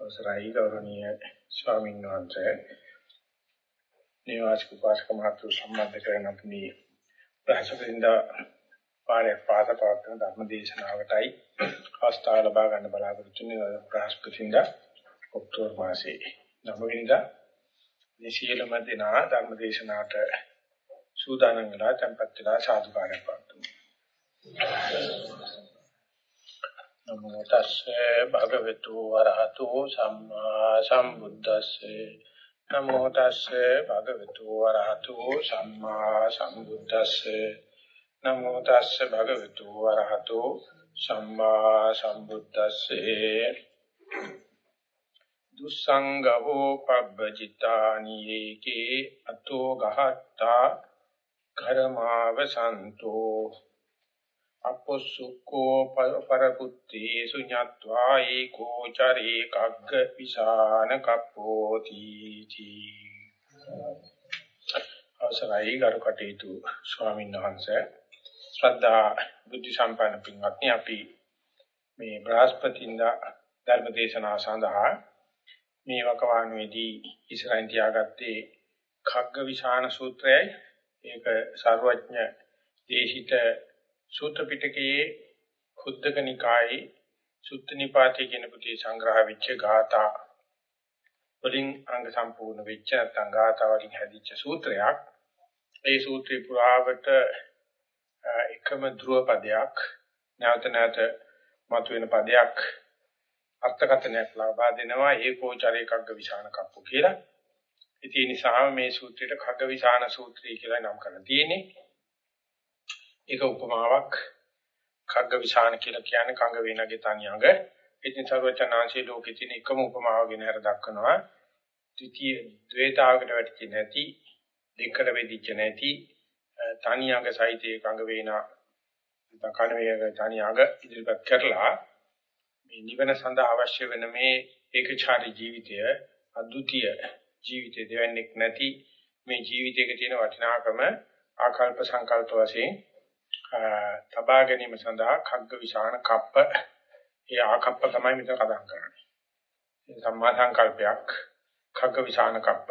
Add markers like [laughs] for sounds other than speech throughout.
අවසරයි ගෞරවනීය ස්වාමීන් වහන්සේ. නිවාසික උපාසක මහතු සම්බන්ධ කරගෙන අපි මේ ප්‍රහසුරින්ද පාරේ පාද පවත්වන ධර්ම දේශනාවටයි අවස්ථාව ලබා ගන්න බලාපොරොත්තු වෙන ප්‍රහස්පතින්ද ඔක්තෝබර් මාසයේ නවවෙනිදා නිසියලම දින ධර්ම දේශනාවට සූදානම් වෙලා tempත් වෙලා සාදුකාරයක් පවත්වමු. නමෝ තස්සේ භගවතු වරහතෝ සම්මා සම්බුද්දස්සේ. නමෝ තස්සේ භගවතු වරහතෝ සම්මා සම්බුද්දස්සේ. නමෝ තස්සේ භගවතු වරහතෝ සම්මා සම්බුද්දස්සේ. දුස්සංගවෝ පබ්බජිතානි ඒකේ අතෝ ගහත්තා කර්මාවසන්තෝ. අපොසුකෝ පරපුත්තේ සුඤ්ඤත්වා ඒකෝ චරේ කග්ග විසාන කප්පෝති තී. අවසරයි ගරු කටයුතු ස්වාමීන් වහන්සේ. ශ්‍රද්ධා බුද්ධ සම්පන්න පින්වත්නි අපි මේ බ්‍රහස්පතින්දා ධර්ම දේශනාව සඳහා මේ වකවානුවේදී ඉස්සරහින් තියාගත්තේ khagga විසාන සූත්‍රයයි. ඒක සර්වඥ දේශිත සූත්‍ර පිටකයේ කුද්දක නිකායේ සුත්ත නිපාතේ කියන පුතේ සංග්‍රහ වෙච්ච ගාථා වලින් අංග සම්පූර්ණ වෙච්ච නැත්නම් ගාථා වලින් හැදිච්ච සූත්‍රයක්. ඒ සූත්‍රේ පුරාවට එකම ධ්‍රුව පදයක් නැවත නැවත මතුවෙන පදයක් අර්ථකථනයක් ලබා දෙනවා ඒකෝචරේ කග්ග විසාන කප්පු කියලා. ඉතින් ඒ නිසා මේ සූත්‍රයට කග්ග විසාන සූත්‍රය කියලා නම් කරලා තියෙන්නේ. ඒක උපමාවක් කග්ග විසාන කියලා කියන්නේ කංග වේනගේ තනි අඟ. ඉතින් සර්වචනාංශී ලෝකෙ තියෙන එකම උපමාව ගැන හර දක්වනවා. ද්විතීය ද්වේතාවකට වැටිච්ච නැති, දෙකට වෙදිච්ච නැති තනි අඟ සහිතේ කංග වේන නැත්නම් කන වේග තනි අඟ ඉදිරිපත් කරලා මේ නිවන සඳහා අවශ්‍ය වෙන මේ ඒකචාරී ජීවිතය අද්විතීය ජීවිතය දෙවන්නේක් නැති මේ ජීවිතයක තියෙන වටිනාකම ආකල්ප සංකල්ප වශයෙන් තබා ගැනීම සඳහා කග්ග විසාන කප්ප ඒ ආකප්ප තමයි මෙතන කතා කරන්නේ. සම්මා සංකල්පයක් කග්ග විසාන කප්ප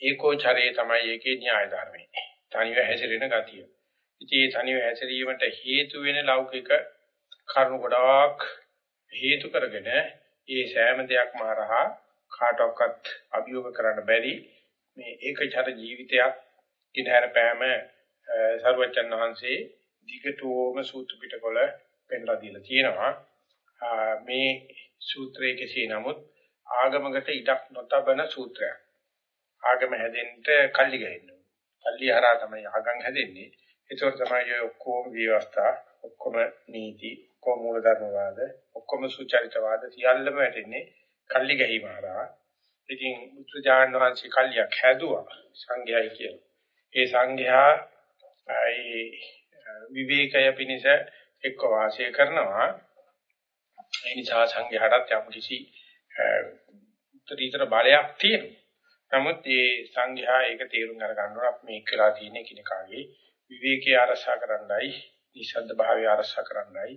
ඒකෝචරේ තමයි ඒකේ න්‍යාය ධර්මයේ. තනිව හැසිරෙන ගතිය. ඉතින් මේ තනිව හැසිරීමට හේතු වෙන ලෞකික කරුණු ගොඩාක් හේතු කරගෙන ඒ සෑම දෙයක්ම අරහා කාටවත් අභියෝග කරන්න බැරි මේ ඒකචර ජීවිතයක් ඉනහර පෑම සරුවචන් වහන්සේ දිගටම සූත්‍ර පිටකොල පෙන්ලා දීලා තියෙනවා. මේ සූත්‍රයේ කෙසේ නමුත් ආගමකට ඉඩක් නොතබන සූත්‍රයක්. ආගම හැදෙන්න කල්ලි ගහින්න. කල්ලි හරහා තමයි ආගම් හැදෙන්නේ. ඒතකොට තමයි ඔක්කොම විවස්ථා, ඔක්කොම නීති, ඔක්කොම මූලධර්මවාද, ඔක්කොම සුචරිතවාද සියල්ලම වැටෙන්නේ කල්ලි ගැහිම හරහා. ඉතින් බුදුජානක වහන්සේ කල්ලියක් හැදුවා සංඝයයි කියලා. ඒ සංඝයා ඒ විවේකය පිණිස එක්ක වාසය කරනවා. ඒ නිසා සංඝයාටත් යම් කිසි උත්තරීතර බලයක් තියෙනවා. නමුත් මේ සංඝයා ඒක තේරුම් අරගන්නවා අපි මේ කියලා තියෙන කිනකාගේ විවේකී ආරක්ෂා කරන්නයි නිසද්ද භාවය ආරක්ෂා කරන්නයි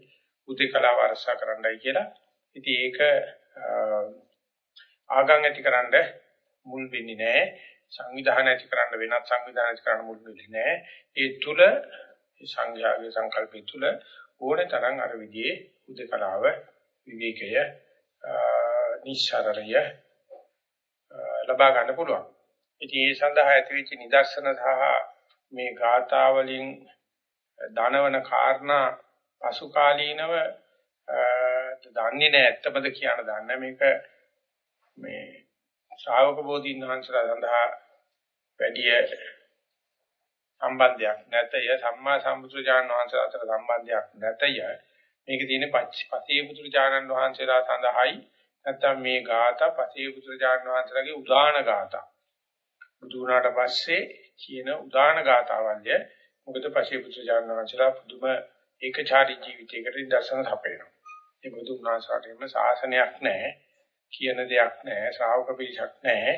උදේකලාව ආරක්ෂා කරන්නයි කියලා. ඉතින් ඒක ආගම් ඇතිකරන්න මුල් වෙන්නේ නැහැ. සංවිධානය ඇති කරන්න වෙනත් සංවිධානය ඇති කරන්න මුල් වෙන්නේ නැහැ. ඒ තුල සංඝයාගේ සංකල්පය තුල ඕනේ තරම් අර විදිහේ උදකලාව විවේකය නිශ්චරණය ලබා ගන්න පුළුවන්. ඉතින් ඒ සඳහා ඇතිවෙච්ච නිදර්ශන සහ මේ ගාථා වලින් දනවන කාරණා පසු කාලීනව දන්නේ නැහැ ඇත්තමද කියන දන්නේ මේක මේ ශ්‍රාවක බෝධීන් වහන්සේලා සඳහා වැඩි සම්බන්ධයක් නැතය. සම්මා සම්බුදුජාණන් වහන්සේ අතර සම්බන්ධයක් නැතය. මේක තියෙන්නේ පසේ බුදුජාණන් වහන්සේලා සඳහායි නැත්නම් මේ ગાථා පසේ බුදුජාණන් වහන්සේලාගේ උදාන ગાථා. බුදු වුණාට පස්සේ කියන උදාන ગાතාවල්ය මොකද පසේ බුදුජාණන් වහන්සේලා පුදුම ඒකචාරී ජීවිතයකට දර්ශන හපේනවා ඒ බුදු වුණාට ශාසනයක් නැහැ. කියන දෙයක් නැහැ ශ්‍රාවක පිරිසක් නැහැ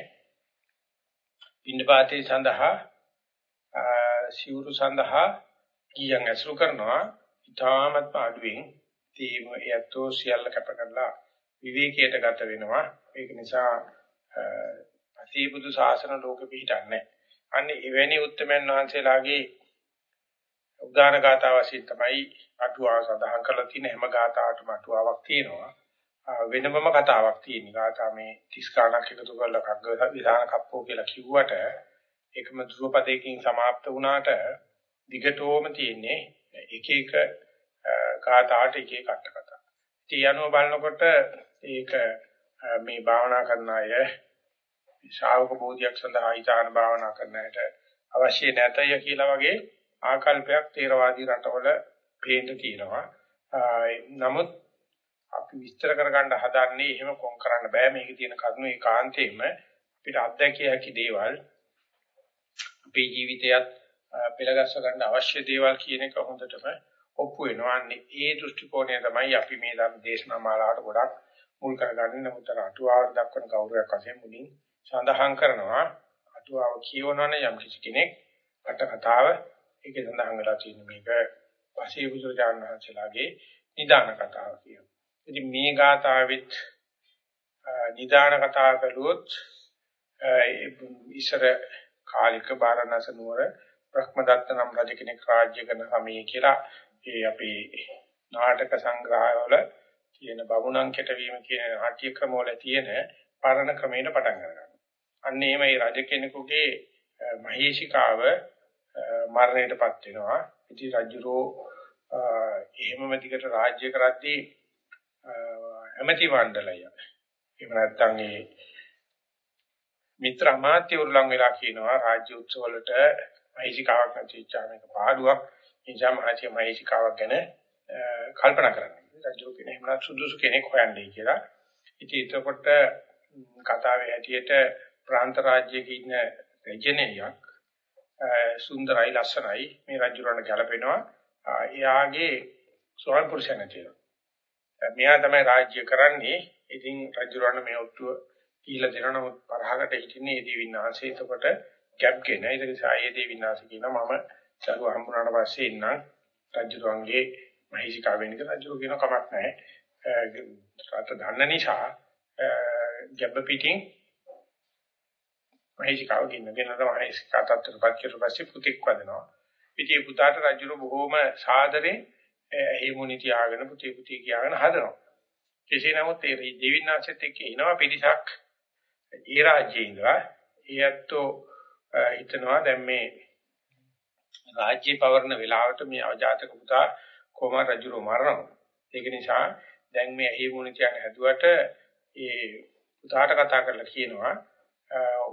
පින්නපාතේ සඳහා සිවුරු සඳහා ගියන් ඇසුරු කරනවා ඊටමත් පාඩුවෙන් තේම යතෝ සියල්ල කැප කරලා විවේකයට ගත වෙනවා. ඒක නිසා අසීබුදු ශාසන ලෝකෙ පිහිටන්නේ. අන්න එවැනි උත්තරමයන් වහන්සේලාගේ උදාන ගාථා වශයෙන් තමයි අටුවාව සඳහන් කරලා තියෙන හැම ගාථාවකටම අටුවාවක් තියෙනවා. වෙනමම කතාවක් තියෙන ගාථා මේ 30 ගණක් එකතු කරලා කග්ග විධාන කප්පෝ කියලා කිව්වට ඒකම ධ්‍රුවපදයකින් સમાપ્ત වුණාට දිගටම තියෙන්නේ එක එක ගාථාට එක එක අට කතා. ඉතින් යනුව බලනකොට ඒක මේ භාවනා කරන අය ශාවක බෝධියක් සඳහා ඊතාන භාවනා කරන අයට අවශ්‍ය නැතය කියලා වගේ ආකල්පයක් තේරවාදී රටවල පේන්න තියෙනවා. නමුත් අපි විස්තර කරගන්න හදන්නේ එහෙම කොම් කරන්න බෑ මේකේ තියෙන කරුණු ඒකාන්තයෙන්ම අපිට අත්දැකිය හැකි දේවල් අපේ ජීවිතයත් පෙළගස්ව ගන්න අවශ්‍ය දේවල් කියන එක හොඳටම ඔප්පු වෙනවා. අන්නේ ඒ දෘෂ්ටි කෝණය තමයි අපි මේ ධර්ම දේශනා මාලාවට ගොඩක් මුල් කරගන්නේ. නමුත් අටුවාවට දක්වන ගෞරවයක් වශයෙන් මුලින් සඳහන් කරනවා. අටුවාව කියවනවනේ යම් කිසි කෙනෙක් අට කතාව ඒකේ සඳහන් වෙලා තියෙන මේක වශී බුදුරජාණන් වහන්සේලාගේ නිදාන කතාව කියනවා. ඉතින් මේ ගාථාවෙත් නිදාන කතාව කළොත් ඉස්සර කාලික බාරණස නුවර බ්‍රහ්මදත්ත නම් රජ කෙනෙක් රාජ්‍ය කරන සමයේ කියලා ඒ අපේ නාටක සංග්‍රහවල තියෙන බමුණන් කෙටවීම කියන නාට්‍ය ක්‍රම වල තියෙන පරණ ක්‍රමයට පටන් ගන්නවා. අන්න ඒ මේ රජ කෙනෙකුගේ මහේශිකාව මරණයටපත් වෙනවා. ඉතින් රජුරෝ එහෙමම දිගට රාජ්‍ය කරද්දී එමෙති මණ්ඩලය එහෙම නැත්නම් ඒ මිත්‍ර අමාත්‍යවරු ලඟ වෙලා කියනවා රාජ්‍ය උත්සව වලට මහේශිකාවක් නැතිචා මේක පාඩුවක් නිසා මහත්ය මහේශිකාවක් ගැන කල්පනා කරන්න. රජු කෙනෙක් එහෙම නැත්නම් සුදුසු කෙනෙක් හොයන්නේ කියලා. ඉතින් එතකොට කතාවේ හැටියට ප්‍රාන්ත රාජ්‍යයක ඉන්න රජනේයක් සුන්දරයි ලස්සනයි මේ රජුරණ ගැලපෙනවා. එයාගේ ස්වයං පුරුෂයන් තියෙනවා. මෙයා තමයි රාජ්‍ය කරන්නේ. ඉතින් රජුරණ මේ ඔට්ටුව කියලා දෙන නමුත් පරහකට හිටින්නේ ඒ දේවින්නාංශය. එතකොට ගැප් ගෙන. ඒක නිසා ඒ දේවින්නාංශ කියනවා මම සරුව හම්බුනාට පස්සේ ඉන්නම් රජුරන්ගේ මහේශිකා වෙන්න කියලා රජු කියන කමක් නැහැ. රට දන්න නිසා ගැබ්බ පිටින් මහේශිකාව ගෙන්නගෙන තමයි මහේශිකා තත්ත්වපත් කියලා පස්සේ පුතෙක් වදනවා. ඉතින් පුතාට රජුර බොහෝම සාදරේ හේමුනි තියාගෙන පුතේ පුතේ කියාගෙන හදනවා. කෙසේ නමුත් ඒ දෙවිනාසෙත් එක්ක එනවා පිරිසක් ඒ රාජ්‍යයේ ඉඳලා ඒත්තෝ හිතනවා දැන් මේ රාජ්‍ය පවරන වෙලාවට මේ අවජාතක පුතා කොම රජුරෝ මරනවා. ඒක නිසා දැන් මේ හේමුනි තියාගෙන හැදුවට ඒ පුතාට කතා කරලා කියනවා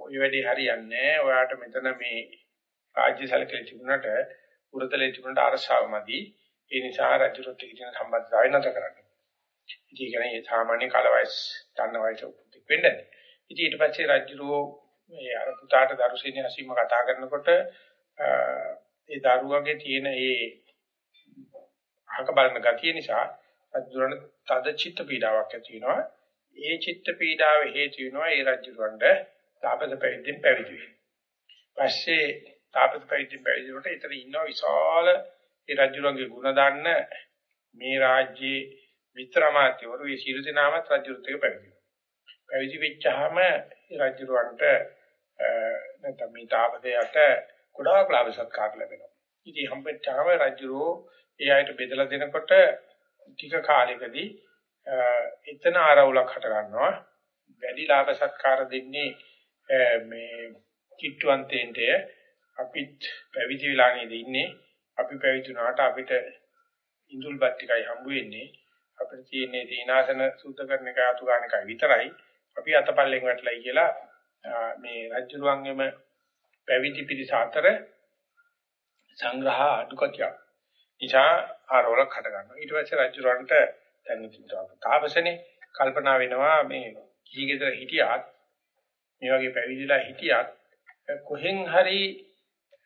ඔය වැඩේ හරියන්නේ නැහැ. ඔයාට මෙතන මේ රාජ්‍ය සැලකෙලි තිබුණාට උරතලේ තිබුණාට අරසාවමදි. ඒ නිසා රජුරොත් එක්ක තියෙන සම්බන්ධතාවය නැතර කරන්න. ඉතින් ඒ කියන්නේ සාමාන්‍ය කාල වයස් ගන්න වයස පුතික් වෙන්නේ. ඉතින් ඊට පස්සේ රජුරෝ මේ අර පුතාට දරුසේන හසීම කතා කරනකොට ඒ දරුවගේ තියෙන ඒ අහක බලන ගතිය නිසා රජුරණ තද චිත්ත පීඩාවක් ඇති වෙනවා. ඒ චිත්ත පීඩාව හේතු වෙනවා ඒ රජුරණ්ඩ තාපස පැවිද්දෙන් පැවිදි වෙන්න. පස්සේ තාපස පැවිද්දෙන් පැවිදි වුණාට ඊතර ඉන්නවා විශාල ඒ රජුරන්ගේ ගුණ දන්න මේ රාජ්‍යයේ මිත්‍රාමාත්‍යවරු ඒ සියලු දෙනාමත් රජුරුත් එක පැවිදි වෙනවා. පැවිදි වෙච්චාම රජුරවන්ට නැත්නම් මේ තාපසයට ගොඩාක් ලාභ සත්කාර ලැබෙනවා. ඉතින් හම්බෙච්චාම රජුරෝ ඒ අයට බෙදලා දෙනකොට ටික කාලයකදී එතන ආරවුලක් හට ගන්නවා. වැඩි ලාභ සත්කාර දෙන්නේ මේ කිට්ටුවන්තේන්ට අපිත් පැවිදි වෙලා නේද ඉන්නේ අපි පැවිදි වුණාට අපිට ඉඳුල්පත් ටිකයි හම්බ වෙන්නේ. අපිට තියෙන්නේ දීනාසන සුද්ධ කරන එක අතු ගන්න එකයි විතරයි. අපි අතපල්ලෙන් වැටලයි කියලා මේ රජුරුවන්ගෙම පැවිදි පිරිස අතර සංග්‍රහ අඩුකතියක් නිසා ආරවලක් හට ගන්නවා ඊට පස්සේ රජුරවන්ට දැන් ඉතින් තාපසනේ කල්පනා වෙනවා මේ කීගෙදර හිටියත් මේ වගේ පැවිදිලා හිටියත් කොහෙන් හරි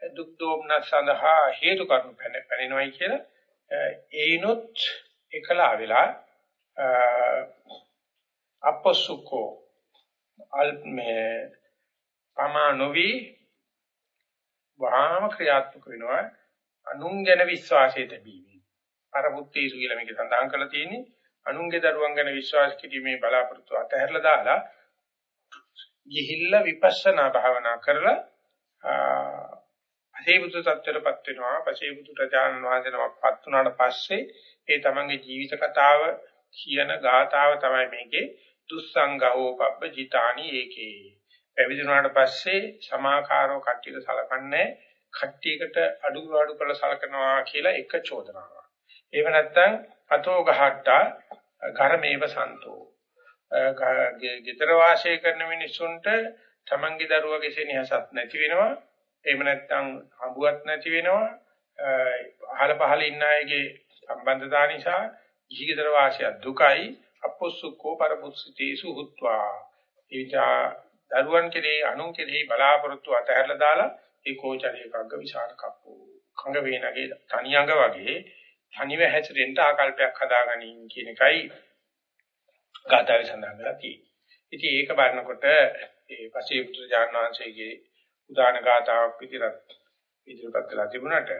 දුක් දෝමන සඳහා හේතු කරුණු පැනෙනවයි කියලා. ඒනොත් එකලා වෙලා අපසුකෝ අල්පමේ පමානොවි වහාම ක්‍රියාත්මක වෙනවා. අනුන් ගැන විශ්වාසය තිබීම. අර මුත්තේසු කියලා මේක සඳහන් කරලා තියෙන්නේ. අනුන්ගේ දරුවන් ගැන විශ්වාස කිරීමේ බලාපොරොත්තු අතහැරලා දාලා ගිහිල්ලා විපස්සනා භාවනා කරලා අසීබුතු තත්ත්වයටපත් වෙනවා පසීබුතු ප්‍රජානන වාසනවපත් වුණාට පස්සේ ඒ තමන්ගේ ජීවිත කතාව කියන ගාතාව තමයි මේකේ දුස්සංගහෝ පබ්බජිතානි ඒකේ පැවිදි වුණාට පස්සේ සමාකාරෝ කට්ටියට සලකන්නේ කට්ටියකට අඩු අඩු කරලා සලකනවා කියලා එක චෝදනාවක්. එහෙම නැත්නම් අතෝ ගහට්ටා ඝරමේව සන්තෝ. ගෙදර වාසය කරන මිනිසුන්ට තමන්ගේ දරුවගේ සෙනෙහසක් නැති වෙනවා. එහෙම නැත්නම් අඹුවක් නැති වෙනවා. අහල පහල ඉන්න අයගේ සම්බන්ධතා නිසා ජීවිතර වාසිය දුකයි අපොසුකෝ පරපුස්සීසු හුත්වා. ඊට දරුවන් කෙරෙහි අනුන් කෙරෙහි බලාපොරොත්තු අතහැරලා දාලා ඒ කෝචරයේ කග්ග විශාල කප්පෝ කංග වේනගේ තනියඟ වගේ තනිව හැසිරෙන්න ආකල්පයක් හදාගනින් කියන එකයි ගාථාවේ සඳහන් කරලා තියෙන්නේ. ඉතින් ඒක බලනකොට ඒ පසේ පුත්‍ර ජානනාංශයේ උදාන ගාථාවක් විදිහට ඉදිරිපත් කළා තිබුණාට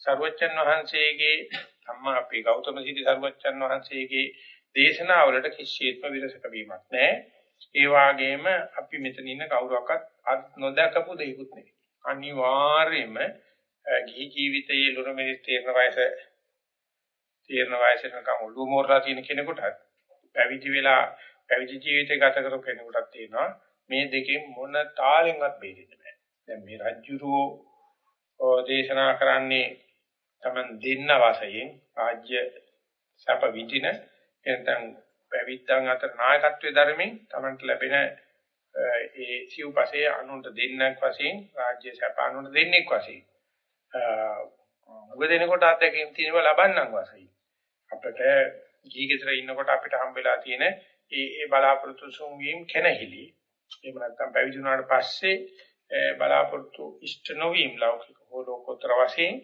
සර්වච්ඡන් වහන්සේගේ සම්මා අපේ ගෞතම සීති සර්වච්ඡන් වහන්සේගේ දේශනාවලට කිසිත්ම විරසක වීමක් නැහැ. ඒ වගේම අපි මෙතන ඉන්න කවුරක්වත් නොදකපු දෙයක්වත් නෙවෙයි. අනිවාර්යයෙන්ම ගිහි ජීවිතයේ ලුරුමෙලි තීරණ වයස තීරණ වයසකම ඔළුව මෝරලා තියෙන කෙනෙකුට පැවිදි වෙලා පැවිදි ජීවිතය ගත කරපු කෙනෙකුට තියෙනවා මේ දෙකෙන් මොන තාලෙන්වත් බේරෙන්න බෑ. දැන් මේ රජ්ජුරෝ දේශනා කරන්නේ Taman දෙන්න වශයෙන් රාජ්‍ය සැප විඳින එතන පැවිද්දන් අතර නායකත්වයේ ධර්මයෙන් Tamanට ලැබෙන ඒ සිව්පසේ අනුන්ට දෙන්නක් වශයෙන් රාජ්‍ය සැප අනුන්ට දෙන්නෙක් වශයෙන් මොකද එනකොට අත්දැකීම් තියෙනවා ලබන්නම් වශයෙන්. අපිට ජීවිතේ ඉන්නකොට අපිට හම්බෙලා තියෙන ඒ ඒ බලාපොරොත්තු සුන්වීම් කෙනහිලි. එහෙම නැත්නම් පැවිදි වුණාට පස්සේ බලාපොරොත්තු ඉෂ්ට නොවීම ලෞකික හෝ ලෝකෝත්තර වශයෙන්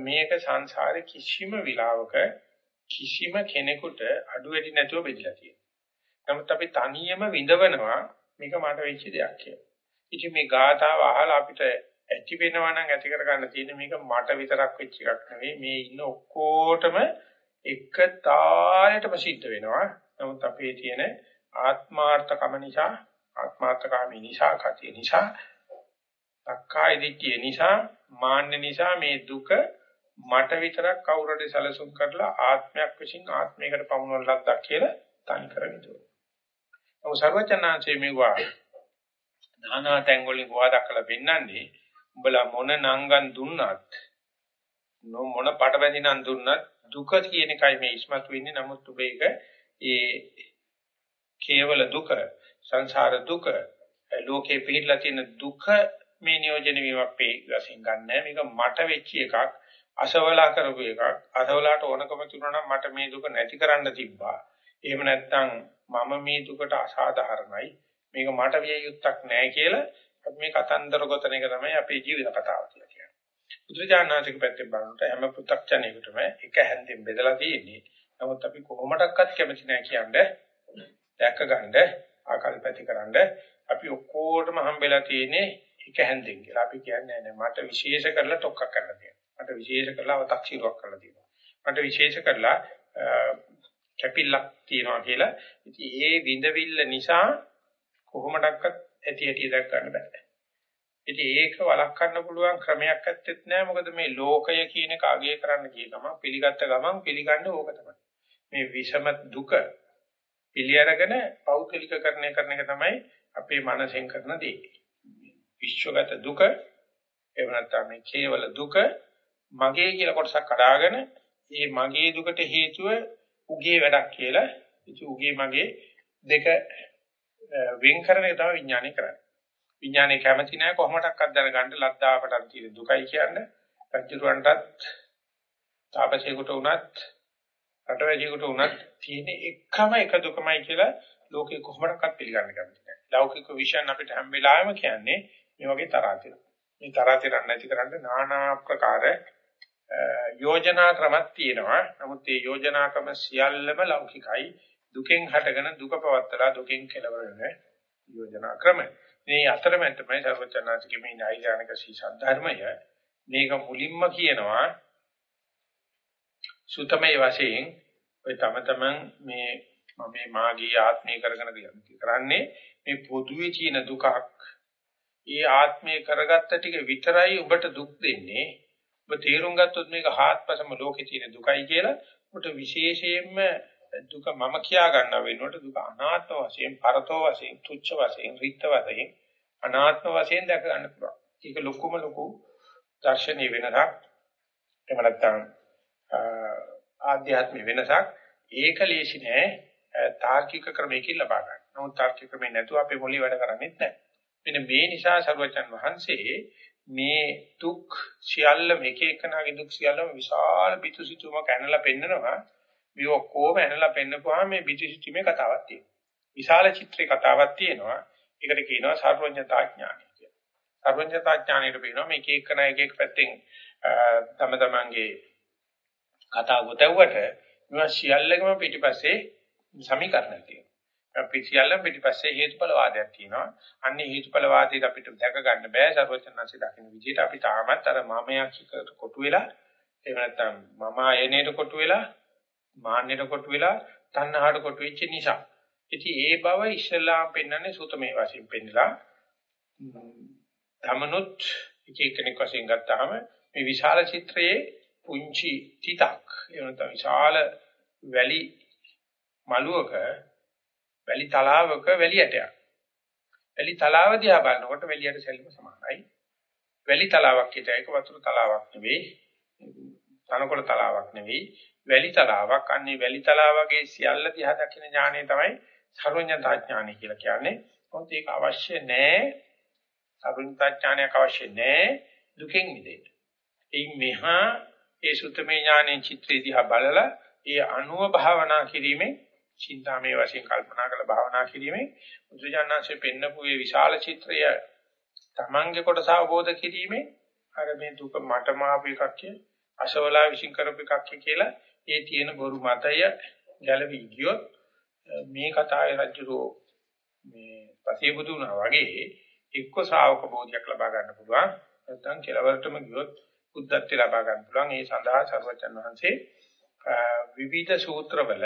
මේක සංසාරේ කිසිම විලාවක කිසිම කෙනෙකුට අඩු වැඩි නැතුව බෙදලා තියෙනවා. නමුත් අපි තනියම විඳවනවා මේක මට වෙච්ච දෙයක් කියලා. ඉතින් මේ ගාථාව අහලා අපිට ඇති වෙනවා නම් ඇති කර ගන්න තියෙන මේක මට විතරක් වෙච්ච එකක් නෙවෙයි මේ ඉන්න ඔක්කොටම එක තාලයටම සිද්ධ වෙනවා. නමුත් අපේ තියෙන ආත්මාර්ථකම නිසා ආත්මාර්ථකාමී නිසා කතිය නිසා අක්කාය දිට්ඨිය නිසා මාන්න නිසා මේ දුක මට විතරක් කවුරුරි සැලසුම් කරලා ආත්මයක් විසින් ආත්මයකට පමුණවන ලද්දක් කියලා තනි කරගන්නවා. නමුත් සර්වචනාංශයේ මේවා නානා තැන් වලින් වාදක් කළ පෙන්නන්නේ උඹලා මොන නංගන් දුන්නත් මොන පට බැඳිනන් දුන්නත් දුක කියන එකයි මේ ඉස්මතු වෙන්නේ නමුත් ඔබ ඒක ඒ කේවල දුක සංසාර දුක ලෝකේ පිළිලා තියෙන දුක මේ නියෝජන වීමක් වේ වශයෙන් ගන්න. මේක මට වෙච්ච එකක් අසවලා කරපු එකක්. අසවලාට ඕනකම තිබුණා නම් මට මේ දුක නැති කරන්න තිබ්බා. එහෙම නැත්නම් මම මේ දුකට අසාධාරණයි. මේක මට විය යුත්තක් නෑ කියලා අපි මේ කතන්දර ගොතන එක තමයි අපේ ජීවිත කතාව කියලා කියන්නේ. බුදුජානනාතික පැත්තෙන් බලනකොට හැම පු탁ජනයෙකුටම එක හැන්දෙන් බෙදලා තියෙන්නේ. නමුත් අපි කොහොමඩක්වත් කැමති නෑ කියන්නේ. දැක්ක ගන්න ආකල්පැති කරන්න. අපි ඔක්කොටම හම්බෙලා තියෙන්නේ එක හැන්දෙන් කියලා. අපි කියන්නේ නෑ මට විශේෂ කරලා ටොක්කක් කරලා තියෙනවා. මට විශේෂ කරලා අව탁සිරුවක් කරලා තියෙනවා. මට විශේෂ කරලා කැපිල්ලක් තියනවා කියලා. ඉතින් ඒ විඳවිල්ල නිසා කොහොමඩක්වත් ඇති ඇටි දක් ගන්න බෑ. ඉතින් ඒක වළක්වන්න පුළුවන් ක්‍රමයක් ඇත්තෙත් නෑ. මොකද මේ ලෝකය කියන එක අගය කරන්න ගිය ගමන් පිළිගත්ත ගමන් පිළිගන්න ඕක තමයි. මේ විෂම දුක පිළිඅරගෙන පෞද්ගලිකකරණය කරන එක තමයි අපේ මනසෙන් කරන දේ. විශ්වගත දුක එහෙම නැත්නම් මේ කේවල දුක මගේ කියලා කොටසක් කඩාගෙන මේ මගේ දුකට හේතුව උගේ වැඩක් කියලා ඉති උගේ මගේ දෙක වෙන් කරන එක තමයි විඥානය කරන්නේ. විඥානය කැමති නැහැ කොහොමඩක්වත් දැනගන්න ලද්දාපටන් තියෙන දුකයි කියන්නේ. රජුරවන්ටත් තාපසේකට උනත් රටවැජියෙකුට උනත් තියෙන එකම එක දුකමයි කියලා ලෝකේ කොහොමඩක්වත් පිළිගන්න කැමති නැහැ. ලෞකික විෂයන් අපිට හැම වෙලාවෙම කියන්නේ මේ වගේ තරහතිර. මේ තරහතිර නැති කරන්න নানা ආකාර යෝජනා ක්‍රමක් තියෙනවා. නමුත් මේ යෝජනා ක්‍රම සියල්ලම ලෞකිකයි. දුකෙන් හටගෙන දුක පවත්තලා දුකෙන් කෙලවර වෙන යෝජනා ක්‍රම. මේ අතරමැද තමයි සර්වචනාතිකේ මේ නෛර්යානික සීසද්ධර්මය මේක මුලින්ම කියනවා සුතමේ වශයෙන් ඔය තම තමන් මේ මම මේ මාගේ ආත්මය කරගෙන කරන්නේ මේ පොදුවේ තියෙන දුකක් ඒ ආත්මය කරගත්ත ටික විතරයි ඔබට දුක් දෙන්නේ ඔබ තේරුම් ගත්තොත් මේක හාත්පසම ලෝකේ තියෙන දුකයි කියලා ඔබට විශේෂයෙන්ම දුක මම කියා ගන්න වෙනකොට දුක අනාත්ම වශයෙන් පරතෝ වශයෙන් තුච්ඡ වශයෙන් රිත්ත වශයෙන් අනාත්ම වශයෙන් දැක ගන්න පුළුවන්. ඒක ලොකුම ලොකු දර්ශනීය වෙනසක්. එහෙම නැත්නම් ආධ්‍යාත්මික වෙනසක්. ඒක ලේසි නෑ තාර්කික ක්‍රමයකින් ලබා ගන්න. නමුත් තාර්කික ක්‍රමේ නැතුව අපේ මොළේ වැඩ කරන්නේ නැහැ. මෙන්න මේ නිසා සර්වචන් වහන්සේ මේ දුක් සියල්ල මේක එකනාගේ දුක් සියල්ලම විශාල පිටුසිතුම කැනලා පෙන්නනවා. මේ ඔක්කොම ඇනලා පෙන්නපුවාම මේ පිටුසිතුමේ කතාවක් තියෙනවා. විශාල චිත්‍රේ කතාවක් තියෙනවා. ඒකට කියනවා සර්වඥතා ඥානය කියලා. සර්වඥතා ඥානයට කියනවා මේක එකන එක එක පැත්තෙන් තම තමන්ගේ කතාව ගොතවුවට මේවා සියල්ලකම පිටිපස්සේ සමීකරණයක් තියෙනවා. අපි සියල්ලම පිටිපස්සේ හේතුඵල වාදයක් තියෙනවා. අන්නේ හේතුඵල වාදයට අපිට දැක ගන්න බෑ සර්වචනන්සේ දකින්න විදිහට අපි තාමත් අර මමයා කොටු වෙලා එහෙම නැත්නම් මම ආයනයට කොටු වෙලා මාන්නයට කොටු වෙලා තණ්හාට කොටු වෙච්ච නිසා. ඉතින් ඒ බව ඉස්ලාම් පෙන්වන්නේ සුතමේ වශයෙන් පෙන්නලා තමනුත් එක එක්කෙනෙක් වශයෙන් ගත්තාම මේ විශාල චිත්‍රයේ පුංචි තිතක් එහෙම නැත්නම් විශාල වැලි මළුවක වැලි තලාවක වැලි ඇටයක්. වැලි තලාව දිහා බලනකොට වැලියට සැලීම සමානයි. වැලි තලාවක් කිය တဲ့ එක වතුර තලාවක් නෙවෙයි. තනකොළ තලාවක් නෙවෙයි. වැලි තලාවක්. අන්නේ වැලි තලාවගේ සියල්ල දිහා දකින ඥානය තමයි සර්වඥතා ඥානය කියලා කියන්නේ. මොකද ඒක අවශ්‍ය නැහැ. සර්වඥතා ඥානයක් අවශ්‍ය නැහැ දුකෙන් මිදෙන්න. ඒ මෙහා ඒ සුත්තමේ ඥානයේ චිත්‍රය දිහා බලලා ඒ අනුව භාවනා කිරීමෙන් චින්තාමේ වශයෙන් කල්පනා කරලා භාවනා කිරීමෙන් බුදුජානනාංශයේ පෙන්නපු මේ විශාල චිත්‍රය තමන්ගේ කොටස අවබෝධ කිරීමෙන් අර මේ දුක මටම ආපු එකක් කිය අශවලා විශ්ින් කරපු එකක් කියලා ඒ තියෙන බොරු මතය ගැලවි ගියොත් මේ කතාවේ රජුරෝ මේ පසේ බුදුනා වගේ එක්ක ශ්‍රාවක බෝධියක් ලබා ගන්න පුළුවන්. නැත්නම් කෙලවරටම ගියොත් බුද්ධත්ව ලබා ගන්න පුළුවන්. ඒ සඳහා සර්වචන් වහන්සේ විවිධ සූත්‍රවල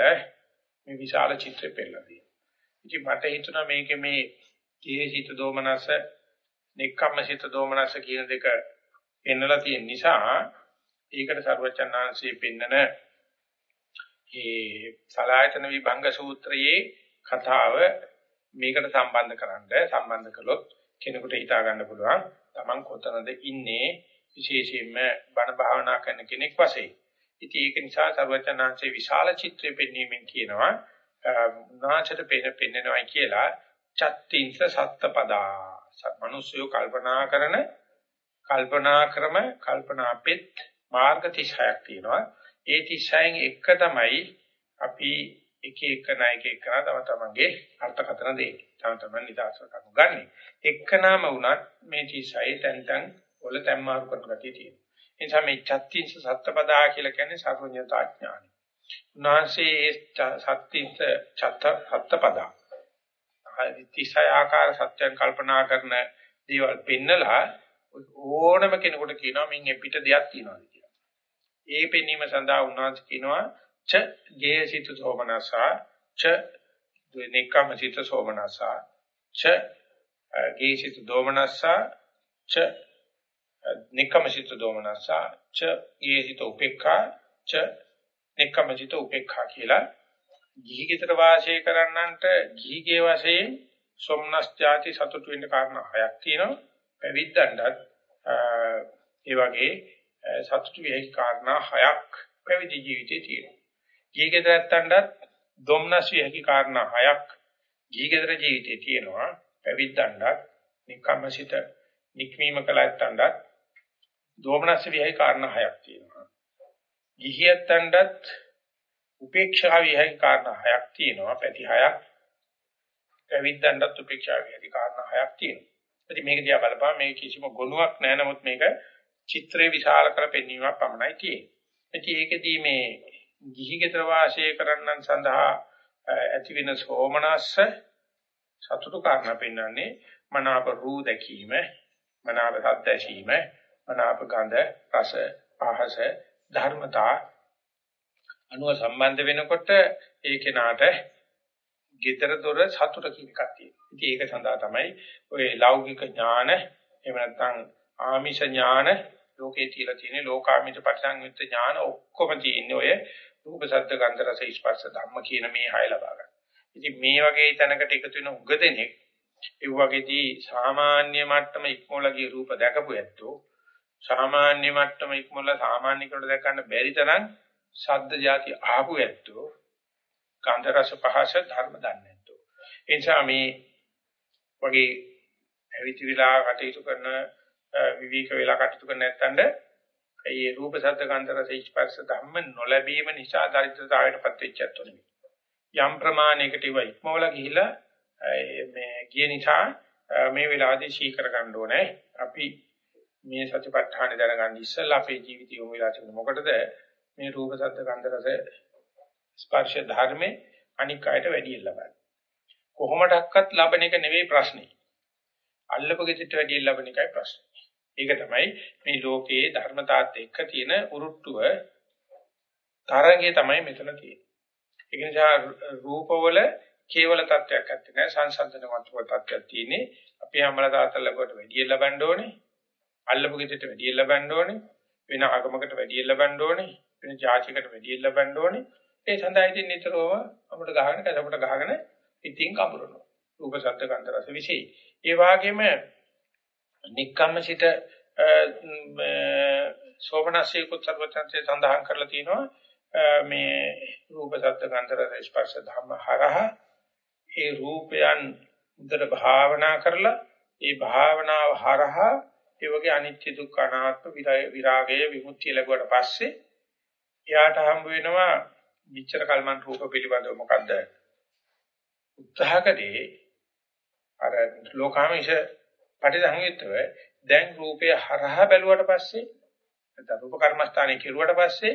මේ විශාල චිත්‍රය පෙන්නලා තියෙනවා. ඉතින් මට හිතුණා මේකේ මේ කේසිත දෝමනස, නික්කම්මසිත දෝමනස කියන දෙක පෙන්නලා තියෙන නිසා ඒකට සර්වචන්නාංශයේ පෙන්නන ඒ සලායතන විභංග සූත්‍රයේ කතාව මේකට සම්බන්ධ කරන්න සම්බන්ධ කළොත් කෙනෙකුට හිතා ගන්න පුළුවන් Taman කොතනද ඉන්නේ විශේෂයෙන්ම බණ භාවනා කරන කෙනෙක් වශයෙන්. ඉතින් ඒක නිසා සර්වචනාංශයේ විශාල චිත්‍රය පෙන්වීමෙන් කියනවා උනාචට පෙන්න පෙන්නනවායි කියලා චත්තිංස සත්පදා. මිනිස්සු කල්පනා කරන කල්පනා ක්‍රම කල්පනාපෙත් මාර්ග 36ක් තියෙනවා. ඒ 36න් එක තමයි අපි එක එක නායක එකන තම තමන්ගේ අර්ථකථන දෙන්නේ. තම තමන් නිදාසකට ගන්න. එක්කනම වුණත් මේ 36 තැන් තැන් වල තැම්මාරු කරන ගතිය තියෙනවා. ඒ නිසා මේ චත්තිංස සත්පදා කියලා කියන්නේ සර්වඥතා ඥානයි. උන්වහන්සේ ඒ සත්තිංස චත්ත සත්පදා. තිසය ආකාර සත්‍යයන් කල්පනා කරන දේවල් පෙන්නලා ඕනම කෙනෙකුට කියනවා මින් එපිට දෙයක් තියනවාද කියලා. ඒ පෙනීම සඳහා උන්වහන්සේ කියනවා ච ගේසිත සෝමනසා ච නිකම්සිත සෝමනසා ච ගේසිත දෝමනසා ච නිකමසිත දෝමනසා ච යේසිත උපේක්ඛා ච නිකමසිත උපේක්ඛා කියලා. ගිහිගෙතර වාසය කරන්නන්ට ගිහිගේ වශයෙන් සොම්නස් ಜಾති සතුට වෙන්න කාරණා හයක් තියෙනවා. පැවිද්දන්ටත් ඒ වගේ සතුට වෙයි කාරණා හයක් පැවිදි ජීවිතේ තියෙනවා. ගිහිගෙදරත්තන්ටත් දොම්නස් වෙයි කාරණා හයක් ගිහිගෙදර ජීවිතේ තියෙනවා. පැවිද්දන්ටත් නිකමසිත නික්මීම කලත්තන්ටත් දෝමනස්ස විහයි කාරණා හයක් තියෙනවා. ගිහියත්තන්ටත් උපේක්ෂා විහයි කාරණා හයක් තියෙනවා. පැති හයක්. පැවිද්දන්ටත් උපේක්ෂා විහයි කාරණා හයක් තියෙනවා. ඉතින් මේක දිහා බලපුවම මේක කිසිම ගුණයක් නැහැ. නමුත් මේක චිත්‍රේ විශාල කර පෙන්වීමක් පමණයි තියෙන්නේ. ඉතින් ඒකෙදී මේ ගිහිගෙදර වාසය කරන්නන් සඳහා ඇති වෙන සෝමනස්ස සතුටු කාරණා පෙන්වන්නේ මනාප රූ දැකීම, මනාප සද්ද ඇසීම, මනාප ගඳ රස පහස ධර්මතා අනුව සම්බන්ධ වෙනකොට ඒ කෙනාට gedara dora සතුට කියන එකක් තියෙනවා. ඉතින් ඒක සඳහා තමයි ඔය ලෞකික ඥාන එහෙම නැත්නම් ආමිෂ ඥාන ලෝකේ තියලා තියෙන ලෝකාමිත පරිසංයුක්ත ඥාන ඔක්කොම තියෙන්නේ ඔය රූප ශබ්ද ගන්ධ රස ස්පර්ශ ධම්ම කියන මේ හය ලබා ගන්න. ඉතින් මේ වගේ තැනකට එකතු වෙන උග දෙනෙක් ඒ වගේදී සාමාන්‍ය මට්ටම ඉක්මවලගේ රූප දැකපු ඇත්තෝ සාමාන්‍ය මට්ටම ඉක්මවල සාමාන්‍ය කෙනෙකුට දැක ගන්න බැරි තරම් ශබ්ද જાති ආපු ඇත්තෝ ගන්ධ රස පහස ධර්ම දන්නේ නැත්තෝ. ඒ නිසා මේ වගේ ඇවිත් විලා කටයුතු කරන විවික වෙලා කටයුතු කරන නැත්තඳ ඒ රූප ශබ්ද ගන්ධ රස ස්පර්ශ ධම්ම නොලැබීම නිසා දරිද්‍රතාවයටපත් වෙච්චත් උනේ. යම් ප්‍රමාණයකට ඉව ඉක්මවල ගිහිලා මේ ගිය නිසා මේ වෙලාවදී ශීකර ගන්න ඕනේ. අපි මේ සතිපට්ඨාන දැනගන්න ඉස්සෙල්ලා අපේ ජීවිතය යොමු වෙලා තිබුණ මොකටද මේ රූප ශබ්ද ගන්ධ රස ස්පර්ශ ධර්මේ අනික් අයට වැඩි ලබන්නේ. කොහොමඩක්වත් ලබන එක නෙවෙයි ප්‍රශ්නේ. අල්ලපු ගෙදරට වැඩි ලබන එකයි ප්‍රශ්නේ. ඒක තමයි මේ ලෝකයේ ධර්මතාවත් එක්ක තියෙන උරුට්ටුව තරංගය තමයි මෙතන තියෙන්නේ. ඒ නිසා රූපවල කේවල තත්වයක් ඇත්තේ නැහැ සංසන්දන මතුව තත්වයක් තියෙන්නේ. අපි හැමලා තාත්තල ලැබුවට වැඩි ලබන්න ඕනේ. අල්ලපු ගෙදරට වැඩි ලබන්න ඕනේ. වෙන ආගමකට වැඩි ලබන්න ඕනේ. වෙන ජාතියකට වැඩි ලබන්න ඕනේ. ඒ සඳහා ඉතින් නිතරම අපිට ගහගෙන කැසපට ගහගෙන ඉතින් කඹරනවා. රූප ශබ්ද ගන්ධ රස විශේෂයි. ඒ වගේම නික්කම්මසිත සෝමනස්සේ කුත්තරවතන්සේ සඳහන් කරලා තියෙනවා මේ රූප ශබ්ද ගන්ධ රස ස්පර්ශ ධම්ම හරහා ඒ රූපයන් උදට භාවනා කරලා ඒ භාවනාව හරහා ඒ වගේ අනිත්‍ය දුක්ඛ අනාත්ම විරාගය විමුක්තිය ලැබුවට පස්සේ එයාට හම්බ වෙනවා විචර කල්මන් රූප පිළිබඳව මොකද්ද උත්සාහකදී අර ලෝකාමිෂ පටිසංයුක්තව දැන් රූපය හරහා බැලුවට පස්සේ නැත්නම් රූප කර්මස්ථානේ කෙරුවට පස්සේ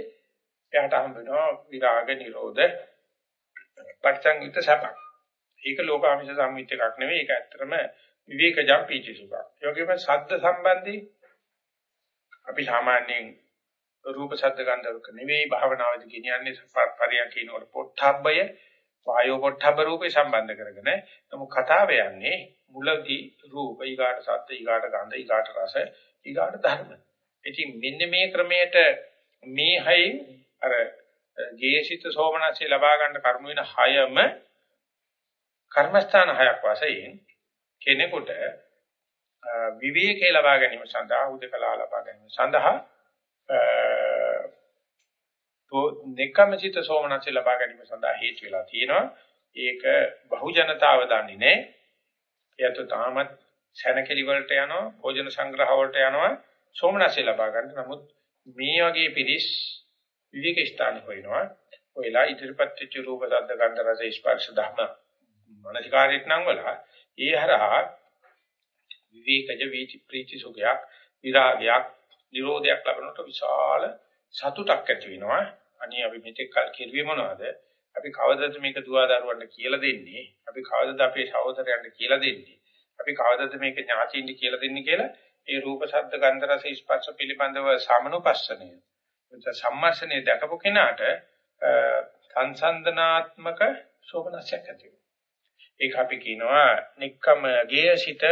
එයාට හම්බ වෙනවා විරාග නිරෝධ පටිසංයුක්ත සපක්. ඒක ලෝකාමිෂ සම්මිත එකක් නෙවෙයි ඒක ඇත්තටම විවේකජම් පීචි සුඛ. ඒ වගේම ශබ්ද සම්බන්ධී අපි සාමාන්‍යයෙන් රූප ශබ්ද ගන්ධවක නෙවෙයි භාවනාවේදී කියන්නේ පරියන් කියනකොට පොට්ටබ්බය වායෝ පොට්ටබ්බ රූපේ සම්බන්ධ කරගෙන නමුත් කතාව යන්නේ මුලදී රූප ඊගාට ශබ්ද ඊගාට ගන්ධ ඊගාට රස ඊගාට ධර්ම. ඉතින් මෙන්න මේ ක්‍රමයට මේ හයින් අර ජීසිත සෝමනස්සේ ලබා ගන්න කර්ම වෙන හයම කර්මස්ථාන හයක් වශයෙන් කෙනෙකුට විවේකේ ලබා ගැනීම සඳහා උදකලා ලබා ගැනීම සඳහා તો නිකම්චිත සෝමනස්සේ ලබා ගැනීම සඳහා හේතු වෙලා තියෙනවා. ඒක බහු ජනතාව දන්නේ නැහැ. එයත් තාමත් සැනකෙලි වලට යනවා භෝජන සංග්‍රහ වලට යනවා සෝමනස්සේ ලබා ගන්න. නමුත් මේ වගේ පිරිස් විවේක ස්ථාන හොයනවා. ඔයලා ඉදිරිපත් වෙච්ච රූප ශබ්ද ගන්ධ රස ස්පර්ශ ධර්ම මනසිකාරයට නම් වල ඒ හරහා විවේකජ වීති ප්‍රීති සුඛයක් විරාගයක් නිරෝධයක් ලැබනකොට විශාල සතුටක් ඇති වෙනවා. අනේ අපි මෙතෙක් කල් කෙරුවේ මොනවද? අපි කවදද මේක දුවා දරුවන්ට කියලා දෙන්නේ? අපි කවදද අපේ සහෝදරයන්ට කියලා දෙන්නේ? අපි කවදද මේක ඥාතියින්ට කියලා දෙන්නේ කියලා ඒ රූප ශබ්ද ගන්ධ රස ස්පර්ශ පිළිබඳව සමනුපස්සනය. සම්මර්ෂණය දැකපු කෙනාට සංසන්දනාත්මක ශෝභනසයක් ඇති වෙනවා. ඒක අපි කියනවා නික්කම ගේයසිත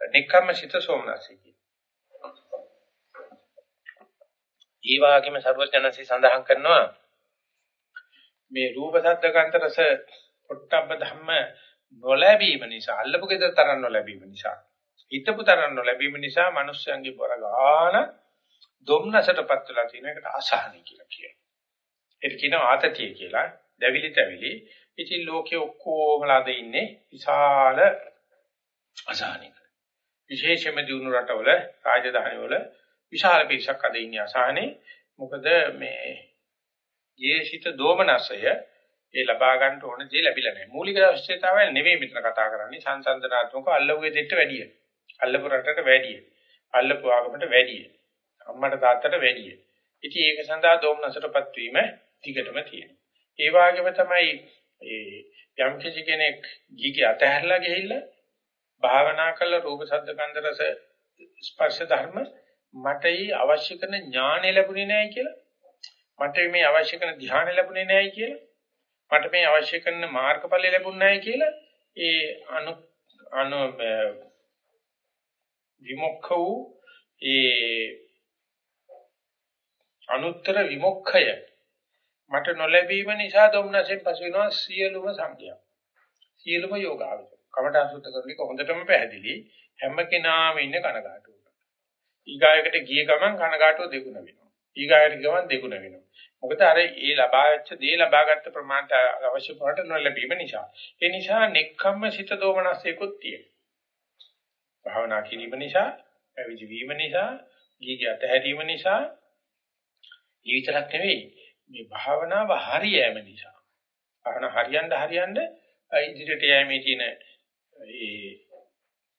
නික්කමසිත සෝමනසයි කියන. ඒ වගේම සර්වඥාන්සේ සඳහන් කරනවා මේ රූප සද්ද ගන්ධ රස පොට්ටබ්බ ධම්ම නොලැබීම නිසා අල්ලපු gedර තරම් නොලැබීම නිසා හිතපු තරම් නොලැබීම නිසා මිනිස්යන්ගේ බරගාන දුම්නසටපත් වෙලා තියෙන එකට අසහනයි කියලා කියනවා. ඒක කියනවා ආතතිය කියලා. දැවිලි තැවිලි ඉතින් ලෝකේ ඔක්කොමලාද ඉන්නේ විශාල අසහනයක. විශේෂයෙන්ම දිනු රටවල රාජධානිවල විශාල පිරිසක් අද ඉන්නේ අසහනේ. මොකද මේ ජීවිත දෝමනසය ඒ ලබා ගන්න ඕන දේ ලැබිලා නැහැ. මූලික අවශ්‍යතාවය නෙවෙයි මෙතන කතා කරන්නේ සංසන්දනාත්මක අල්ලුවේ දෙට වැඩිය. අල්ලපු රටට වැඩිය. අල්ලපු ආගමට වැඩිය. අම්මට තාත්තට වැඩිය. ඉතින් ඒක සඳහා දෝමනසටපත් වීම ටිකටම තියෙනවා. ඒ වගේම තමයි ඒ යම් කිසි කෙනෙක් ගිහි අතහැරලා ගිහිල්ලා භාවනා කළ රූප ශබ්ද ගන්ධ රස ස්පර්ශ ධර්ම මටයි අවශ්‍ය කරන ඥාණය ලැබුණේ නැහැ කියලා මට මේ අවශ්‍ය කරන ධ්‍යාන ලැබුණේ නැහැ කියලා. මට මේ අවශ්‍ය කරන මාර්ගඵල ලැබුණ නැහැ කියලා ඒ අනු අනු විමුක්ඛ වූ ඒ අනුත්තර විමුක්ඛය මට නොලැබීම නිසා දුම්නසෙන් පසු වෙනවා සියලුම සංඛ්‍යා. සියලුම යෝගාවචර. කමඨ අසුද්ධ කරන එක හොඳටම පැහැදිලි. හැම කෙනාම ඉන්නේ කනගාටුවක. ඊගායකට ගිය ගමන් කනගාටුව දෙගුණ වෙනවා. ඊගායට ගමන් දෙගුණ වෙනවා. මොකද අර ඒ ලබාච්ච දේ ලබාගත් ප්‍රමාණයට අවශ්‍ය පොරට නොලැබීම නිසා. ඒ නිසා නෙක්ඛම්ම සිත දෝමනස්සේකුත් තියෙනවා. භාවනා කිරීම නිසා, පැවිදි වීම නිසා, ගීගය අතහැරීම නිසා ඊවිතරක් නෙවෙයි මේ භාවනාව හරියෑම නිසා. භාවනා හරියන්න හරියන්න ඉදිරියට යෑමේ තියෙන ඒ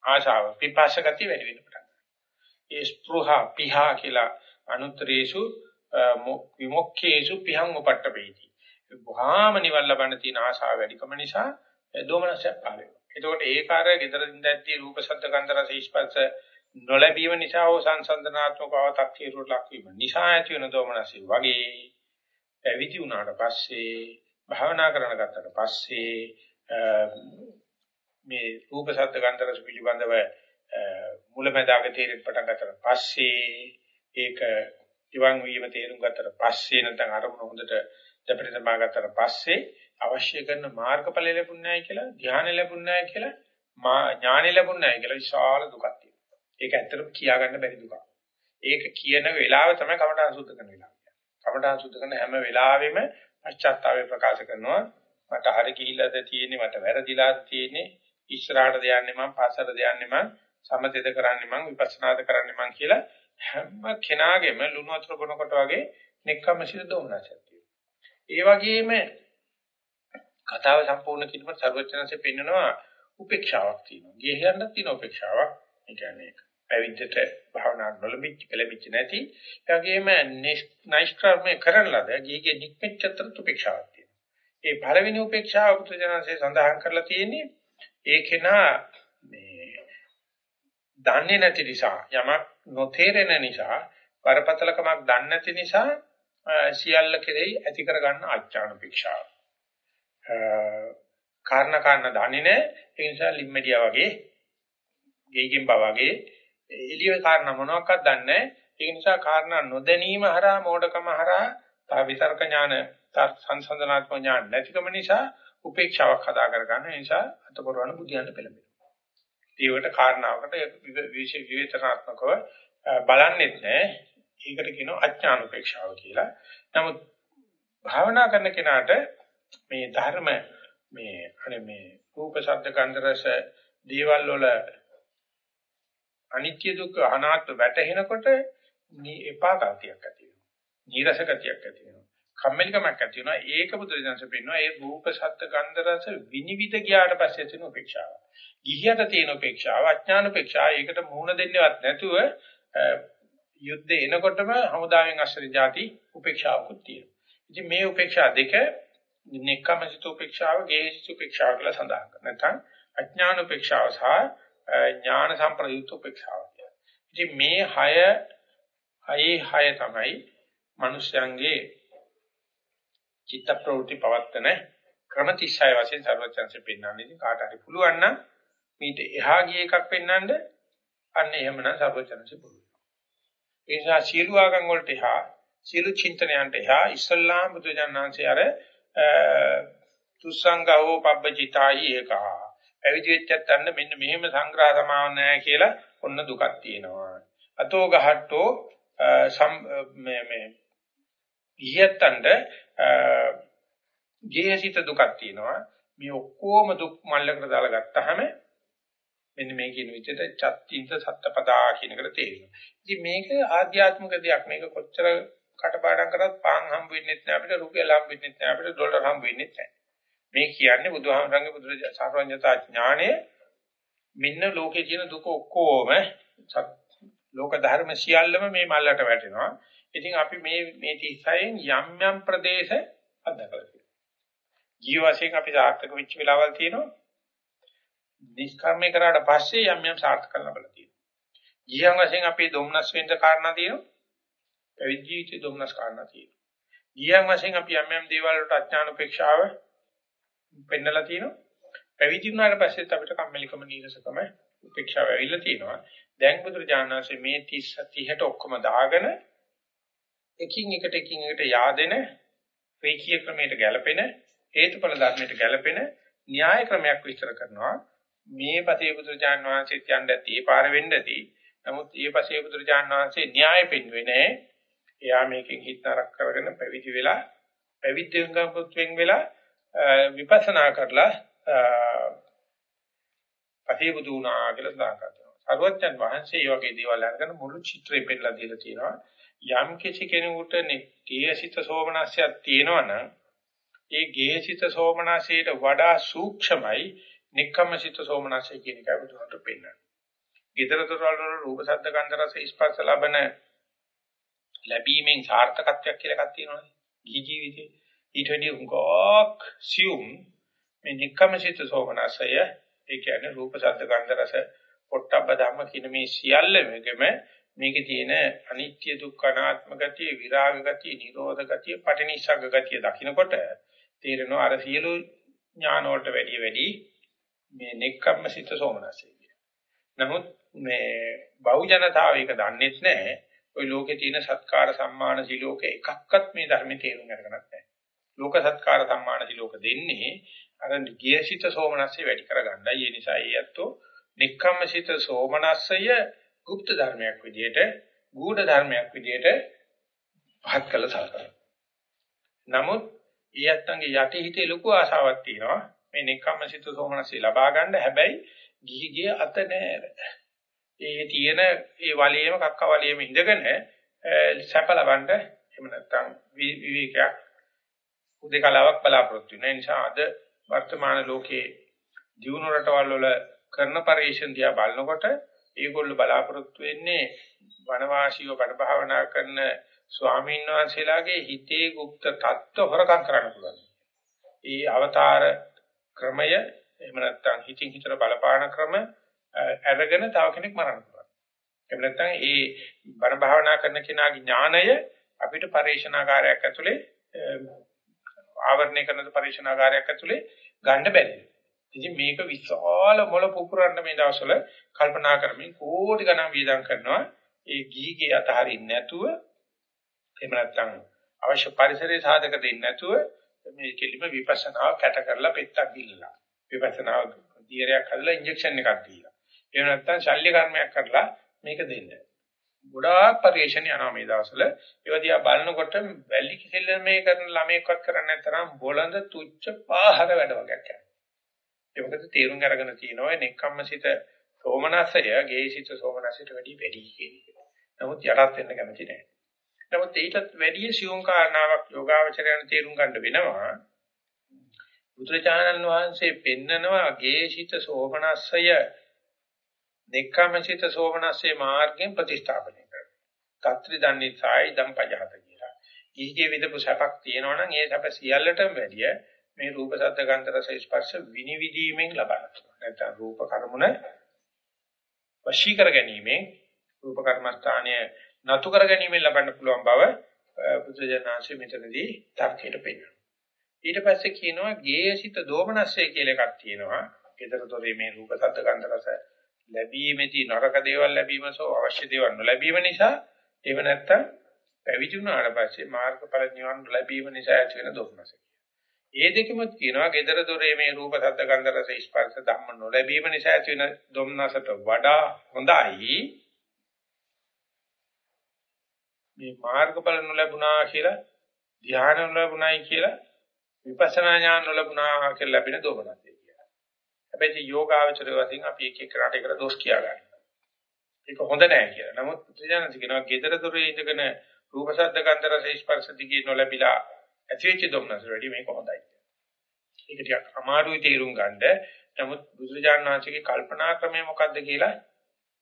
ආශාව පිපාසකති වැඩි වෙන පටන් ගන්නවා. ඒ ස්පෘහා පිහා කියලා අනුත්‍රේසු විමුක්ඛේසු පිහං උපට්ඨපේති. වහාම නිවන් ලබන්න තියෙන ආශාව වැඩිකම නිසා දෝමනසය පහළ වෙනවා. එතකොට ඒක අර gedara දින්දැද්දී රූප ශබ්ද ගන්ධ රස ස්පර්ශ නොලැබීම නිසා හෝ සංසන්දනාත්මක අවතක්තියට ලක්වීම නිසා ඇති වෙන දෝමනසය වගේ පැවිදි වුණාට පස්සේ භාවනා කරන ගත්තට පස්සේ මේ රූප ශබ්ද ගන්ධ රස පිළිබඳව මුලැමැදාක තේරෙන්න පටන් ගත්තට පස්සේ ඒක ඉවන් වීම තේරුම් ගත්තට පස්සේ නැත්නම් අරමුණ හොඳට දෙපිට තමා ගත්තට පස්සේ අවශ්‍ය කරන මාර්ගඵල ලැබුණ නැහැ කියලා ධ්‍යාන ලැබුණ නැහැ කියලා ඥානෙ ලැබුණ නැහැ කියලා විශාල දුකක් තියෙනවා. ඒක ඇත්තටම කියා ගන්න බැරි දුකක්. ඒක කියන වෙලාව තමයි කමඨාන් සුද්ධ කරන වෙලාව. කමඨාන් සුද්ධ කරන හැම වෙලාවෙම පශ්චාත්තාපය ප්‍රකාශ කරනවා. මට හරි ගිහිල්ලාද තියෙන්නේ මට වැරදිලාද තියෙන්නේ ඉස්සරහට දයන්නේ මම පස්සට දයන්නේ මම සමතේද කරන්නේ මම විපස්සනාද කරන්නේ මම කියලා හැම කෙනාගේම ලුණු වතුර බොනකොට වගේ නෙක්ඛම්මසිත දෝමනසක් තියෙනවා. ඒ වගේම කතාව සම්පූර්ණ කිරීමත් සර්වඥාන්සේ පෙන්නනවා උපේක්ෂාවක් තියෙනවා. ගෙහියන්නත් තියෙන උපේක්ෂාවක්. ඒ කියන්නේ පැවිද්දට භාවනා නොලබිච්ච පෙළඹිච්ච නැති. ඒ වගේම නයිස්ක්‍රමයේ කරන ලද ගිහිගේ නික්මෙච්චතර උපේක්ෂාවක් තියෙනවා. ඒ පළවෙනි උපේක්ෂාව පුත්‍රජනන්සේ සඳහන් කරලා තියෙන්නේ ඒකේනා මේ දන්නේ නැති නිසා යමක් නොතේරෙන නිසා පරපතලකමක් දන්නේ නැති නිසා සියල්ල කෙරෙහි ඇති කරගන්න අඥානපේක්ෂාව. කාරණා කාරණා දන්නේ නැහැ ඒ නිසා ලිම්මඩියා වගේ ගෙයිකින් බා වගේ එළියේ කාරණා මොනවාක්වත් දන්නේ නැහැ ඒ නිසා කාරණා නොදැනීම හරහා මෝඩකම හරහා තා විතර්ක ඥාන සංසන්දනාත්මක ඥාන නැතිකම නිසා උපේක්ෂාවක් හදා කර ගන්න නිසා අතපොරවන බුදියන්න පෙළඹෙනවා. ඒකට කාරණාවකට විශේෂ විවේචනාත්මකව බලන්නෙත් නැහැ. ඒකට කියනවා අඥාන උපේක්ෂාව කියලා. නමුත් භාවනා කරන කෙනාට මේ ධර්ම මේ අනේ මේ රූප ශබ්ද ගන්ධ රස දේවල් වල අනිත්‍ය දුක්ඛ අනාත්ම වැටහෙනකොට එපා ගතියක් ඇති වෙනවා. නීරස ගතියක් ඇති වෙනවා. කම්මැලිකමක් ඇති වෙනවා. ඒක බුදුරජාණන්ස පෙන්නවා. ඒ රූප ශබ්ද ගන්ධ රස විනිවිද ගියාට පස්සේ තියෙන උපේක්ෂාව. ගිහියට තියෙන උපේක්ෂාව, අඥාන උපේක්ෂාව. ඒකට මුහුණ දෙන්නවත් නැතුව යුද්ධ එනකොටම හමුදාවෙන් අශ්‍රි જાති උපේක්ෂාවකුත් තියෙනවා. ඉතින් මේ උපේක්ෂා දෙක නික්කමසිත උපේක්ෂාව, ගේහිත උපේක්ෂාව කියලා සඳහන් කරනවා. නැත්නම් අඥාන උපේක්ෂාව සහ ඥාන සම්ප්‍රයුක්ත උපේක්ෂාව කියලා. ඉතින් මේ හය හයේ හය තමයි මිනිස්යන්ගේ චිත්ත ප්‍රවෘත්ති පවත්තන ක්‍රම 36 වශයෙන් සර්වචන්සේ පෙන්වන්නේ. ඉතින් කාට හරි පුළුවන් නම් මීට එහා ගිය එකක් පෙන්වන්න අන්න එහෙමනම් සර්වචන්සේ පුළුවන්. ඒ නිසා සීල ආගම් වලට එහා සීල චින්තනයන්ට එහා ඉස්ලාම් බුදුජානනාංශය අර තුස්සංගහෝ පබ්බචිතායි ඒකහ. පැවිදි වෙච්චත් අන්න මෙන්න මෙහෙම සංග්‍රහ සමාව නැහැ කියලා ඔන්න දුකක් තියෙනවා. අතෝ ගහට්ටෝ මේ මේ ඊයත්තන්ට ජීහිත දුකක් තියෙනවා. මේ ඔක්කොම දුක් මල්ලකට දාලා ගත්තාම මෙන්න මේ කියන විදිහට චත්තින්ත සත්පදා කියන එකට තේරෙනවා. ඉතින් මේක ආධ්‍යාත්මික දෙයක්. මේක කොච්චර කටපාඩම් කරත් පාන් හම්බ වෙන්නේ නැහැ අපිට රුපියල් හම්බ වෙන්නේ නැහැ අපිට ඩොලර් හම්බ වෙන්නේ නැහැ. මේ කියන්නේ බුදුහාමරංගේ බුදුරජාණන් ඥානය මෙන්න ලෝකේ තියෙන දුක ඔක්කොම ලෝක ධර්ම සියල්ලම මේ මල්ලට වැටෙනවා. ඉතින් අපි මේ මේ 36න් යම් යම් ප්‍රදේශ අත්දකලා තියෙනවා. ජීව වශයෙන් අපි සාර්ථක වෙච්ච වෙලාවල් තියෙනවා. නිෂ්කර්මේ කරාට පස්සේ යම් යම් සාර්ථක කරලා බලලා තියෙනවා. ජීවන් වශයෙන් අපි දුම්නස් වෙන්න කාරණා තියෙනවා. පැවිදි ජීවිතේ දුම්නස් කාරණා තියෙනවා. ගියන් වශයෙන් අපි යම් යම් දේවල් වලට අඥාන උපේක්ෂාව පෙන්නලා තියෙනවා. පැවිදි වුණාට පස්සෙත් අපිට කම්මැලිකම නීරසකම උපේක්ෂාව ඇවිල්ලා තියෙනවා. දැන් බුදුරජාණන්සේ මේ 30 30ට ඔක්කොම දාගෙන එකින් එකට එකින් එකට yaadෙන වේකී ක්‍රමයට ගැලපෙන හේතුඵල ධර්මයට ගැලපෙන න්‍යාය ක්‍රමයක් විස්තර කරනවා. මේ පතේ බුදුරජාණන් වහන්සේත් යන්න ඇති ඒ පාර වෙන්න ඇති. නමුත් ඒ පසේ බුදුරජාණන් වහන්සේ න්‍යාය පෙන්වෙන්නේ නැහැ. එයා මේකෙන් හිත නරක කරගෙන පැවිදි වෙලා පැවිද්දෙන් ගම්පුත්වෙන් වෙලා විපස්සනා කරලා පතේ බුදු වුණා කියලා සඳහන් කරනවා. සරුවච්චන් වහන්සේ මේ වගේ දේවල් අරගෙන මුළු චිත්‍රය පෙන්නලා දීලා තියෙනවා. යම් කිසි කෙනෙකුට නිකේසිත සෝමනස්යක් තියෙනවනම් ඒ ගේසිත සෝමනසයට වඩා සූක්ෂමයි නික්කමසිත සෝමනසය කියන එකයි බුදුහාමුදුරු පෙන්නන්නේ. ඊතර දොරවල් වල රූප ශබ්ද ගන්ධ රස ස්පර්ශ ලබන ලැබීමෙන් සාර්ථකත්වයක් කියලා එකක් තියෙනවානේ. ජී ජීවිතේ ඊට වැඩි උගක් සියුම් මේ නික්කමසිත සෝමනසය ඒ කියන්නේ රූප ශබ්ද ගන්ධ රස පොට්ටබ්බ ධම්ම කියන මේ සියල්ලෙම මේකේ තියෙන අනිත්‍ය දුක්ඛ අනාත්ම ගතිය විරාග ගතිය නිරෝධ ගතිය පටිනිස්සග්ග ගතිය දකින්නකොට තේරෙනවා අර සියලු ඥාන වලට වැඩිය වැඩි මේ නෙක්ඛම්මසිත සෝමනසය කියන. නමුත් මේ බහුජනතාව ඒක දන්නේත් නැහැ. ওই ලෝකේ තියෙන සත්කාර සම්මාන සිලෝක එකක්වත් මේ ධර්මයේ තේරුම් අරගෙනත් නැහැ. ලෝක සත්කාර සම්මාන සිලෝක දෙන්නේ අර ගියසිත සෝමනස්සය වැඩි කරගන්නයි. ඒ නිසා ඒ ඇත්තෝ නික්කම්මසිත සෝමනස්සය গুপ্ত ධර්මයක් විදියට, ගූඪ ධර්මයක් විදියට පහත් කළ සලකනවා. නමුත් ඒ ඇත්තන්ගේ යටි හිතේ ලොකු ආශාවක් තියෙනවා. මේ නික්කම්මසිත සෝමනස්සය ලබා ගන්න හැබැයි ගිහි ගිය අත නෑ. ඒ තියෙන ඒ වලියෙම කක්ක වලියෙම ඉඳගෙන සැප ලබන්න එහෙම නැත්නම් විවේකයක් උදේකලාවක් බලාපොරොත්තු වෙන නිසා අද වර්තමාන ලෝකයේ දියුණු රටවල් වල කරන පරිශ්‍රණ දිහා බලනකොට ඒගොල්ලෝ බලාපොරොත්තු වෙන්නේ වනවාසීව බඩ භාවනා කරන ස්වාමීන් වහන්සේලාගේ හිතේ গুপ্ত தত্ত্ব හොරකම් කරන්න පුළුවන්. ඒ අවතාර ක්‍රමය එහෙම නැත්නම් හිතින් හිතට බලපාන ක්‍රම අරගෙන තව කෙනෙක් මරන්න පුළුවන්. එහෙම නැත්නම් ඒ බණ භාවනා කරන කෙනාගේ ඥාණය අපිට පරිශනාකාරයක් ඇතුලේ ආවරණය කරන පරිශනාකාරයක් ඇතුලේ ගන්න බැහැ. ඉතින් මේක විශාල මොළ පුපුරන්න මේ දවස්වල කල්පනා කරමින් කෝටි ගණන් වියදම් කරනවා. ඒ ගීගේ අතහරින්න නැතුව එහෙම නැත්නම් අවශ්‍ය පරිසරයේ සාධක දෙන්නේ නැතුව මේ කෙලිම විපස්සනාව කැට කරලා පෙත්තක් ගිල්ලලා. විපස්සනාව දියරයක් හදලා ඉන්ජෙක්ෂන් එකක් දීලා. එහෙම නැත්නම් ශල්‍ය කර්මයක් කරලා මේක දෙන්න. ගොඩාක් පරිශ්‍රණ යනවා මේ දවස්වල. ඒවා දිහා බලනකොට වැලි කිසෙල්ල මේ කරන ළමයෙක්වත් කරන්නේ නැතරම් බොළඳ තුච්ච පාහර වැඩ වගේක් යනවා. ඒ මොකද තේරුම් අරගෙන තියෙනවා නෙක්ඛම්මසිත සෝමනසය ගේසිත සෝමනසයට වැඩි වැඩි කියන එක. නමුත් යටත් වෙන්න කැමති නැහැ. නමුත් ඊටත් වැඩි සියුම් කාරණාවක් යෝගාවචරයන් තේරුම් ගන්න වෙනවා. බුදුරජාණන් වහන්සේ පෙන්නනවා ගේසිත සෝමනස්සය නෙක්ඛම්මසිත සෝමනස්සේ මාර්ගයෙන් ප්‍රතිස්ථාපනය කරනවා. తත්‍රි දන්නේ සායි දම්පජහත කියලා. ඊගේ විදපු සැපක් තියෙනවා නම් ඒ සැප සියල්ලටම වැඩිය මේ රූප සද්ද ගන්ධ රස ස්පර්ශ විනිවිදීමෙන් ලබනවා. නැත්නම් රූප කර්මුණ වශී කර ගැනීමෙන් රූප කර්මස්ථානය නතු කර ගැනීමෙන් ලබන්න පුළුවන් බව බුදුජානනාංශය මෙතනදී තර්කයට පෙන්නනවා. ඊට පස්සේ කියනවා ගේයසිත දෝමනස්සය කියලා එකක් තියෙනවා. ඊතරතොරේ මේ රූප සද්ද ගන්ධ රස ලැබීමේදී නරක දේවල් ලැබීම සෝ අවශ්‍ය දේවල් නොලැබීම නිසා එව නැත්තම් පැවිදි වුණාට පස්සේ මාර්ගඵල නිවන් ලැබීම නිසා ඇති වෙන දෝමනසය. ඒ දෙකම කියනවා gedara dore මේ රූප සද්ද ගන්ධ රස ස්පර්ශ ධම්ම නොලැබීම නිසා ඇති වෙන දොම්නසට වඩා හොඳයි මේ මාර්ගඵල නොලැබුණා කියලා ධ්‍යාන නොලැබුණයි කියලා විපස්සනා ඥාන නොලැබුණා කියලා ලැබෙන දෝමනසය කියලා. හැබැයි යෝගාවචර වශයෙන් අපි එක එක රට එකට දොස් කියා ගන්නවා. ඒක හොඳ නෑ කියලා. නමුත් ප්‍රතිඥාන්ති කියනවා gedara dore ඉඳගෙන රූප සද්ද ගන්ධ රස ස්පර්ශ දිගේ නොලැබිලා ඇතිවෙච්ච දුම්නස වැඩි මේක හොඳයි. ඒක ටිකක් අමාරුයි තේරුම් ගන්න. නමුත් බුදුරජාණන් වහන්සේගේ කල්පනා ක්‍රමය මොකක්ද කියලා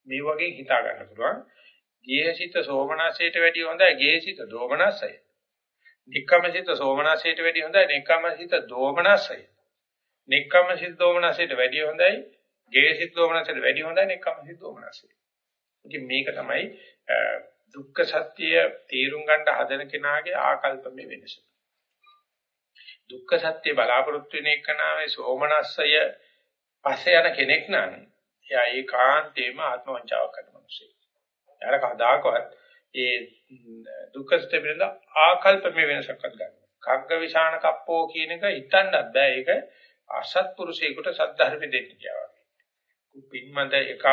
මේ වගේ හිතා ගන්න පුළුවන්. ගේහසිත සෝමනසයට වැඩිය හොඳයි ගේහසිත දෝමනසය. නික්කමසිත සෝමනසයට වැඩිය හොඳයි නික්කමසිත දෝමනසය. නික්කමසිත දෝමනසයට වැඩිය හොඳයි ගේහසිත දෝමනසයට වැඩිය හොඳයි නික්කමසිත දෝමනසය. ඉතින් මේක තමයි දුක්ඛ සත්‍ය තේරුම් ගන්න හදන කෙනාගේ ආකල්පමේ වෙනස. දුක්ඛ සත්‍ය බලාපොරොත්තු වෙන එකනාවේ සෝමනස්සය පස්සේ යන කෙනෙක් නම් එයා ඒකාන්තේම ආත්ම වංචාවක් කරන මිනිසෙක්. එයාලා කවදාකවත් ඒ දුක්ඛ සත්‍ය පිළිබඳ ආකල්පමේ වෙනසක් ගන්න. කග්ග විශාන කප්පෝ කියන එක හිතන්නත් බෑ. ඒක අසත්පුරුෂයෙකුට සද්ධර්ම දෙන්න කියනවා. පින්මද එක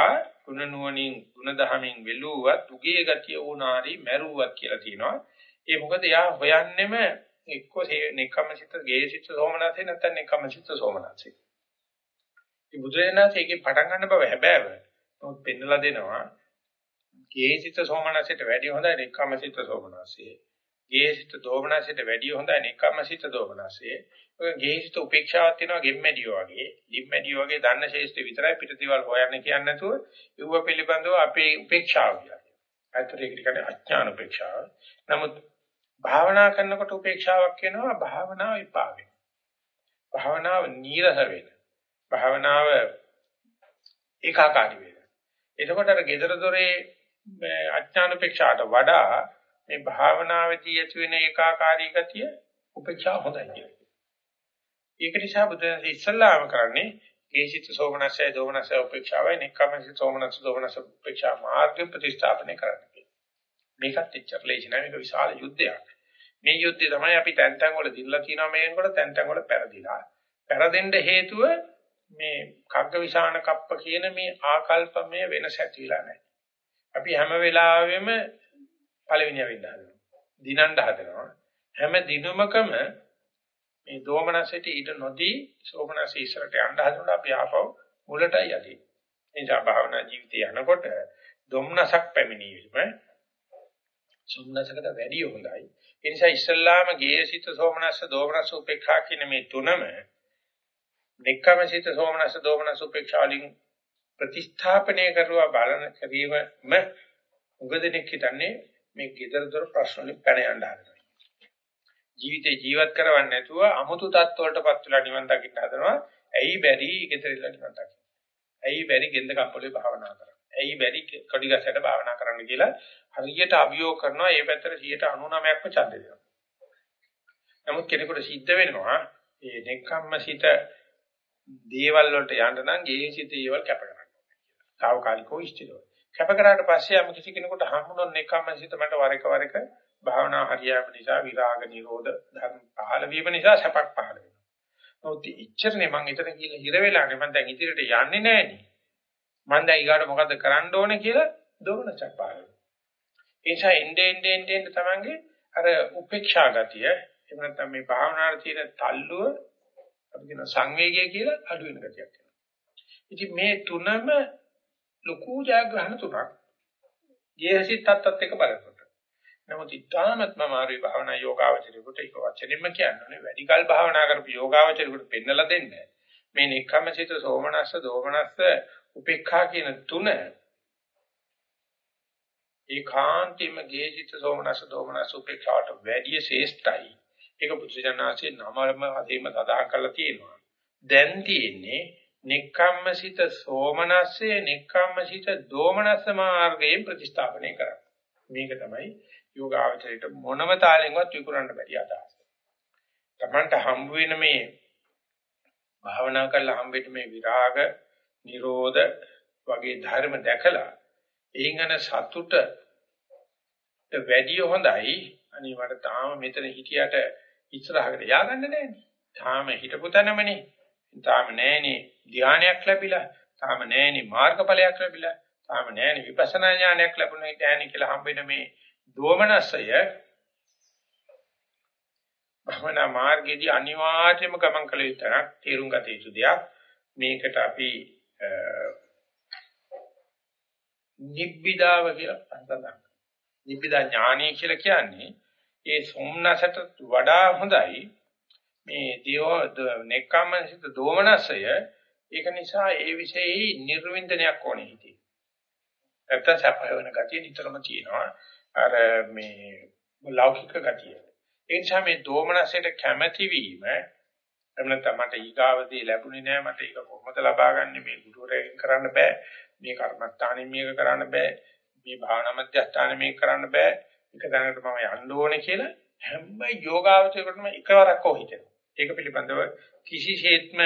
ගුණ නුවණින් ගුණ දහමින් වෙලුවත් උගේ ගතිය වුණාරි මැරුවත් කියලා තියෙනවා. ඒ මොකද යා හොයන්නෙම එක්ක නෙකමසිත ගේසිත සෝමනසේ නැත්නම් නෙකමසිත සෝමනසේ. මේ බුදුරජාණන්සේගේ පටන් ගන්න බව හැබෑව. නමුත් පෙන්නලා දෙනවා ගේසිත සෝමනසේට වැඩි හොඳයි නෙකමසිත සෝමනසේ. ගේසිත දෝමනසේට වැඩි හොඳයි නෙකමසිත දෝමනසේ. ඔය ගේහිත උපේක්ෂාවක් තියෙනවා ගෙම්මැඩියෝ වගේ. ලිම්මැඩියෝ වගේ දන්න ශේෂ්ඨ විතරයි පිටතිවල් හොයන්න කියන්නේ නැතුව ඉව පිළිබඳව අපේ උපේක්ෂාව කියලා. ඇත්තට ඒක කියන්නේ අඥාන උපේක්ෂාව. නමුත් භාවනා කරනකොට උපේක්ෂාවක් වෙනවා භාවනාව විපාක වෙනවා. භාවනාව නීරස වෙන. භාවනාව ඒකාකාරී වෙන. එතකොට අර gedara dore අඥාන උපේක්ෂාට වඩා මේ භාවනාවේදී ඇති වෙන ඒකාකාරී ගතිය උපේක්ෂාව හොඳයි කියලා. ඒක නිසා බුදුන් ඉස්සල්ලාම කරන්නේ කේසිත සෝමනසය දෝමනසය උපේක්ෂාවයි නික්කමසිත සෝමනස දෝමනස උපේක්ෂා මාර්ග ප්‍රතිස්ථාපනය කරන්නේ. මේකත් එච්චර ලේසි නෑ මේක විශාල යුද්ධයක්. මේ යුද්ධය තමයි අපි තැන් තැන් වල දිනලා තියෙනවා මේනකොට තැන් තැන් වල පෙරදිලා. පෙරදෙන්න හේතුව මේ කග්ග විසාන කප්ප කියන මේ ආකල්පමය වෙනස ඇතිලා නැහැ. අපි හැම වෙලාවෙම පළවෙනිය වෙන්න හදනවා. දිනන්න හදනවා. හැම දිනුමකම මේ දෝමනසෙට ඊට නොදී සෝමනස ඉස්සරට යන්න හදනකොට අපි ආපහු මුලටයි යන්නේ. ඒ නිසා භාවනා ජීවිතය යනකොට දොම්නසක් පැමිණීම සෝමනසකට වැඩිය හොඳයි. ඒ නිසා ඉස්සල්ලාම ගේසිත සෝමනස්ස දෝමනස්ස උපේක්ෂා කියන මේ තුනම නික්කමසිත සෝමනස්ස දෝමනස්ස උපේක්ෂා වලින් ප්‍රතිස්ථාපනය කරුවා බලන කිරීමම උගදෙනෙක් හිතන්නේ මේ gedara dor ප්‍රශ්න වලින් පැන යන්න හදනවා. ජීවිතේ ජීවත් කරවන්නේ නැතුව අමුතු තත්ත්වවලටපත් වෙලා නිවන් දකින්න හදනවා. ඇයි බැරි ගෙදරිලා නිවන් දකින්න. ඇයි බැරි ගෙන්ද කප්පලේ භාවනා කරන්න. ඇයි බැරි කඩිගසට භාවනා කරන්න කියලා හරියට අභියෝග කරනවා. ඒ පැත්තට 99%ක්ම ඡන්දය දෙනවා. නමුත් කෙනෙකුට සිද්ධ වෙනවා මේ නෙක්ඛම්මසිත දේවල් වලට යන්න නම් ගේසිත දේවල් කැප කරන්න ඕනේ කියලා. తాවකාලිකව ඉෂ්ටිතව. කැප කරාට පස්සේ යම් කිසි කෙනෙකුට හම්බුනොත් නෙක්ඛම්මසිත මට වර එක වර එක භාවනා හරියාම නිසා විරාග නිරෝධ ධර්ම පහළ වීම නිසා සැපක් පහළ වෙනවා. නමුත් ඉච්ඡරනේ මං එතන කියලා හිර වෙලානේ මං දැන් ඉදිරියට යන්නේ නැහෙනි. මං දැන් ඊගාට මොකද්ද කරන්න ඕනේ කියලා දෝමනසක් පහළ වෙනවා. ඒ නිසා එnde ende ende ende තමන්ගේ අර උපේක්ෂා ගතිය එහෙම නැත්නම් මේ භාවනාවේ තියෙන තල්ලුව අපි කියන සංවේගය කියලා අඩු වෙන ගතියක් එනවා. ඉතින් මේ තුනම ලකූ ජයග්‍රහණ තුනක්. ඊයසිත තත්ත්වත් එක බලන්න. නමුත් ඊටාත්ම මාරු භාවනා යෝගාවචරයට ඒක වචනින්ම කියන්නේ වැඩි කල් භාවනා කරපු යෝගාවචරයට පෙන්නලා දෙන්න. මේ නික්කමසිත සෝමනස්ස දෝමනස්ස උපේක්ඛා කියන තුන ඒකාන්තීම ගේජිත සෝමනස්ස දෝමනස්ස උපේක්ඛාට වැඩි ශ්‍රේෂ්ඨයි. ඒක පුදුජනාසේ නමම අධේම සදාහන් කරලා තියෙනවා. දැන් තියෙන්නේ නික්කම්මසිත සෝමනස්සේ නික්කම්මසිත දෝමනස්ස මාර්ගයෙන් ප්‍රතිස්ථාපනය කරා. මේක තමයි යෝගාවචරයට මොනම තාලෙන්වත් විකුණන්න බැරි අදහස. Tamanට හම්බ වෙන මේ භාවනා කරලා හම්බෙට මේ විරාග, නිරෝධ වගේ ධර්ම දැකලා එයින් සතුට වැඩි හොඳයි. අනේ මට තාම මෙතන හිටියට ඉස්සරහකට ය아가න්න නැහැනේ. තාම හිටපු තැනමනේ. තාම නැහැනේ ධානයක් ලැබිලා. තාම නැහැනේ මාර්ගඵලයක් ලැබිලා. තාම නැහැනේ විපස්සනා ඥානයක් ලැබුණේ නැහැ කියලා හම්බෙන මේ දෝමනසය භවනා මාර්ගයේදී අනිවාර්යයෙන්ම ගමන් කළ යුතුක් තේරුම් ගත යුතු දෙයක්. මේකට අපි නිබ්බිදාව කියලා සඳහන් නිබ්බිදා ඥානය කියලා කියන්නේ ඒ සොම්නසට වඩා හොඳයි. මේ දේව නෙක්ඛම්මසිත දෝමනසය ඒක නිසා ඒ විශේෂයි නිර්වින්දනයක් ඕනේ හිතේ. නැත්තම් සැප වෙන ගතිය නිතරම තියෙනවා. අර මේ ලෞකික ගතිය. ඒ නිසා මේ දෝමනසයට කැමැති වීම එහෙම නැත්නම් මට ඊගාවදී ලැබුණේ නෑ මට ඒක කොහොමද ලබා ගන්න මේ ගුරුවරයෙක් කරන්න බෑ මේ කර්මස්ථානෙ මේක කරන්න බෑ මේ භාවනා මධ්‍යස්ථානේ මේක කරන්න බෑ. එක දැනකට මම යන්න ඕනේ කියලා හැම යෝගාවචරයකටම එකවරක් හෝ හිතෙනවා. ඒක පිළිබඳව කිසිසේත්ම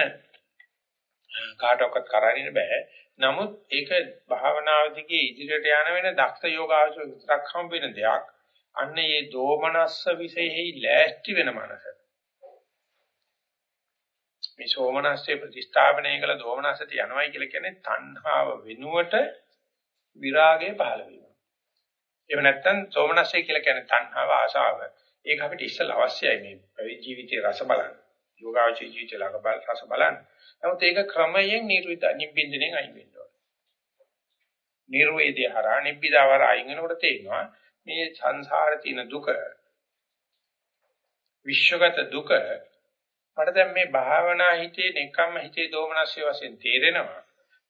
කාටවත් කරන්නේ බෑ. නමුත් ඒක භාවනාවේදී ඉදිරියට යන වෙන දක්ෂ යෝගාවචර විතරක් හම් වෙන දෙයක්. අන්න ඒ දෝමනස්ස විශේෂයි ලෑස්ති වෙන මනස. මේ සෝමනස්සේ ප්‍රතිස්ථාපනය කළ දෝමනස්සට යනවයි කියලා කියන්නේ තණ්හාව වෙනුවට විරාගය පහළ වීම. එහෙම නැත්නම් සෝමනස්සේ කියලා කියන්නේ තණ්හාව ආශාව. ඒක අපිට ඉස්සෙල්ලා අවශ්‍යයි මේ පැවිදි ජීවිතයේ රස බලන්න. යෝගාචර ජීවිතේ ළඟ බල රස බලන්න. නමුත් ඒක ක්‍රමයෙන් නිර්විත නිබ්බින්දණයෙන් අයින් වෙන්න ඕනේ. නිර්වේදී හරහා නිබ්බිදාවර අයින් වෙනකොට තේනවා මේ සංසාරේ තියෙන දුක විශ්වගත දුක මට දැන් මේ භාවනා හිතේ නෙකම්ම හිතේ දෝමනස්ය වශයෙන් තේරෙනවා.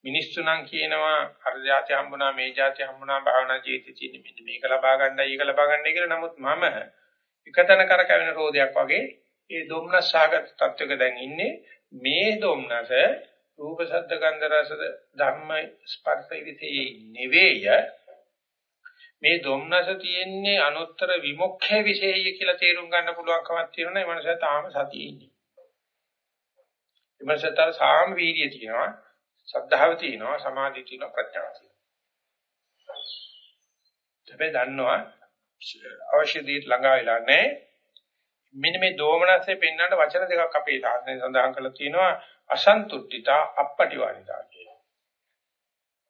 මිනිස්සු නම් කියනවා අර જાති හම්බුණා මේ જાති හම්බුණා භාවනා ජීවිතේ තියෙන මෙන්න මේක ලබා ගන්නයි ඒක ලබා ගන්නයි කියලා. නමුත් මම එකතන කරකැවෙන රෝදයක් වගේ ඒ දොම්නස් සාගත තත්වයක දැන් ඉන්නේ. මේ දොම්නස රූප ශබ්ද ගන්ධ රස ධම්ම ස්පර්ශ විදී නෙවේය මේ දොම්නස තියෙන්නේ අනුත්තර විමුක්ඛය විශේෂය කියලා තේරුම් ගන්න පුළුවන්කමක් තියෙනවා ඒ මනස තාම සතියේ ඉන්නේ. ඒ මනසතර සාම වීර්යය තියෙනවා සද්ධාව තියෙනවා සමාධිය තියෙනවා ප්‍රඥාව තියෙනවා. හැබැයි දන්නවා අවශ්‍ය දේ ළඟා වෙලා නැහැ. මෙන්න මේ දෝමනස්සේ පෙන්වන්න වචන දෙකක් අපේ සාසනය සඳහන් කරලා තියෙනවා අසන්තුට්ඨිතා අපපටිවාරිතා කියලා.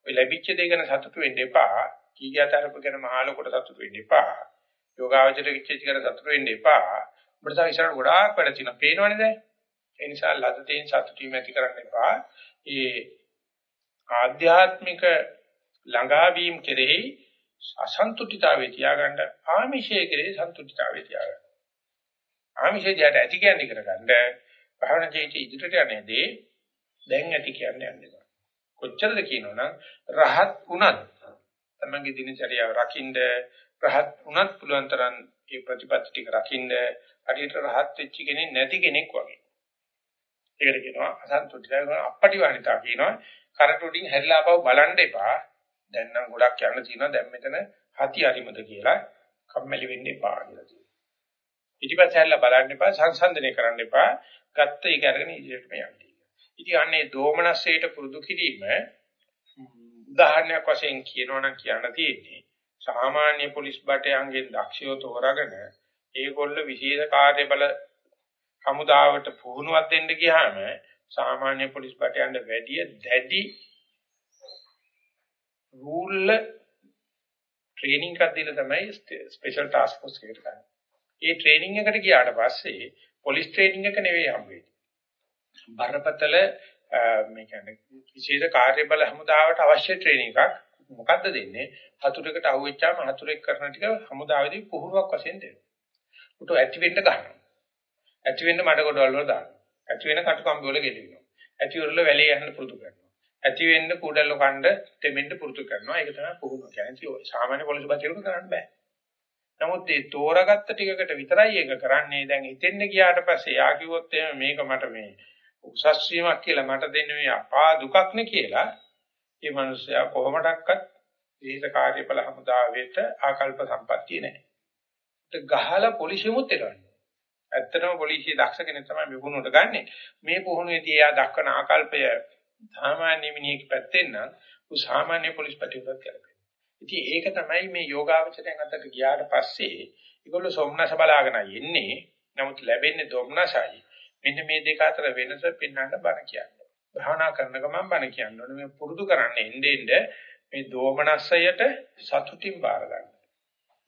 ඔය ලැබිච්ච දේ ගැන සතුටු වෙන්න එපා. කීකියතරප ගැන මහලොකට සතුටු වෙන්න එපා. යෝගාවචර කිච්චි ගැන සතුටු වෙන්න එපා. අපිට තව ඉස්සරහ ගොඩාක් වැඩ තියෙනවා. පේනවනේ දැන්. ඒ නිසා ලද තේන් සතුටු වීම ඇති කරන්න එපා. ඒ ආධ්‍යාත්මික ළඟාවීම් කෙරෙහි අසන්තුටිතාවේ තියාගන්න ආමිෂයේ කෙරෙහි සන්තුටිතාවේ තියාගන්න. ආමිෂය දිහාට ඇති කියන්නේ ඉගෙන ගන්න. භාවනා ජීවිතය ඉදිරියට යන්නේදී දැන් ඇති කියන්නේ යන්නේ. කොච්චරද කියනවනම් රහත් උනත් තමන්ගේ දිනචරියාව රකින්න රහත් උනත් පුළුවන් තරම් ඒ ප්‍රතිපත්ති ටික රකින්න අරියට රහත් වෙච්ච කෙනෙක් නැති කෙනෙක් වගේ. ඒකට කියනවා අසන්තුටිතාව අපටිවාණිතා කියනවා කරට උඩින් හැරිලා ආපහු බලන්න එපා. දැන් නම් ගොඩක් යන්න තියෙනවා. දැන් මෙතන හති අරිමුද කියලා කම්මැලි වෙන්න එපා කියලා තියෙනවා. ඊටපස්සේ හැරිලා බලන්න එපා, සංසන්දනය කරන්න එපා. ගත්ත එක අරගෙන ඉදිරියටම යන්න. ඉතින් අන්නේ දෝමනස්සයට පුරුදු කිරීම උදාහරණයක් වශයෙන් කියනවනම් කියන්න තියෙන්නේ සාමාන්‍ය පොලිස් බටයන්ගෙන් දක්ෂයෝ තෝරාගෙන ඒගොල්ල විශේෂ කාර්ය බල හමුදාවට පුහුණුවක් දෙන්න ගියාම සාමාන්‍ය පොලිස් බටයන්ට වැඩිය දැඩි රූල් ට්‍රේනින්ග් එකක් දීලා තමයි ස්පෙෂල් ටාස්ක් ෆෝස් එකට ගන්න. ඒ ට්‍රේනින්ග් එකට ගියාට පස්සේ පොලිස් ට්‍රේනින්ග් එක නෙවෙයි හම්බ වෙන්නේ. බරපතල මේ කියන්නේ විශේෂ කාර්යබල හමුදාවට අවශ්‍ය ට්‍රේනින්ග් එකක් මොකද්ද දෙන්නේ? හතුරෙකුට අහුවෙච්චාම හතුරෙක් කරන ටික හමුදාවේදී පුහුණුවක් වශයෙන් දෙනවා. උට ඇති වෙන්න ගන්නවා. ඇති වෙන්න මඩ කොටවල වල දානවා. ඇති වෙන කටුකම්බි වල ගෙලිනවා. ඇති වල වැලේ යන්න පුරුදු කරනවා. ඇති වෙන්න කුඩල්ල කණ්ඩ තෙමෙන්න පුරුදු කරනවා. ඒක තමයි පුහුණුව කියන්නේ. සාමාන්‍ය පොලිස් බතියකට කරන්න බෑ. නමුත් මේ තෝරාගත්ත ටිකකට විතරයි ඒක කරන්නේ. දැන් හිතෙන්න ගියාට පස්සේ යා කිව්වොත් එහෙම මේක මට මේ උසස් වීමක් කියලා මට දෙන්නේ මේ අපා දුකක් නේ කියලා. මේ මිනිස්සයා කොහොමඩක්වත් විශේෂ කාර්යඵල හමුදාවෙට ආකල්ප සම්පත්තිය නැහැ. ඒක ගහලා පොලිසියමුත් එනවනේ. ඇත්තටම පොලිසිය දක්ෂ කෙනෙක් තමයි මේ පුහුණුවට ගන්නෙ. මේ පුහුණුවේදී එයා දක්වන ආකල්පය සාමාන්‍ය මිනිහෙක් පැත්තෙන් නම් උ සාමාන්‍ය පොලිස් පැටියෙකුට කරන්නේ. ඉතින් ඒක තමයි මේ යෝගාවචරයන් අතට ගියාට පස්සේ ඒගොල්ලෝ සොම්නස බලාගෙන යන්නේ. නමුත් ලැබෙන්නේ දුම්නසයි. මෙන්න මේ දෙක අතර වෙනස පෙන්වන්න බණ කියන්නේ. භාවනා කරන ගමන් බණ කියන්නේ. මේ පුරුදු කරන්නේ එන්නේ එන්නේ මේ දෝමනස්සයට සතුටින් බාර ගන්න.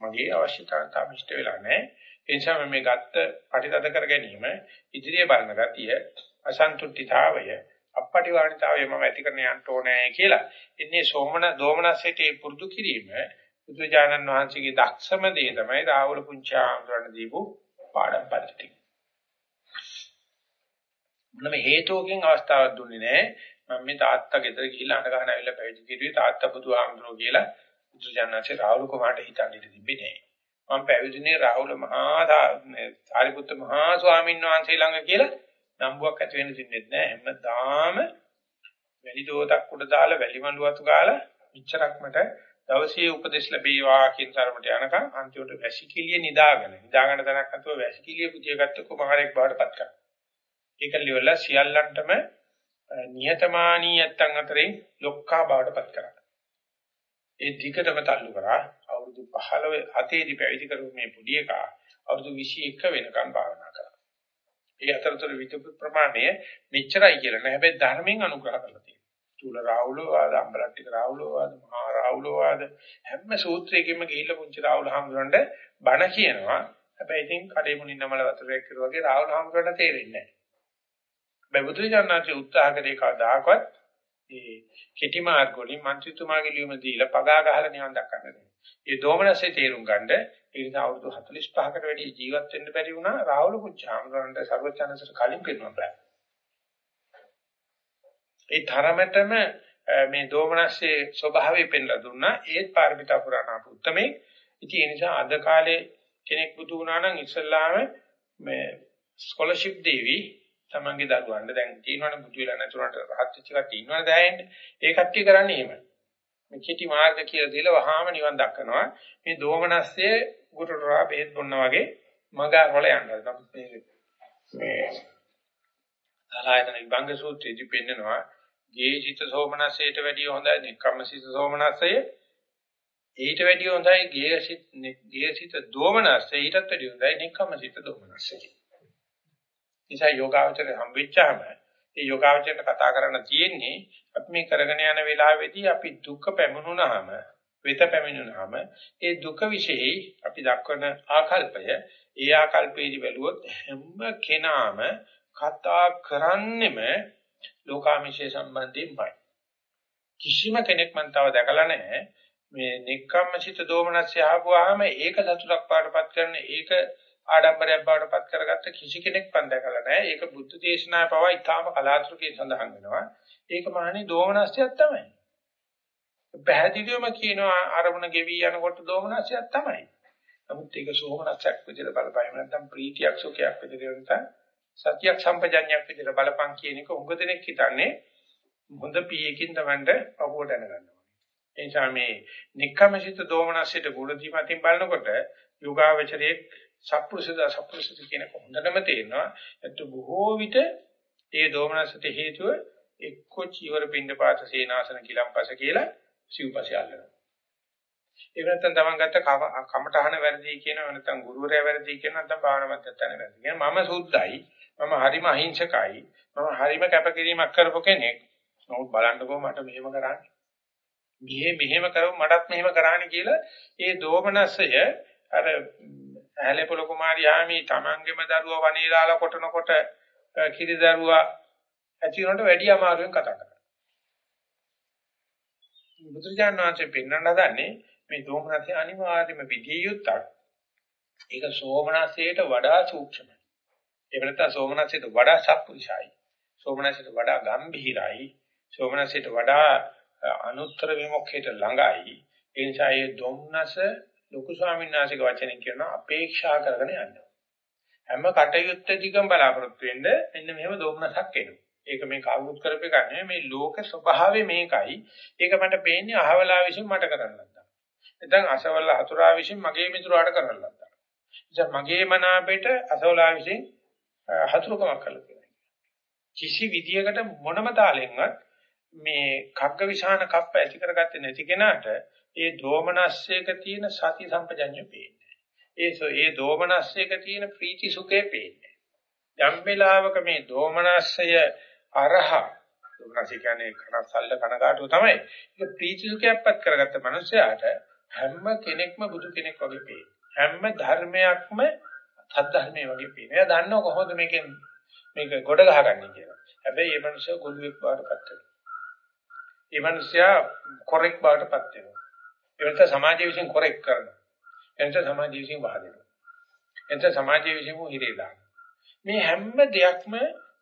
මගේ අවශ්‍යතාවය තාම ඉෂ්ට වෙලා නැහැ. ඒ නිසා මේ ගත්ත පරිතද කර ගැනීම ඉදිරිය බලන ගතිය අසන්තුට්ඨිතාවය අපපටිවාණිතාවය මම ඇති කරන්න යන්න ඕනේ කියලා. ඉන්නේ සෝමන දෝමනසෙට පුරුදු කිරීම බුදුජානන් වහන්සේගේ දක්ෂම දේ තමයි රාහුල පුංචාඳුරණ දීපු පාඩම් පද්ධති. මොනම හේතුවකින් අවස්ථාවක් දුන්නේ නැහැ. මම මේ තාත්තා ගෙදර ගිහිල්ලා අඬ ගන්න ඇවිල්ලා පැවිදි කිරුවේ තාත්තා බුදුහාමුදුරුවෝ කියලා බුදුජානන්සේ රාහුල කුමාරට හිතන්න ඉඩ තිබෙන්නේ නැහැ. මම පැවිදිනේ රාහුල මහා සාරිපුත්ත මහා ස්වාමීන් වහන්සේ ළඟ කියලා නම්බුවක් ඇති වෙන්න දෙන්නේ නැහැ හැමදාම වැලි දෝතක් උඩ දාලා වැලි මඬු වතු ගාලා ඉච්චරක් මට දවසේ උපදෙස් ලැබේවා කියන තරමට යනකම් අන්තිමට වැසිකිළිය නිදාගෙන නිදාගන්න තැනක් නැතුව වැසිකිළිය පුතියගත්ත කුමාරයෙක් බවට පත් කරනවා. ඒක liwala සියල්ලන්ටම නියතමානී යත්තන් අතරින් ලොක්කා බවට පත් කරනවා. ඒ ධිකටම තල්ලු කරා අවුරුදු 15 අතේදී පැවිදි කරපු මේ පුඩි එකා අවුරුදු 21 වෙනකම් භාවනා කරා. ඒ අතරතුර විදුපු ප්‍රමාණය මෙච්චරයි කියලා නෑ. හැබැයි ධර්මයෙන් අනුග්‍රහ කරලා තියෙනවා. චූල රාහුලෝ වාද අම්බලට්ටික රාහුලෝ වාද මහා රාහුලෝ වාද හැම සූත්‍රයකින්ම ගිහිල්ලා පුංචි රාහුල හාමුදුරන්ට බණ කියනවා. හැබැයි ඉතින් කඩේ මුණින් නමල වතුරක් කරුවා වගේ රාහුල හාමුදුරන්ට තේරෙන්නේ නෑ. හැබැයි බුදුරජාණන්සේ උත්සාහ කරේ කවදාකවත් ඒ කෙටි මාර්ග වලින් මන්ත්‍රීතුමාගේ ලියුම දීලා පගා ගහලා නිවන් දක්වන්න දෙන්නේ. ඒ දෝමනසේ තේරුම් ගන්න ඒ නිසා අවුරුදු 45කට වැඩි ජීවත් වෙන්න බැරි වුණා රාහුල පුච්චාමරන්ට සර්වචනසට කලින් පිරුණා බෑ. ඒ තරමටම මේ දෝමනස්සේ ස්වභාවය පෙන්ලා දුන්නා. ඒත් පාරමිතා පුරාණ අපුත්තමේ ඉතින් ඒ නිසා අද කාලේ කෙනෙක් බුදු වුණා නම් ඉස්සල්ලාම මේ ස්කෝලර්ෂිප් දෙවි තමන්ගේ දරුවන්ට දැන් තියෙනවනේ බුදු වෙලා නැතුණට රහත් වෙච්ච කට්ටිය ඉන්නවනේ දැනෙන්නේ ඒ කට්ටිය කරන්නේ එහෙමයි මේ කෙටි මාර්ග කියලා දීලා වහාම නිවන් දක්වනවා. මේ දෝමනස්සේ ගුරුරා බෙහෙත් බොන්න වගේ මග වල යනවා නමුත් මේ මේ සලායතන විභංග සූත්‍රයේදී පෙන්නනවා ගේජිත සෝමනස්සයට වැඩිය හොඳයි නික්කම්මසිත සෝමනස්සය. ඊට වැඩිය හොඳයි ගේසිත ගේසිත දෝමනස්සය. ඊටත් වැඩිය හොඳයි නික්කම්මසිත දෝමනස්සය. නිසා යෝගාවචරය හම්බෙච්චාම ඒ යෝගාවචරයට කතා කරන්න තියෙන්නේ අපි මේ කරගෙන යන වෙලාවේදී අපි දුක පැමුණුනහම වෙත පැමිණුනහම ඒ දුක વિશેයි අපි දක්වන ආකල්පය ඒ ආකල්පයේදී බැලුවොත් හැම කෙනාම කතා කරන්නෙම ලෝකාමිෂය සම්බන්ධයෙන්මයි කිසිම කෙනෙක් මන් තව දැකලා නැහැ මේ නික්කම්මසිත දෝමනස්ය ආපුවාම ඒක සතුටක් පාඩපත් කරන ඒක ආඩම්බරයක් බවට පත් කරගත්ත කිසි කෙනෙක් මම දැකලා නැහැ. ඒක බුද්ධ දේශනාවේ පවා ඊටාම කලාතුරකින් සඳහන් වෙනවා. ඒක මහණේ දෝමනස්යක් තමයි. පැහැදිලිවම කියනවා අරමුණ ගෙවි යනකොට දෝමනස්යක් තමයි. නමුත් ඒක සෝමනස්යක් විදිහට බලපෑම නැත්නම් ප්‍රීතියක් සුඛයක් විදිහට නැත්නම් සත්‍යයක් සම්පජඤ්ඤයක් විදිහට බලපං කියන එක උඟ දෙනෙක් හිතන්නේ හොඳ පීයකින් තමන්ට පපුවට යනගන්නවා. ඒ නිසා මේ නික්කමසිත දෝමනස්යට ගුණ දීමකින් බලනකොට යෝගාවචරයේ සත්පුරුෂද සත්පුරුෂද කියන හොඳටම තේරෙනවා. ඒත් බොහෝ විට ඒ දෝමනසට හේතුව එක්ක චීවර පින්ඩපාත සේනාසන කිලම්පස කියලා සිව්පස්ය අල්ලනවා. ඒ වෙනත්නම් තමන් ගත්ත කමටහන වැරදි කියන නැත්නම් ගුරුවරයා වැරදි කියන නැත්නම් භාවනා මධ්‍යස්ථාන වැරදි කියන මම සුද්ධයි මම හරිම අහිංසකයි මම හරිම කැපකිරීමක් කරපු කෙනෙක්. නමුත් බලන්නකෝ මට මෙහෙම කරන්නේ. මෙහෙ මෙහෙම කරව මටත් මෙහෙම කරානේ කියලා ඒ දෝමනසය අර ඇහැලේපොළ කුමාරී ආමි තමන්ගේම දරුවා වනේ දාලා කොටනකොට කිරි දරුවා ඇති වෙනට වැඩි අමාරුවෙන් කතා කරනවා. බුදුරජාණන් වහන්සේ පෙන්වන්න හදන්නේ මේ දෝමනසේ අනිවාර්යම විදිය යුත්තක්. ඒක සෝමනසයට වඩා සූක්ෂමයි. ඒ වෙනත්නම් සෝමනසයට වඩා සත්පුරුෂයි. සෝමනසයට වඩා ගම්භීරයි. සෝමනසයට වඩා අනුත්තර විමුක්ඛයට ළඟයි. ඒ නිසා මේ දොම්නස ලොකු ස්වාමීන් වහන්සේගේ වචනෙන් කියනවා අපේක්ෂා කරගෙන යන්න. හැම කටයුත්ත දිගම බලාපොරොත්තු වෙන්න මෙන්න මෙහෙම දෝමනසක් එනවා. ඒක මේ කවුරුත් කරපේ ගන්න මේ ලෝක ස්වභාවය මේකයි. ඒක මට පේන්නේ අහවලා විසින් මට කරන්න ලද්දා. නැත්නම් අසවල හතුරා විසින් මගේ මිතුරාට කරන්න ලද්දා. ඉතින් මගේ මනාපෙට අසවලා විසින් හතුරුකමක් කළා කියලා. කිසි විදියකට මොනම තාලෙන්වත් මේ කග්ග විශාන කප්ප ඇති කරගත්තේ නැති කෙනාට ඒ දෝමනස්සයක තියෙන සති සම්පජඤ්ඤය පේන්නේ. ඒ ඒ දෝමනස්සයක තියෙන ප්‍රීති සුඛය පේන්නේ. යම් වෙලාවක මේ දෝමනස්සය අරහ දෝමනස්සය කියන්නේ කනසල්ල කනගාටුව තමයි. ඒක ප්‍රීති සුඛයක්පත් කරගත්ත මනුස්සයාට හැම කෙනෙක්ම බුදු කෙනෙක් වගේ පේනවා. හැම ධර්මයක්ම සද්ධර්මයේ වගේ පේනවා. එයා දන්නව කොහොමද මේකෙන් මේක ගොඩ ගහගන්නේ කියලා. හැබැයි මේ මනුස්සයා ගොළුෙක් බවට පත් වෙනවා. මේ මනුස්සයා කොරෙක් බවට පත් වෙනවා. එවිට සමාජය විසින් කොරෙක් කරනවා. එතන සමාජය විසින් වහදෙනවා. එතන සමාජය විසින් හිරේ දානවා. මේ හැම දෙයක්ම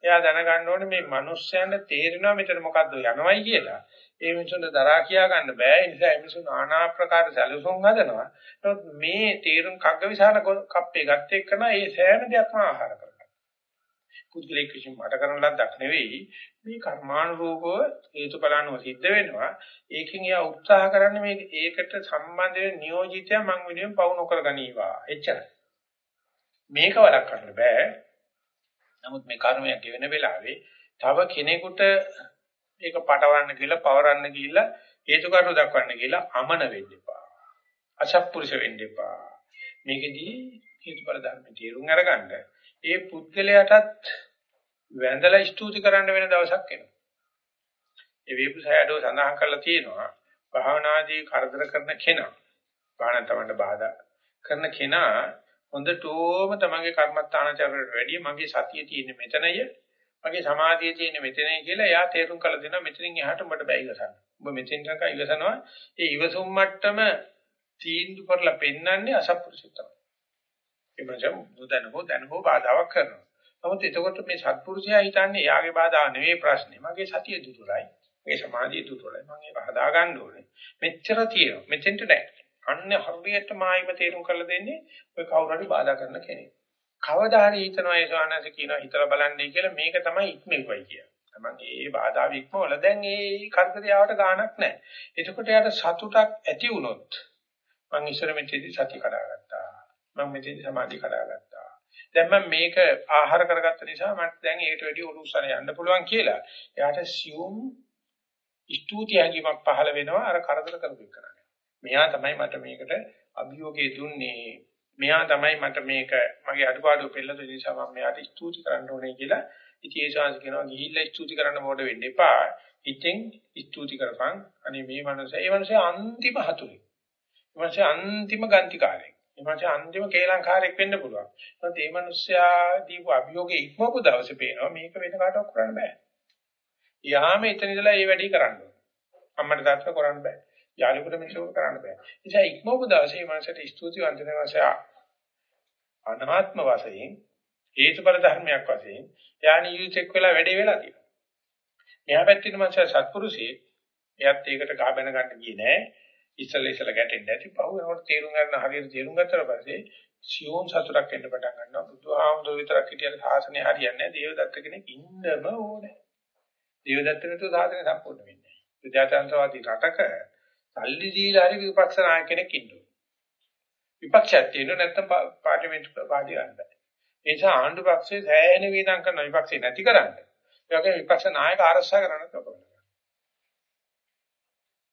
එයා දැනගන්න ඕනේ මේ මිනිස්යන්ට තේරෙනවා මෙතන මොකද්ද යනවයි කියලා. ඒ මිනිසුන්ට දරා කියා ගන්න බෑ. ඒ නිසා ඒ මිනිසුන් নানা ආකාර සැලසුම් හදනවා. නමුත් මේ තේරුම් කග්ගවිසාන කප්පේ ගත්ත එක්කන ඒ සෑම දෙයක්ම ආහාර කරගන්නවා. පුද්ගලික විශ්ින් මට කරන ලද්දක් නෙවෙයි මේ කර්මානුරූපව හේතුඵලනුව සිද්ධ වෙනවා ඒකෙන් එයා උත්සාහ කරන්නේ මේ ඒකට සම්බන්ධ වෙන නියෝජිතය මං වෙනුවෙන් පවු නොකර ගනීවා එච්චරයි මේක වරක් කරන්න බෑ නමුත් මේ කර්මයක් ගෙවෙන වෙලාවේ තව කෙනෙකුට ඒක පටවන්න කියලා පවරන්න කියලා හේතු කාරණා දක්වන්න කියලා අමන වෙන්න එපා අසත්පුරුෂ වෙන්න එපා මේකෙදී හේතුඵල ධර්ම තේරුම් අරගන්න ඒ පුද්ගලයාටත් වැඳලා ස්තුති කරන්න වෙන දවසක් එනවා. ඒ වේපුසයඩෝ සඳහන් කරලා තියෙනවා භාවනාදී කරදර කරන කෙනා භාවන තමන්ට බාධා කරන කෙනා හොඳටම තමන්ගේ කර්මස්ථානචරයට වැඩිය මගේ සතිය තියෙන්නේ මෙතනය මගේ සමාධිය තියෙන්නේ මෙතනයි කියලා එයා තේරුම් කළ දෙනවා මෙතනින් එහාට උඹට බෑ ඉවසන්න. උඹ මෙතෙන් තක ඉවසනවා ඒ ඉවසුම් මට්ටම තීන්දුව කරලා පෙන්වන්නේ අසත්පුරුෂය තමයි. ඒ මනස බුදනෝ දනෝ බාධාවක් කරනවා. නමුත් එතකොට මේ සත්පුරුෂයා හිතන්නේ එයාගේ බාධා නෙවෙයි ප්‍රශ්නේ. මගේ සතිය දුර්වලයි. මගේ සමාධිය දුර්වලයි. මම ඒක හදා ගන්න ඕනේ. මෙච්චර තියෙනවා. මෙතෙන්ට නැහැ. අන්න හරියට මායිම තේරුම් කරලා දෙන්නේ ඔය කවුරු හරි බාධා කරන කෙනෙක්. කවදා හරි හිතනවා ඒ ස්වාමීන් කියනවා හිතලා බලන්නේ කියලා මේක තමයි ඉක්මෙවයි කියන්නේ. තමන් ඒ බාධා වික්මවල දැන් ඒ කරදරියාවට ගාණක් නැහැ. එතකොට යාට සතුටක් ඇති වුණොත් මං ඉස්සර මෙතෙදි සතිය කඩාගත්තා. මම මෙතෙදි සමාධිය කඩාගත්තා. දැන් මම මේක ආහාර කරගත්ත නිසා මට දැන් ඒකට වැඩි උරුස්සන යන්න පුළුවන් කියලා. එයාට සියුම් ස්තුති හැඟීමක් පහළ වෙනවා අර කරදර කරපු එකනට. මෙයා තමයි මට මේකට අභියෝගය දුන්නේ. මෙයා තමයි මට මේක මගේ අඩුපාඩු පෙළ දෙන නිසා මම මෙයාට ස්තුති කරන්න ඕනේ කියලා. ඉතින් ඒ ශාංශ කියනවා ගිහිල්ලා ස්තුති කරන්න මොඩ වෙන්න එපා. ඉතින් ස්තුති කරපන්. අනේ මේ මනුස්සයා ඒ මනුස්සයා අන්තිම හතුරේ. ඒ මනුස්සයා අන්තිම ගන්තිකාරයෙක්. ඒ මාසේ අන්තිම කේලංකාරයක් වෙන්න පුළුවන්. ඒත් මේ මිනිස්සයා දීපු අභියෝගේ ඉක්මවපු දවසේ පේනවා මේක වෙන කාටවත් කරන්න බෑ. යාම එතන ඉඳලා මේ වැඩේ කරන්න ඕන. අම්මට තාත්තට කරන්න බෑ. යාළුවෙකුට මිනිස්සුන්ට කරන්න බෑ. ඒ නිසා ඉක්මවපු දවසේ මේ මනසට ස්තුති වන්දන වාසය අනාත්ම වශයෙන් හේතුඵල ධර්මයක් වශයෙන් යානි යුතෙක් වෙලා වැඩේ වෙලා තියෙනවා. මෙහා පැත්තේ මනස සත්පුරුෂයෙක් එයත් ඒකට ගහ බැන ගන්න ගියේ නෑ. ඉස්සෙල්ලා ඉස්සෙල්ලා ගැටෙන්නේ නැති පහු වෙනකොට තේරුම් ගන්න හරියට තේරුම් ගත්තට පස්සේ සියෝන් සතුටක් එන්න පටන් ගන්නවා බුදුහාමුදුරුවෝ විතරක් හිටියට සාසනය හරියන්නේ නැහැ දේවදත්ත කෙනෙක් ඉන්නම ඕනේ දේවදත්ත නැතුව සාසනය සම්පූර්ණ වෙන්නේ නැහැ ප්‍රජාතන්ත්‍රවාදී රටක සල්ලි දීලා හරි විපක්ෂ නායක කෙනෙක් ඉන්නවා විපක්ෂයක් තියෙන නැත්නම් පාර්ලිමේන්තු වාදී ගන්න බෑ ඒ නිසා ආණ්ඩු පක්ෂයේ සෑහෙන වේදම් කරන විපක්ෂේ නැති කරන්න ඒ වගේ විපක්ෂ නායක ආරක්ෂා කරන්න කපනවා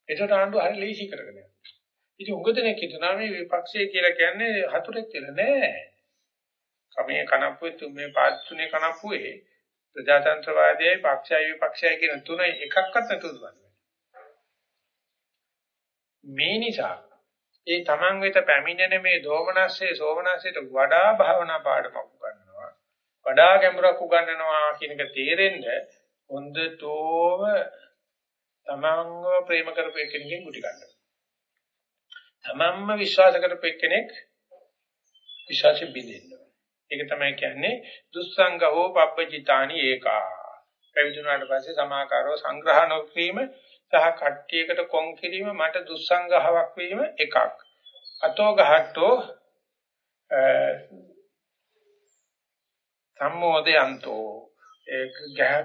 ඒකට ආණ්ඩුව හරි ලේසි කරගෙන යනවා. ඉතින් උඟ දෙනෙක් හිතනවා මේ විපක්ෂය කියලා කියන්නේ හතුරෙක් කියලා නෑ. කමේ කනප්පුවේ තුමේ පාත්තුනේ කනප්පුවේ ප්‍රජාතන්ත්‍රවාදයයි පක්ෂයයි විපක්ෂයයි කියන තුන එකක්වත් නැතුව දුවන්නේ. මේ නිසා ඒ තමන් වෙත පැමිණෙන මේ දෝමනස්සේ සෝමනස්සේට වඩා භාවනා පාඩමක් උගන්වනවා. වඩා ගැඹුරක් උගන්වනවා කියන එක තේරෙන්න හොඳටම තමන්ව ප්‍රේම කරපු එක්කෙනෙක්ගෙන් ගුටි ගන්නවා. තමන්ම විශ්වාස කරපු එක්කෙනෙක් විශ්වාසෙ බිඳින්න. ඒක තමයි කියන්නේ දුස්සංගහෝ පබ්බජිතානි ඒකා. පැවිදුණාට පස්සේ සමාකාරව සංග්‍රහ නොකිරීම සහ කට්ටියකට කොන් කිරීම මට දුස්සංගහවක් වීම එකක්. අතෝ ගහට්ටෝ සම්මෝදයන්තෝ ඒ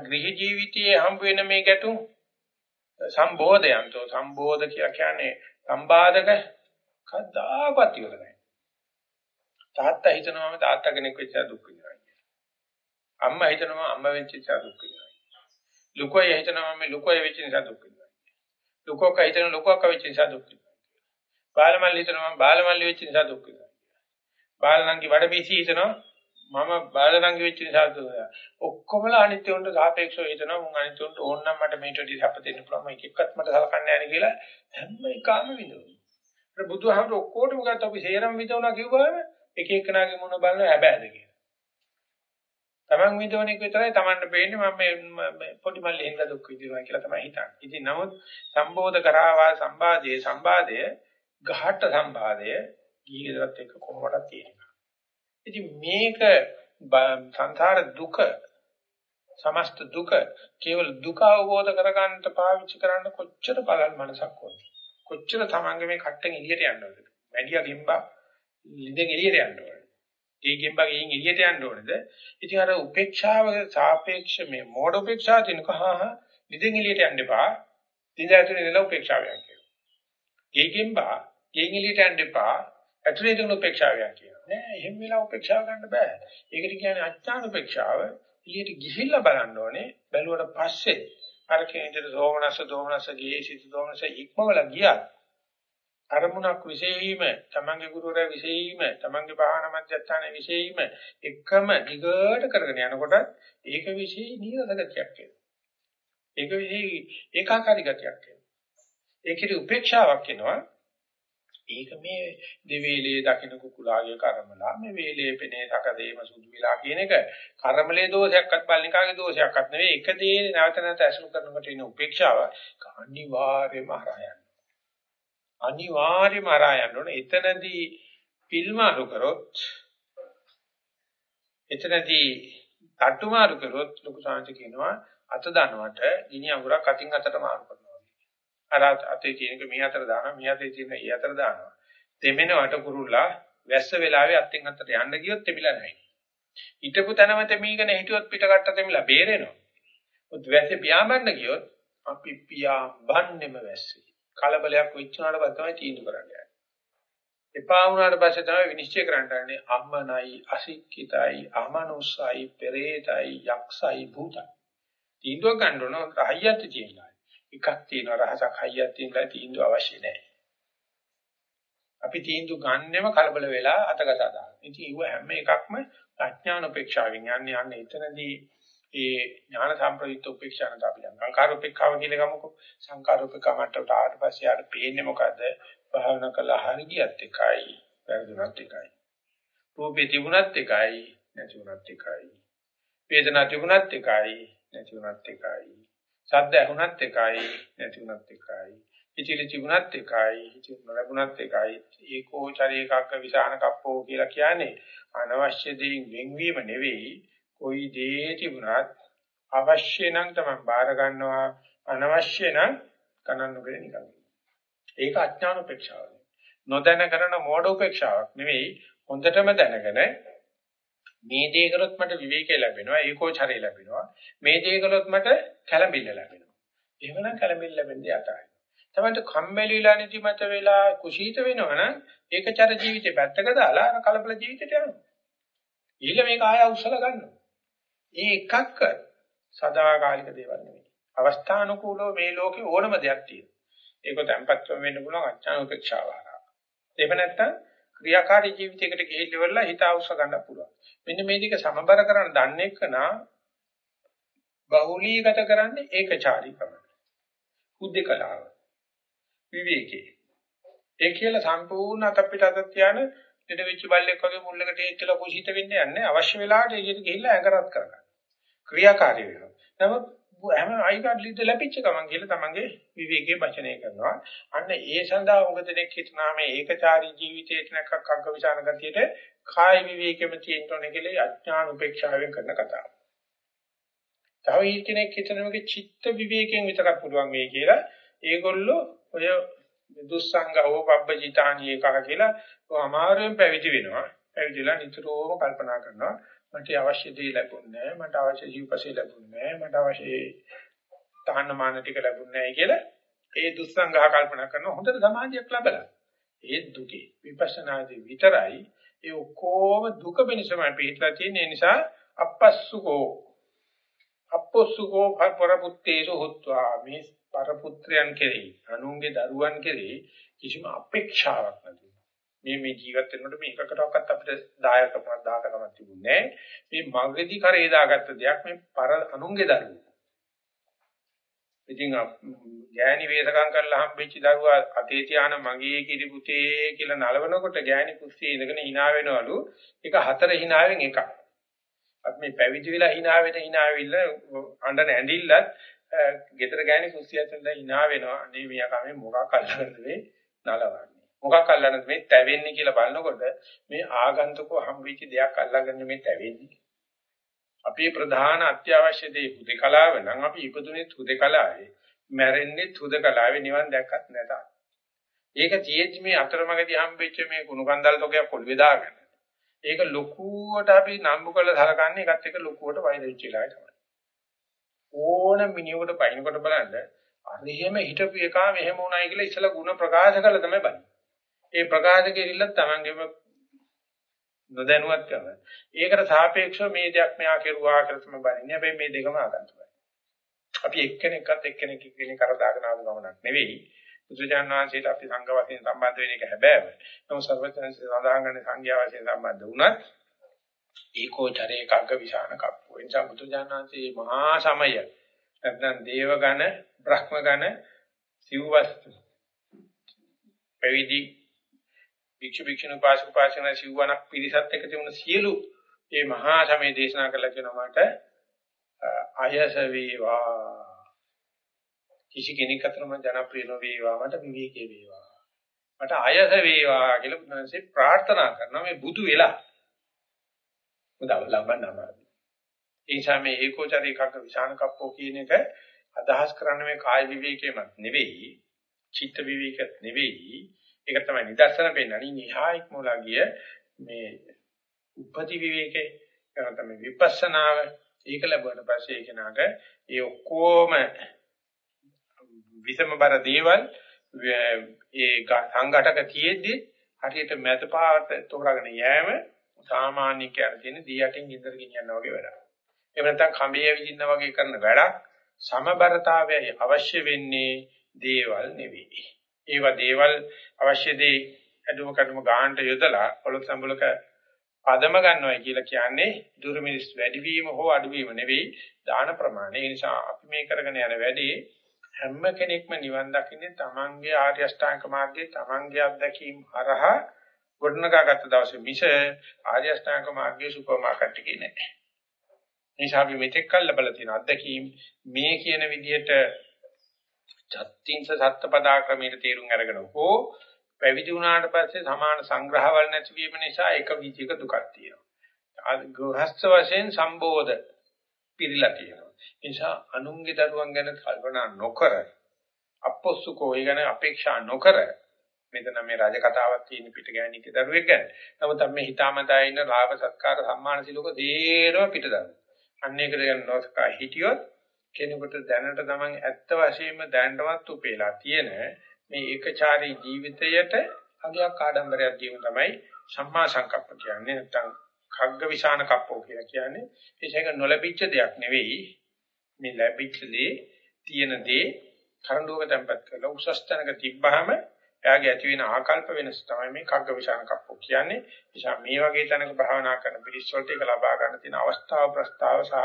ගෘහ ජීවිතයේ හම්බ වෙන මේ ගැටුම් සම්බෝධයන්තෝ සම්බෝධ කියලා කියන්නේ සම්බාධක කද්දාකවත් ඉවර නැහැ. තාත්තා හිතනවාම තාත්තා කෙනෙක් වෙච්ච දුක් විඳිනවා කියලා. අම්මා හිතනවා අම්මා වෙච්ච නිසා දුක් විඳිනවා. ලුකෝය හිතනවා මේ ලුකෝය වෙච්ච නිසා දුක් විඳිනවා. ලුකෝක හිතන ලුකෝක වෙච්ච නිසා දුක් විඳිනවා. බාලමල්ලි හිතනවා බාලමල්ලි වෙච්ච නිසා දුක් විඳිනවා. බාලනංගි වඩබීසි හිතනවා මම බාලරංග වෙච්ච නිසා ඔක්කොමලා අනිත්‍යොන්ට සාපේක්ෂව හිතනවා මුන් අනිත්‍යොන්ට ඕන නම් මට මේට වැඩි සැප දෙන්න පුළුවන් මේක එක්කත් මට සලකන්නේ නැහැ කියලා හැම එකම විඳිනවා. ඒ බුදුහාමර ඔක්කොටම ගත්ත අපි සේරම විඳවනවා කිව්වම එක එකනාගේ මොන බලන හැබෑද කියලා. Taman විඳවන එක විතරයි Tamanට පේන්නේ මම මේ පොඩි මල්ලේ හින්දා දුක් විඳිනවා කියලා තමයි හිතන්නේ. ඉතින් නමුත් සම්බෝධ කරාවා සම්බාධයේ සම්බාධය ගහට සම්බාධය ගීගෙදරත් එක්ක කොහොමදක් තියෙනවා. ඉතින් මේක සංසාර දුක සමස්ත දුක කේවල දුක අවබෝධ කරගන්නට පාවිච්චි කරන්න කොච්චර බලල් මනසක් ඕනද කොච්චර තමන්ගේ මේ කට්ටෙන් එළියට යන්න ඕනද මැඩියා ගෙම්බා ලිඳෙන් එළියට යන්න ඕනද ඒකෙන් බගින් එළියට යන්න ඕනේද? ඉතින් අර උපේක්ෂාව සාපේක්ෂ මේ මෝඩ උපේක්ෂාව තිනකහා නිදෙන් එළියට යන්න එපා. දින ඇතුලේ නෙලා උපේක්ෂාවයන් කියනවා. ඒකෙන් බා ගෙන් එළියට යන්න එපා. ඇතුලේ තියෙන උපේක්ෂාවයන් කියනවා. නෑ එහෙම වෙලා උපේක්ෂාව ගන්න බෑ. ඒකට කියන්නේ අඥාන උපේක්ෂාව. එළියට ගිහිල්ලා බලන්න ඕනේ. බැලුවට පස්සේ අර කේන්දර දෝමනස දෝමනස ගියේ සිත දෝමනස ඉක්මවල ගියා. අරමුණක් විශේෂීම තමන්ගේ ගුරුවරයා විශේෂීම තමන්ගේ භාවන මධ්‍යස්ථානයේ විශේෂීම එකම දිගට කරගෙන යනකොට ඒක විශේෂ නිරසගතියක් එනවා. ඒක විශේෂ ඒකාකාරී ගතියක් එනවා. ඒකේ උපේක්ෂාවක් එනවා. ඒක මේ දෙවේලේ දකින්න කුකුලාගේ කර්මලා මේ වේලේ පෙනේ සකදේම සුදු වෙලා කියන එක කර්මලේ දෝෂයක්වත් බල්නිකාගේ දෝෂයක්වත් නෙවෙයි එක දේ නැවත නැවත ඇසුරු කරනකොට එන උපේක්ෂාව අනිවාර්යයෙන්ම හරහා අනිවාර්යයෙන්ම අරා යන්න ඕනේ. එතනදී පිල්මාරු කරොත් එතනදී අටුමාරු කරොත් ලොකු සාංශ කියනවා අත දනවට ගිනි අඟුරක් අතින් අතට මාරු කරනවා. අර අතේ තියෙනක මේ අතට දානවා, මේ අතේ තියෙන ඊ අතට දානවා. දෙමෙනවට කුරුල්ලා වැස්ස වෙලාවේ අතින් අතට යන්න ගියොත් තෙමිලා නැහැ. හිටපු තැනම තෙමීගෙන හිටියොත් පිටකට තෙමිලා බේරෙනවා. මුත් වැස්සේ පියාඹන්න ගියොත් අපි පියාඹන්නෙම වැස්සේ. කලබලයක් වෙච්චුනාට පස්සේ තමයි තීන්දුව කරන්නේ. එපා වුණාට පස්සේ තමයි විනිශ්චය කරන්න යන්නේ අම්මනයි අසික්කිතයි අමනුස්සයි පෙරේතයි යක්ෂයි භූතයි. තීන්දුව ගන්න ඕන හයියත් තියෙනවා. එකක් තියෙනවා රහසක් හයියක් තියෙනවා තීන්දුව අවශ්‍ය නැහැ. අපි තීන්දුව ගන්නෙම කලබල වෙලා අතගත දාන. ඉතින් ඒව හැම එකක්ම අඥාන උපේක්ෂාවෙන් යන්නේ යන්නේ එතනදී ඒ ඥාන සම්ප්‍රයුක්ත උපේක්ෂානට අපි දැන් සංකාර උපේක්ෂාව කියලා ගමුකෝ සංකාර උපේක්ෂා මට්ටමට ආවට පස්සේ ආර පේන්නේ මොකද්ද? භාවනා කළා හරි ගියත් එකයි වැරදුනත් එකයි. රූපේ තිබුණත් එකයි නැතිුණත් එකයි. වේදනා තිබුණත් එකයි නැතිුණත් එකයි. ශබ්ද ඇහුණත් එකයි නැතිුණත් එකයි. ඉතිලි තිබුණත් එකයි ඉතිලි නොලැබුණත් එකයි. ඒකෝ චරේකක්ක විසාන කප්පෝ කියලා කියන්නේ අනවශ්‍ය දෙයින් වෙන්වීම නෙවෙයි. කොයි දේ තිබුණත් අවශ්‍ය නම් තමයි බාර ගන්නවා අනවශ්‍ය නම් කනන්න නොකර නිකන්. ඒක අඥාන උපේක්ෂාවක්. නොදැන කරන මෝඩ උපේක්ෂාවක් නෙවෙයි හොඳටම දැනගෙන මේ දේ කරොත් මට විවේකය ලැබෙනවා ඒකෝචරය ලැබෙනවා. මේ දේ කරොත් මට කැළඹිල්ල ලැබෙනවා. එහෙමනම් කැළඹිල්ල ලැබෙන්නේ අතයි තමයි කම්මැලි වෙලා නිදිමත වෙලා කුසීත වෙනවනම් ඒකචර ජීවිතේ පැත්තක දාලා අර කලබල ජීවිතයට යනවා. ඊළ මේක ආය උස්සලා ගන්නවා. ඒ එකක්ක සදාකාලික දේවල් නෙවෙයි. අවස්ථානුකූලව මේ ලෝකේ ඕනම දෙයක් තියෙනවා. ඒක තැම්පත් වෙන්න පුළුවන් අඥාන උපේක්ෂාව හරහා. එහෙම නැත්නම් ක්‍රියාකාරී ජීවිතයකට ගිහිල්ලා හිත අවශ්‍ය ගන්න පුළුවන්. මෙන්න මේ දෙක සමබර කරන්න දන්නේ කනා බහුලීගත කරන්නේ ඒකචාරීකම. උද්දකලාව. විවේකේ. ඒ කියලා සම්පූර්ණ අතපිට අත තියාන ළඩ වෙච්ච බල්ලෙක් වගේ මුල්ලකට හේච්චලා කුසිත වෙන්න යන්නේ අවශ්‍ය වෙලාවට එළියට ගිහිල්ලා ඇඟරත් කරගන්න. ක්‍රියාකාරී වෙනවා. නමුත් හැම අයිකාඩ් ලිද්ද ලැබිච්ච ගමන් කියලා තමන්ගේ විවේකයේ වචනය කරනවා. අන්න ඒ සඳහා උග දෙනෙක් හිතනවා මේ ඒකචාරී ජීවිතයේ නැකක් අග්ග විචාන ගතියට කාය විවේකෙම තියෙන්න ඕනේ කියලා අඥාන උපේක්ෂාවෙන් කරන කතාව. තව කෙනෙක් හිතනවාගේ චිත්ත විවේකයෙන් විතරක් පුළුවන් වෙයි කියලා ඒගොල්ලෝ ඔය දුස්සංගව පබ්බජිතානී එකක කියලා අමාරුවෙන් පැවිදි වෙනවා. පැවිදිලා නිතරම කල්පනා කරනවා මට අවශ්‍ය දේ ලැබුණේ නැහැ. මට අවශ්‍ය ජීවපසේ ලැබුණේ නැහැ. මට අවශ්‍ය තහනමාන ටික ලැබුණේ නැහැ කියලා ඒ දුස්සංගහ කල්පනා කරන හොඳට සමාධියක් ලැබලා. ඒ දුකේ විපස්සනාදී විතරයි ඒ ඔක්කොම දුක වෙනසමයි පිටලා තියෙන නිසා අපස්සුකෝ අපස්සුකෝ පරපුත්තේසු හොත්වා මේ පරපුත්‍රයන් කෙරෙහි අනුන්ගේ දරුවන් කෙරෙහි කිසිම අපේක්ෂාවක් නැති මේ මේ ජීවත් වෙනකොට මේ එකකටවත් අපිට දායකකමක් දායකකමක් තිබුණේ මේ මගදී කරේ දාගත්ත දෙයක් මේ පර අනුන්ගේ දරුවෝ. ඉතින් ගෑණි වේසකම් කරලා හම්බෙච්ච දරුවා අතේ තියාන මගේ කිරි පුතේ කියලා නලවනකොට ගෑණි කුස්සියේ ඉඳගෙන hina වෙනවලු. ඒක හතර hinaවෙන් එකක්. අපි මේ පැවිදි වෙලා hina වෙන hina වෙilla අඬන ඇඬිල්ලත් ගෙදර ගෑණි කුස්සියට ඉඳලා hina වෙනවා. අනේ මෙයා කමේ මොකක් අල්ලන්නද මේ නලවන්නේ. මොකක් අල්ලන්නද මේ තැවෙන්නේ කියලා බලනකොට මේ ආගන්තුකව හම්බෙච්ච දෙයක් අල්ලගන්න මේ තැවෙන්නේ. අපේ ප්‍රධාන අත්‍යවශ්‍ය දේ හුදකලාව නම් අපි ඉපදුනේ හුදකලාවේ. මැරෙන්නේ හුදකලාවේ නිවන් දැක්කත් නැත. ඒක තියෙද්දි මේ අතරමඟදී හම්බෙච්ච මේ කුණු කන්දල් තොගයක් පොළවේ දාගෙන ඒක ලොකුවට අපි නම්බු කරලා සලකන්නේ ඒකත් එක්ක ලොකුවට වෛර වෙච්ච ඉලයි තමයි. ඕන මිනිහෙකුට පයින්කොට බලන්න අර එහෙම හිටපු එකා මෙහෙම වුණයි කියලා ඉස්සලා ಗುಣ ප්‍රකාශ කළා තමයි බලන්නේ. ඒ ප්‍රකාශ කෙරිල්ල තමන්ගේම නොදැනුවත් කරන. ඒකට සාපේක්ෂව මේ දෙයක් මෙයා කෙරුවා කියලා තමයි බලන්නේ. හැබැයි මේ දෙකම ආගන්තුකයි. අපි එක්කෙනෙක්වත් එක්කෙනෙක් එක්කෙනෙක් කරදාගෙන ආව ගමනක් නෙවෙයි. බුදුජාන විශ්වවිද්‍යාලයට අපි සංඝ වශයෙන් සම්බන්ධ වෙන එක හැබෑව. නමුත් සර්වඥයන් සඳහන් කරන සංඝයා වශයෙන් සම්බන්ධ වුණත් ඒකෝචරේ කග්ග විසාන කප්පෝ. එනිසා බුදුජාන විශ්වවිද්‍යාලයේ මහා සමය නැත්නම් දේව ගණ, බ්‍රහ්ම ගණ, සිව්වස්තු පැවිදි භික්ෂු භික්ෂුණී පාසක පාසකන සිව්වනක් පිරිසත් එක්ක තිබුණ සියලු මේ මහා සමය දේශනා කළා කියනවා මට අයස වේවා. කිසි කෙනෙක් අතර මම ජනප්‍රිය නොවේවා මට විවේකී වේවා. මට අයස වේවා කියලා බුදුන්සේ ප්‍රාර්ථනා කරනවා. මේ බුදු වෙලා උදව් ලබන්නම ඒ නිසා මේ ඒකෝචරී එකක විසාන කප්පෝ කියන එක අදහස් කරන්නේ මේ කාය විවේකයමත් නෙවෙයි චිත්ත විවේකයක් නෙවෙයි. ඒක තමයි නිදර්ශන පෙන්නන්නේ නිහායික් මොලා ගිය මේ උපති විවේකේ කරන තමයි විපස්සනාව ඒක ලැබුණාට පස්සේ ඒ කෙනාට ඒ ඔක්කොම විසමබර දේවල් ඒ සංඝටක තියෙද්දි හරියට මැදපාවට තෝරාගෙන යෑම සාමාන්‍ය කියන තියෙන දී යටින් ඉන්දර ගෙනියනවා වගේ වැඩක්. එහෙම නැත්නම් කඹේ විදින්න වගේ කරන වැඩක් සමබරතාවයයි අවශ්‍ය වෙන්නේ දේවල් නෙවෙයි. ඒවා දේවල් අවශ්‍ය දේ අදුම කඩුම ගාහන්ට යොදලා පොළොත් සම්බලක පදම ගන්නවයි කියලා කියන්නේ දුර්මිනිස් වැඩිවීම හෝ අඩුවීම නෙවෙයි දාන ප්‍රමාණය. ඒ නිසා අපි මේ කරගෙන යන වැඩේ හැම කෙනෙක්ම නිවන් දකින්නේ තමන්ගේ ආර්ය අෂ්ටාංග මාර්ගයේ තමන්ගේ අත්දැකීම් හරහා ගොඩනගාගත්ත දවසේ මිස ආර්ය අෂ්ටාංග මාර්ගයේ සුපර් මාකට් එකේ නෑ. නිසා අපි මෙතෙක් කල් ලැබලා තියෙන අත්දැකීම් මේ කියන විදිහට චත්තිංස සත්පදා ක්‍රමයට තේරුම් අරගෙන හෝ පැවිදි වුණාට පස්සේ සමාන සංග්‍රහවල නැතිවීම නිසා එක විදිහක දුකක් තියෙනවා. ගෘහස්ත වශයෙන් සම්බෝධ පිළිලා තියෙනවා. ඒ නිසා අනුන්ගේ දරුවන් ගැන කල්පනා නොකර අපොස්සුකෝ ඒ ගැන අපේක්ෂා නොකර මෙතන මේ රජ කතාවක් තියෙන පිටගෑනික දරුවෙක් ගැන. නමුත් අපි හිතාමතා ඉන්න ලාභ සත්කාර සම්මාන සිලෝක දේරව පිටදන්න. අන්න ඒකට ගැන නොසකා හිටියොත් කෙනෙකුට දැනට තමන් ඇත්ත වශයෙන්ම දැනටවත් උපේලා තියෙන මේ ඒකචාරී ජීවිතයට අගයක් ආඩම්බරයක් දීම තමයි සම්මා සංකප්ප කියන්නේ නැත්නම් කග්ග විසාන කප්පෝ කියලා කියන්නේ ඒක නොලැබිච්ච දෙයක් නෙවෙයි මේ ලැබිච්ච දේ තියෙන දේ කරඬුවක තැම්පත් කරලා උසස් තැනක තිබ්බහම එයාගේ ඇති වෙන ආකල්ප වෙනස තමයි මේ කග්ග විසාන කප්පෝ කියන්නේ. නිසා මේ වගේ තැනක භාවනා කරන පිරිස් වලට ඒක ලබා ගන්න තියෙන අවස්ථාව ප්‍රස්තාව සහ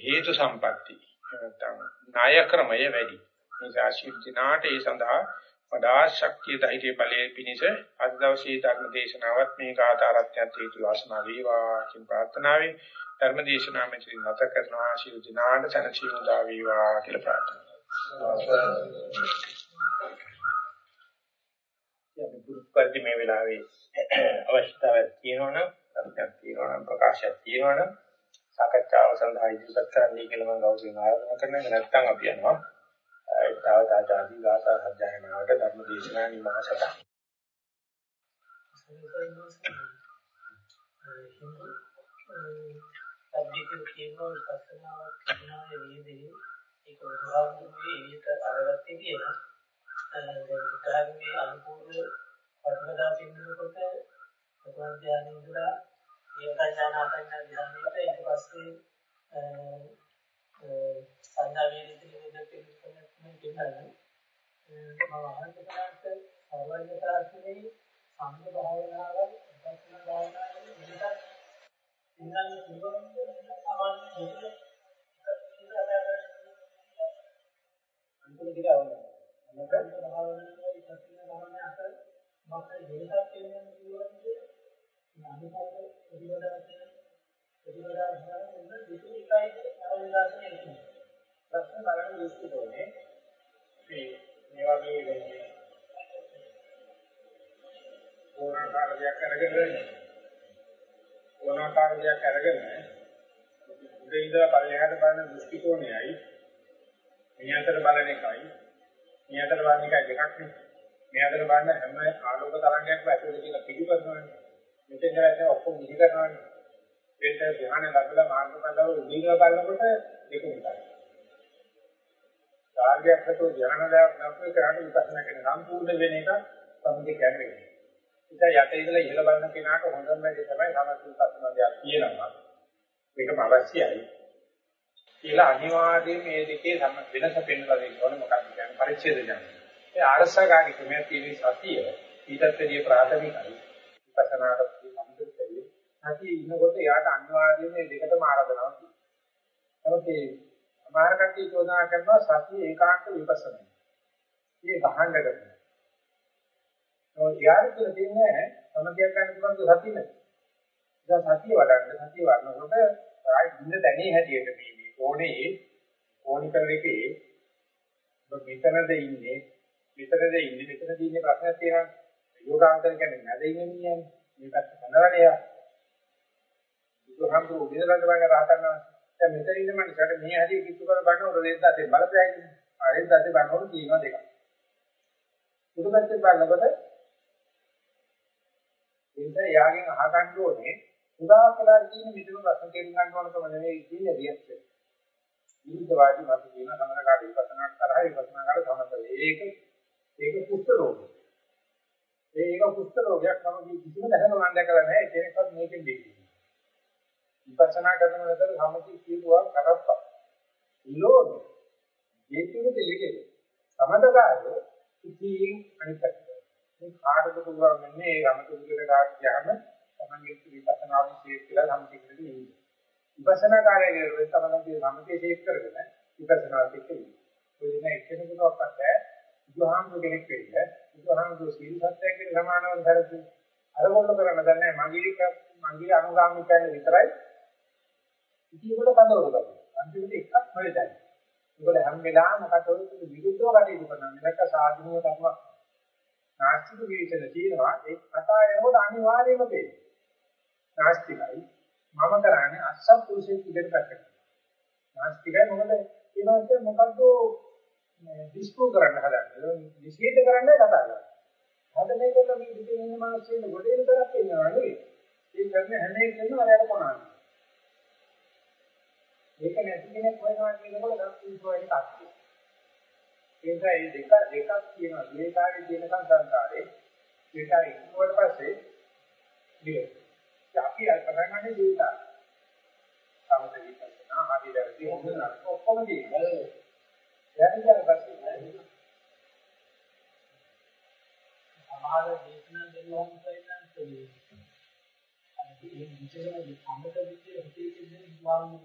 හේතු සම්පatti නැත්නම් ණය ක්‍රමය වැඩි. නිසා ශිර්ජනාට ඒ සඳහා වඩා ශක්තිය ධෛර්ය බලයේ පිණිස අද දවසේ ධර්ම දේශනාවත් මේ කාතාරත්‍යත් හේතු වාසනා වේවා කියන ප්‍රාර්ථනාවෙන් ධර්ම දේශනාව මෙතන නැත කරනවා ශිර්ජනාට සනසීමු දා වේවා කියලා ප්‍රාර්ථනා කරනවා. යම් පුරුපර්දි මේ වෙලාවේ [clears throat] අවශ්‍යතාවයක් තියෙනවනම් අර්ථයක් තියෙනවනම් ප්‍රකාශයක් තියෙනවනම් සාකච්ඡාව සඳහා ඉදිරිපත් කරන්නයි කියලා මම ගෞරවයෙන් ආරාධනා කරනවා. නැත්නම් අපි යනවා. ඒතාවත ආදී ගාථා සජ්ජායනාවට ධර්ම දේශනා නිමාසට. සබ්ජෙක්ටිව් කියනවා විපස්සනාවක් කරනවා වේදේ ඒක උදාහරණයක් එළියට අරගත්තේ කියලා. දැන් උදාහරණේ අනුකූල පටිපදා පින්නකොට ප්‍රථම ධ්‍යානෙ ඉඳලා ඒකඥාන අඥාන ධ්‍යානෙට ඊට පස්සේ සංඥා වේදිතේ දෙක පිළිස්සන්නේ කියනවා මම අහන්න කරාට සර්වඥ තාක්ෂණයේ සංඝ භාවනාව උපස්ථන භාවනාව විදිහට ඉන්නම් පුළුවන් අමන් දෙක අන්තිම දිග අවුල මොකද භාවනාවේ උපස්ථන භාවනාව අතර මොකද වෙනසක් තියෙනවා කියන්නේ අනිවාර්ය ප්‍රතිවදා කියන ප්‍රතිවදා හරහා දෙක එකයි අවදාසනේ ඉන්නේ. ප්‍රශ්න බලන දෘෂ්ටිකෝණේ මේ මේ වගේ වෙන්නේ ඕනාකාර දෙයක් අරගෙන ඕනාකාර දෙයක් අරගෙන උදේ ඉඳලා පල්ලෙහාට බලන දෘෂ්ටිකෝණයයි මේ අතර බලන එකයි. මේ අතර බලන එකයි දෙකක් නේ. මේ අතර බලන හැම ආලෝක තරංගයක්ම ඇතුළේ තියෙන පිළිපදිනවනේ මෙතෙන් දැන් ඔක්කොම නිදි කරනවානේ. ඒක ධ්‍යාන ලැබලා මාර්ගඵලව උදීලා බලනකොට ඒක නිකන්. කාර්යයක් හතෝ ධ්‍යානයක් නැත්නම් කරාට විපස්සනා කරන සම්පූර්ණ වෙන එක සම්මුතිය කියන්නේ. ඉතින් යට ඉඳලා ඉහළ බලන කෙනාට හොඳම දේ තමයි සමථ විපස්සනා කියනවා. මේකම අවශ්‍යයි. කියලා අනිවාර්යයෙන් මේ දෙකේ වෙනස පෙන්වලා දෙන්න ඕනේ මොකක්ද කියන්නේ පරිච්ඡේද ඥානය. ඒ ආරසකාරී ක්‍රමයේ තියෙන සතිය ඊටත් වැඩිය ප්‍රාථමිකයි. විපස්සනාට සම්බන්ධයි. සතිය ඉන්නකොට යාට අනිවාර්යයෙන් මේ දෙකටම ආරාධනාවක් තියෙනවා. නමුත් මේ සමහර කට්ටිය චෝදනා කරනවා සතිය ඒකාන්ත විපස්සනා. මේ ගහන්න කරනවා. නමුත් යාට කියලා දෙන්නේ සමගියක් ගන්න පුළුවන් සතිය නෑ. ඉතින් සතිය වඩන්න සතිය වඩනකොට ආයි ඉන්න තැනේ හැටියට මේ ඕනේ ඕනිකර එකේ ඔබ මෙතනද ඉන්නේ මෙතනද ඉන්නේ? මෙතනද ඉන්නේ ප්‍රශ්නයක් තියෙනවා. යෝගාන්තර කියන්නේ නැද ඉන්නේ කියන්නේ මේ පැත්ත කනවනේ බුදුහාමුදුරු විදලන්න බංග රහතන්නවා දැන් මෙතන ඉන්න මනුස්සයට මේ හැටි කිතු කර ගන්න උර දෙද්ද අතේ බලපෑයි ආයෙත් අතේ බලනකොට තියෙනවා දෙකක්. බුදුපැත්තේ බලනකොට එතන යාගෙන් අහගන්න ඕනේ උදා කළා කියන විදිහට ප්‍රශ්න තේරුම් ගන්න ඕනකම නෙවෙයි කියන්නේ රියැක්ෂන් විරුද්ධවාදී මත කියන සමනකාර විපස්සනාට තරහ විපස්සනාකට සමතල. ඒක ඒක කුෂ්ඨ රෝගය. ඒක කුෂ්ඨ රෝගයක් නම් කිසිම දැනම මම දැකලා නැහැ. ඒකවත් මේකෙන් දෙන්නේ. විපස්සනා කරනකොට සමති කියනවා කරප්පා. ඉලෝද. ජීවිතෙ දෙලිකේ. සමතකාරය ඉතින් අනිත් පැත්ත. මේ කාටද පුළුවන් වෙන්නේ මේ රමතුලිකට කාට ගියාම තමන්ගේ විපස්සනාවෙන් ශේෂ කියලා සම්පූර්ණ වෙන්නේ. විපස්සනා කාර්යය කරලා තමයි සමතේ ශේප් කරගෙන විපස්සනාත් එක්ක ඉන්නේ. ඔය දින එක්කෙනෙකුටවත් බෑ බුදුහාමුදුර කෙනෙක් වෙන්න. බුදුහාමුදුර සීල සත්‍යයෙන් සමානව කරති. අරගොල්ල කරන්න දන්නේ මගේ මගේ අනුගාමිකයන් විතරයි. ඉතින් ඒකට කඳවුරු ගන්නවා. අන්තිමට එකක් හොයදයි. ඒකල හැම වෙලාවෙම මොකටද විරුද්ධව කටයුතු කරනවා. මේක සාධනීය කර්මයක්. නාස්තික විචන තියෙනවා ඒ කතාවේම අනිවාර්යයෙන්ම තේරෙනවා. නාස්තිකයි මම කරන්නේ අසත්පුරුෂයෙක් විදිහට පැත්තකට. නාස්තිකයි මොකද ඒනොත් මොකද්ද ඩිස්ප්‍රූව් කරන්න හදන්නේ. නිෂේධ කරන්නයි කතා කරන්නේ. හද මේකට මේ පිටින් ඉන්න මිනිස්සුන්ට ගොඩේ විතරක් ඉන්නවා නෙවෙයි. ඒ කරන හැම එකම වලට කොනනවා. මේක නැති කෙනෙක් හොයනවා කියනකොට ගස් පිටුවයි තාක්ෂි. ඒ නිසා මේ දෙක දෙකක් කියනවා. මේකාගේ තියෙන සංසාරේ ඒකයි ඉක්ුවට පස්සේ ඉතින් අපි පටන් ගන්න ජීවිතය. සමත විපස්සනා හරි දැරි හොඳ නරක ඔක්කොම තියෙනවා. දැන් ඊට පස්සේ සමාන දේශනා දෙන්නම් කියනන්නේ අනිත් මේ විශේෂම සම්මත විද්‍යාව හිතේ තියෙන විද්‍යාවක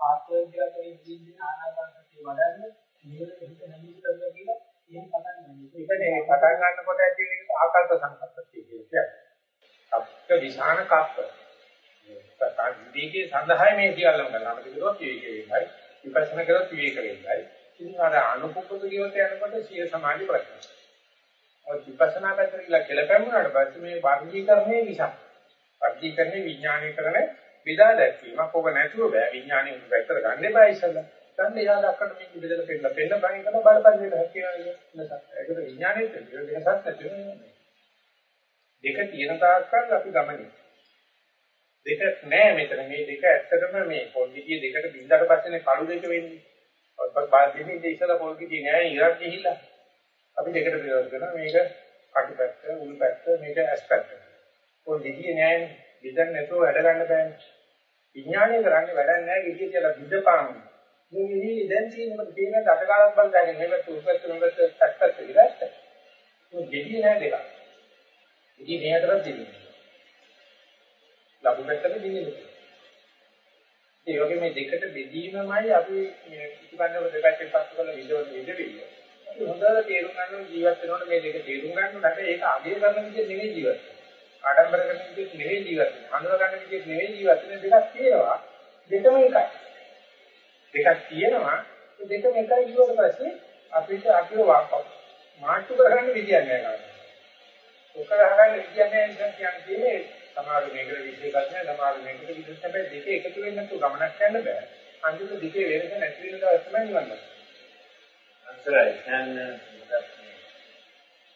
පාත්‍රයක් වගේ දින්දින ආනාපානසතිය වඩන්න නිවන හිත නැමී කරලා කියලා එහෙම පටන් ගන්න. ඒකනේ පටන් ගන්නකොට ඇති ආකල්ප සංකප්පතිය කියන්නේ. අප්ප විසාන කප්ප. විවේකයේ සඳහායි මේ සියල්ලම කරනවා. අපිට කිව්වොත් විවේකයේ වෙයි. විපස්සනා කරොත් විවේක වෙයි. ඉතින් අර අනුපුප්පක කියොත් යනකොට සිය සමාධි ප්‍රශ්න. ඔය විපස්සනා පැත්තට කියලා කෙලපැමුණාට පස්සේ මේ වර්ගීකරණය නිසා වර්ගීකරණය විඥානීකරණ බෙදා දැක්වීමක් ඕක නැතුව බෑ විඥානයේ උඩ පැත්තට ගන්න එපා ඉස්සෙල්ලා. දැන් එයා දක්කට මේක බෙදලා පෙන්නලා පෙන්න බෑ කරන බලපන් වෙන හැකියාව නිසා. ඒකට විඥානයේ වෙනසක් නැති වෙනවා. දෙක තියෙන තාක්කල් අපි ගමනේ. දෙක නෑ මෙතන මේ දෙක ඇත්තටම මේ පොල්ගිටිය දෙකට බින්දට පස්සේනේ කළු දෙක වෙන්නේ. ඔය බාදිනේ ඉස්සලා පොල්ගිටිය නෑ ඉරක් ගිහිල්ලා. අපි දෙකට බෙදලා කරනවා මේක කටුපැත්ත උල් පැත්ත මේක ඇස් පැත්ත. පොල්ගිටිය නෑනේ. බින්දන් නැතුව වැඩ ගන්න බෑනේ. විඥානය කරන්නේ වැඩක් නෑ ගිහින් කියලා බින්දපාන. මේ ඉන්නේ දැන් තියෙනකොට තියෙන දඩකාලක් බලද්දී මේක තුල්පැත්ත තුල්පැත්ත පැත්තට ඉරක්ට. මේ ගෙඩිය නෑ දෙකක්. ඉතින් මේ අතරත් දෙන්නේ. ලබු පැත්තට දෙන්නේ. ඒ වගේ මේ දෙකට බෙදීමමයි අපි මේ පිටිපන්නව දෙපැත්තෙන් පස්සු කරලා විදවන විදවිල්ල. අපි හොඳට තේරුම් ගන්න ජීවත් වෙනකොට මේ දෙක තේරුම් ගන්න නැත්නම් ඒක අගය කරන විදිහ නෙවෙයි ජීවත්. ආඩම්බර කරන විදිහ නෙවෙයි ජීවත්. හඳුනා ගන්න විදිහ නෙවෙයි ජීවත් වෙන දෙකක් තියෙනවා. දෙකම එකයි. දෙකක් තියෙනවා. ඒ දෙකම එකයි කියුවට පස්සේ අපිට අපිව වාපස් මාට්ටු කරගන්න විදියක් නැහැ. ඔක ගහගන්න කියන්නේ නැහැ කියන්නේ සමහර මේකට විශේෂඥ සමහර මේකට විශේෂ හැබැයි දෙක එකතු වෙන්නේ නැතුව ගමනක් යන්න බෑ. අන්තිම දෙකේ වෙනස නැති වෙන දවස් තමයි නිවන් දකින්නේ. අන්තරයි දැන්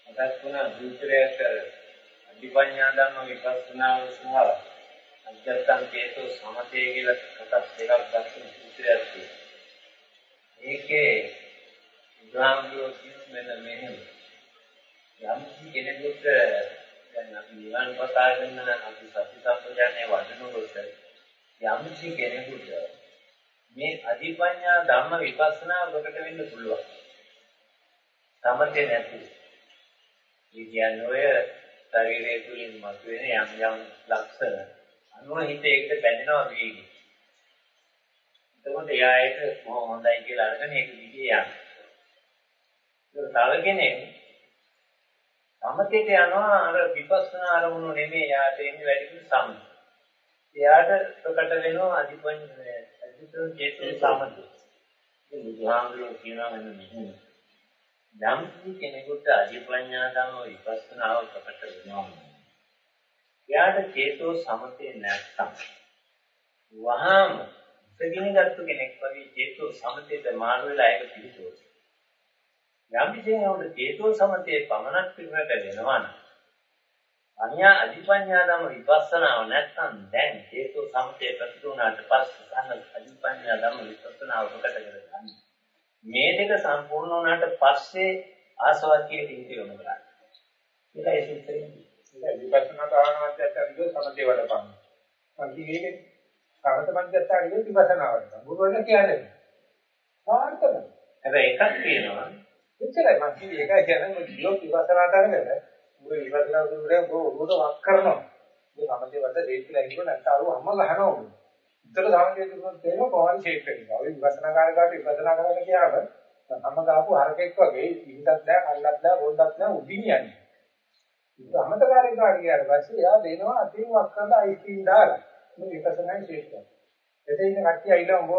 මතක් වුණා දුතරයට අධිපඤ්ඤා ධම්ම විපස්සනාව සහ අජත්තං හේතු සමතේ කියලා කොටස් දෙකක් දක්වන සූත්‍රයක් තියෙනවා. මේකේ බුදුහාමුදුරුවෝ කියන මෙන්න මෙහෙම යම් කෙනෙකුට දැන් අපි නිවන් පතාගෙන අපි සති සම්පජානේ වඩනකොට යම් කෙනෙකුට මේ අධිපඤ්ඤා ධම්ම විපස්සනා ප්‍රකට වෙන්න පුළුවන්. සමතේ නැති. ඒ කියන්නේ ඔය ශරීරය තුලින් මතුවෙන යම් යම් ලක්ෂණ අනුව හිත ඒකට බැඳෙනවා වේගි. එතකොට එයාට මොහොම හොඳයි කියලා අරගෙන ඒක දිගේ යනවා. තව කෙනෙක් සමතේට යනවා අර විපස්සනා අරමුණු නෙමෙයි යාට එන්නේ වැඩිපුර සම්මත. එයාට ප්‍රකට වෙනවා අධිපඤ්ඤය අධිපඤ්ඤ චේතන සමතය. ඒ බුදුහාමුදුරුවෝ කියනවා මෙන්න මෙහෙම. යම් කෙනෙකුට අධිපඤ්ඤා ධම්ම විපස්සනාව ප්‍රකට වෙනවා. එයාට චේතෝ සමතේ නැත්තම් වහාම ඉගෙනගත්තු කෙනෙක් වගේ චේතෝ සමතේට මාරු වෙලා ඒක පිළිසෝයි. යම් කෙනෙකුට චේතෝ සමතේ පමණක් පිළිවෙලට වෙනවා නම් අනියා අධිපඤ්ඤා ධම විපස්සනාව නැත්තම් දැන් චේතෝ සමතේ ප්‍රතිතුණාට පස්සේ ගන්න අධිපඤ්ඤා ධම විපස්සනාව ප්‍රකට කරගන්න. මේ දෙක සම්පූර්ණ වුණාට පස්සේ ආසවක්කයේ තින්ති යොමු කරන්නේ. ඒකයි සූත්‍රයේ ඒක විපස්සනා භාවනා මධ්‍යස්ථානිය සමතේ. මම කියන්නේ සමත මධ්‍යස්ථානිය විපස්සනා වඩපන්. බුදුරජාණන් කියන්නේ. සාර්ථකයි. හැබැයි එකක් තියෙනවා. එච්චරයි මම කියන්නේ ඒකයි කියන්නේ මොකද කිලෝ විපස්සනා කරගෙන මුල විපස්සනා දුරේ බොරුට වක් කරනවා. මේ සමතේ වඩ දෙයක් කියලා හිතුව නැත්නම් අර අම්ම ගහනවා. උත්තර සමතේ දුන්නොත් තේරෙනවා කොහොමද ෂේප් එක කියලා. ඔය විපස්සනා කාර්යකාරට විපස්සනා කරන්න කියාම අම්ම ගාපු හරකෙක් වගේ ඉන්නත් දැන් අල්ලත් දැන් පොඩ්ඩක් දැන් උඩින් යන්නේ. අමතකාරී කාර්යයට පස්සේ එයා දෙනවා අතින් වක් කරලා අයිස්ක්‍රීම් දාලා මේ විපස්සනා ශේෂ්ඨය. එතේ ඉන්න කට්ටිය අයිලා උඹ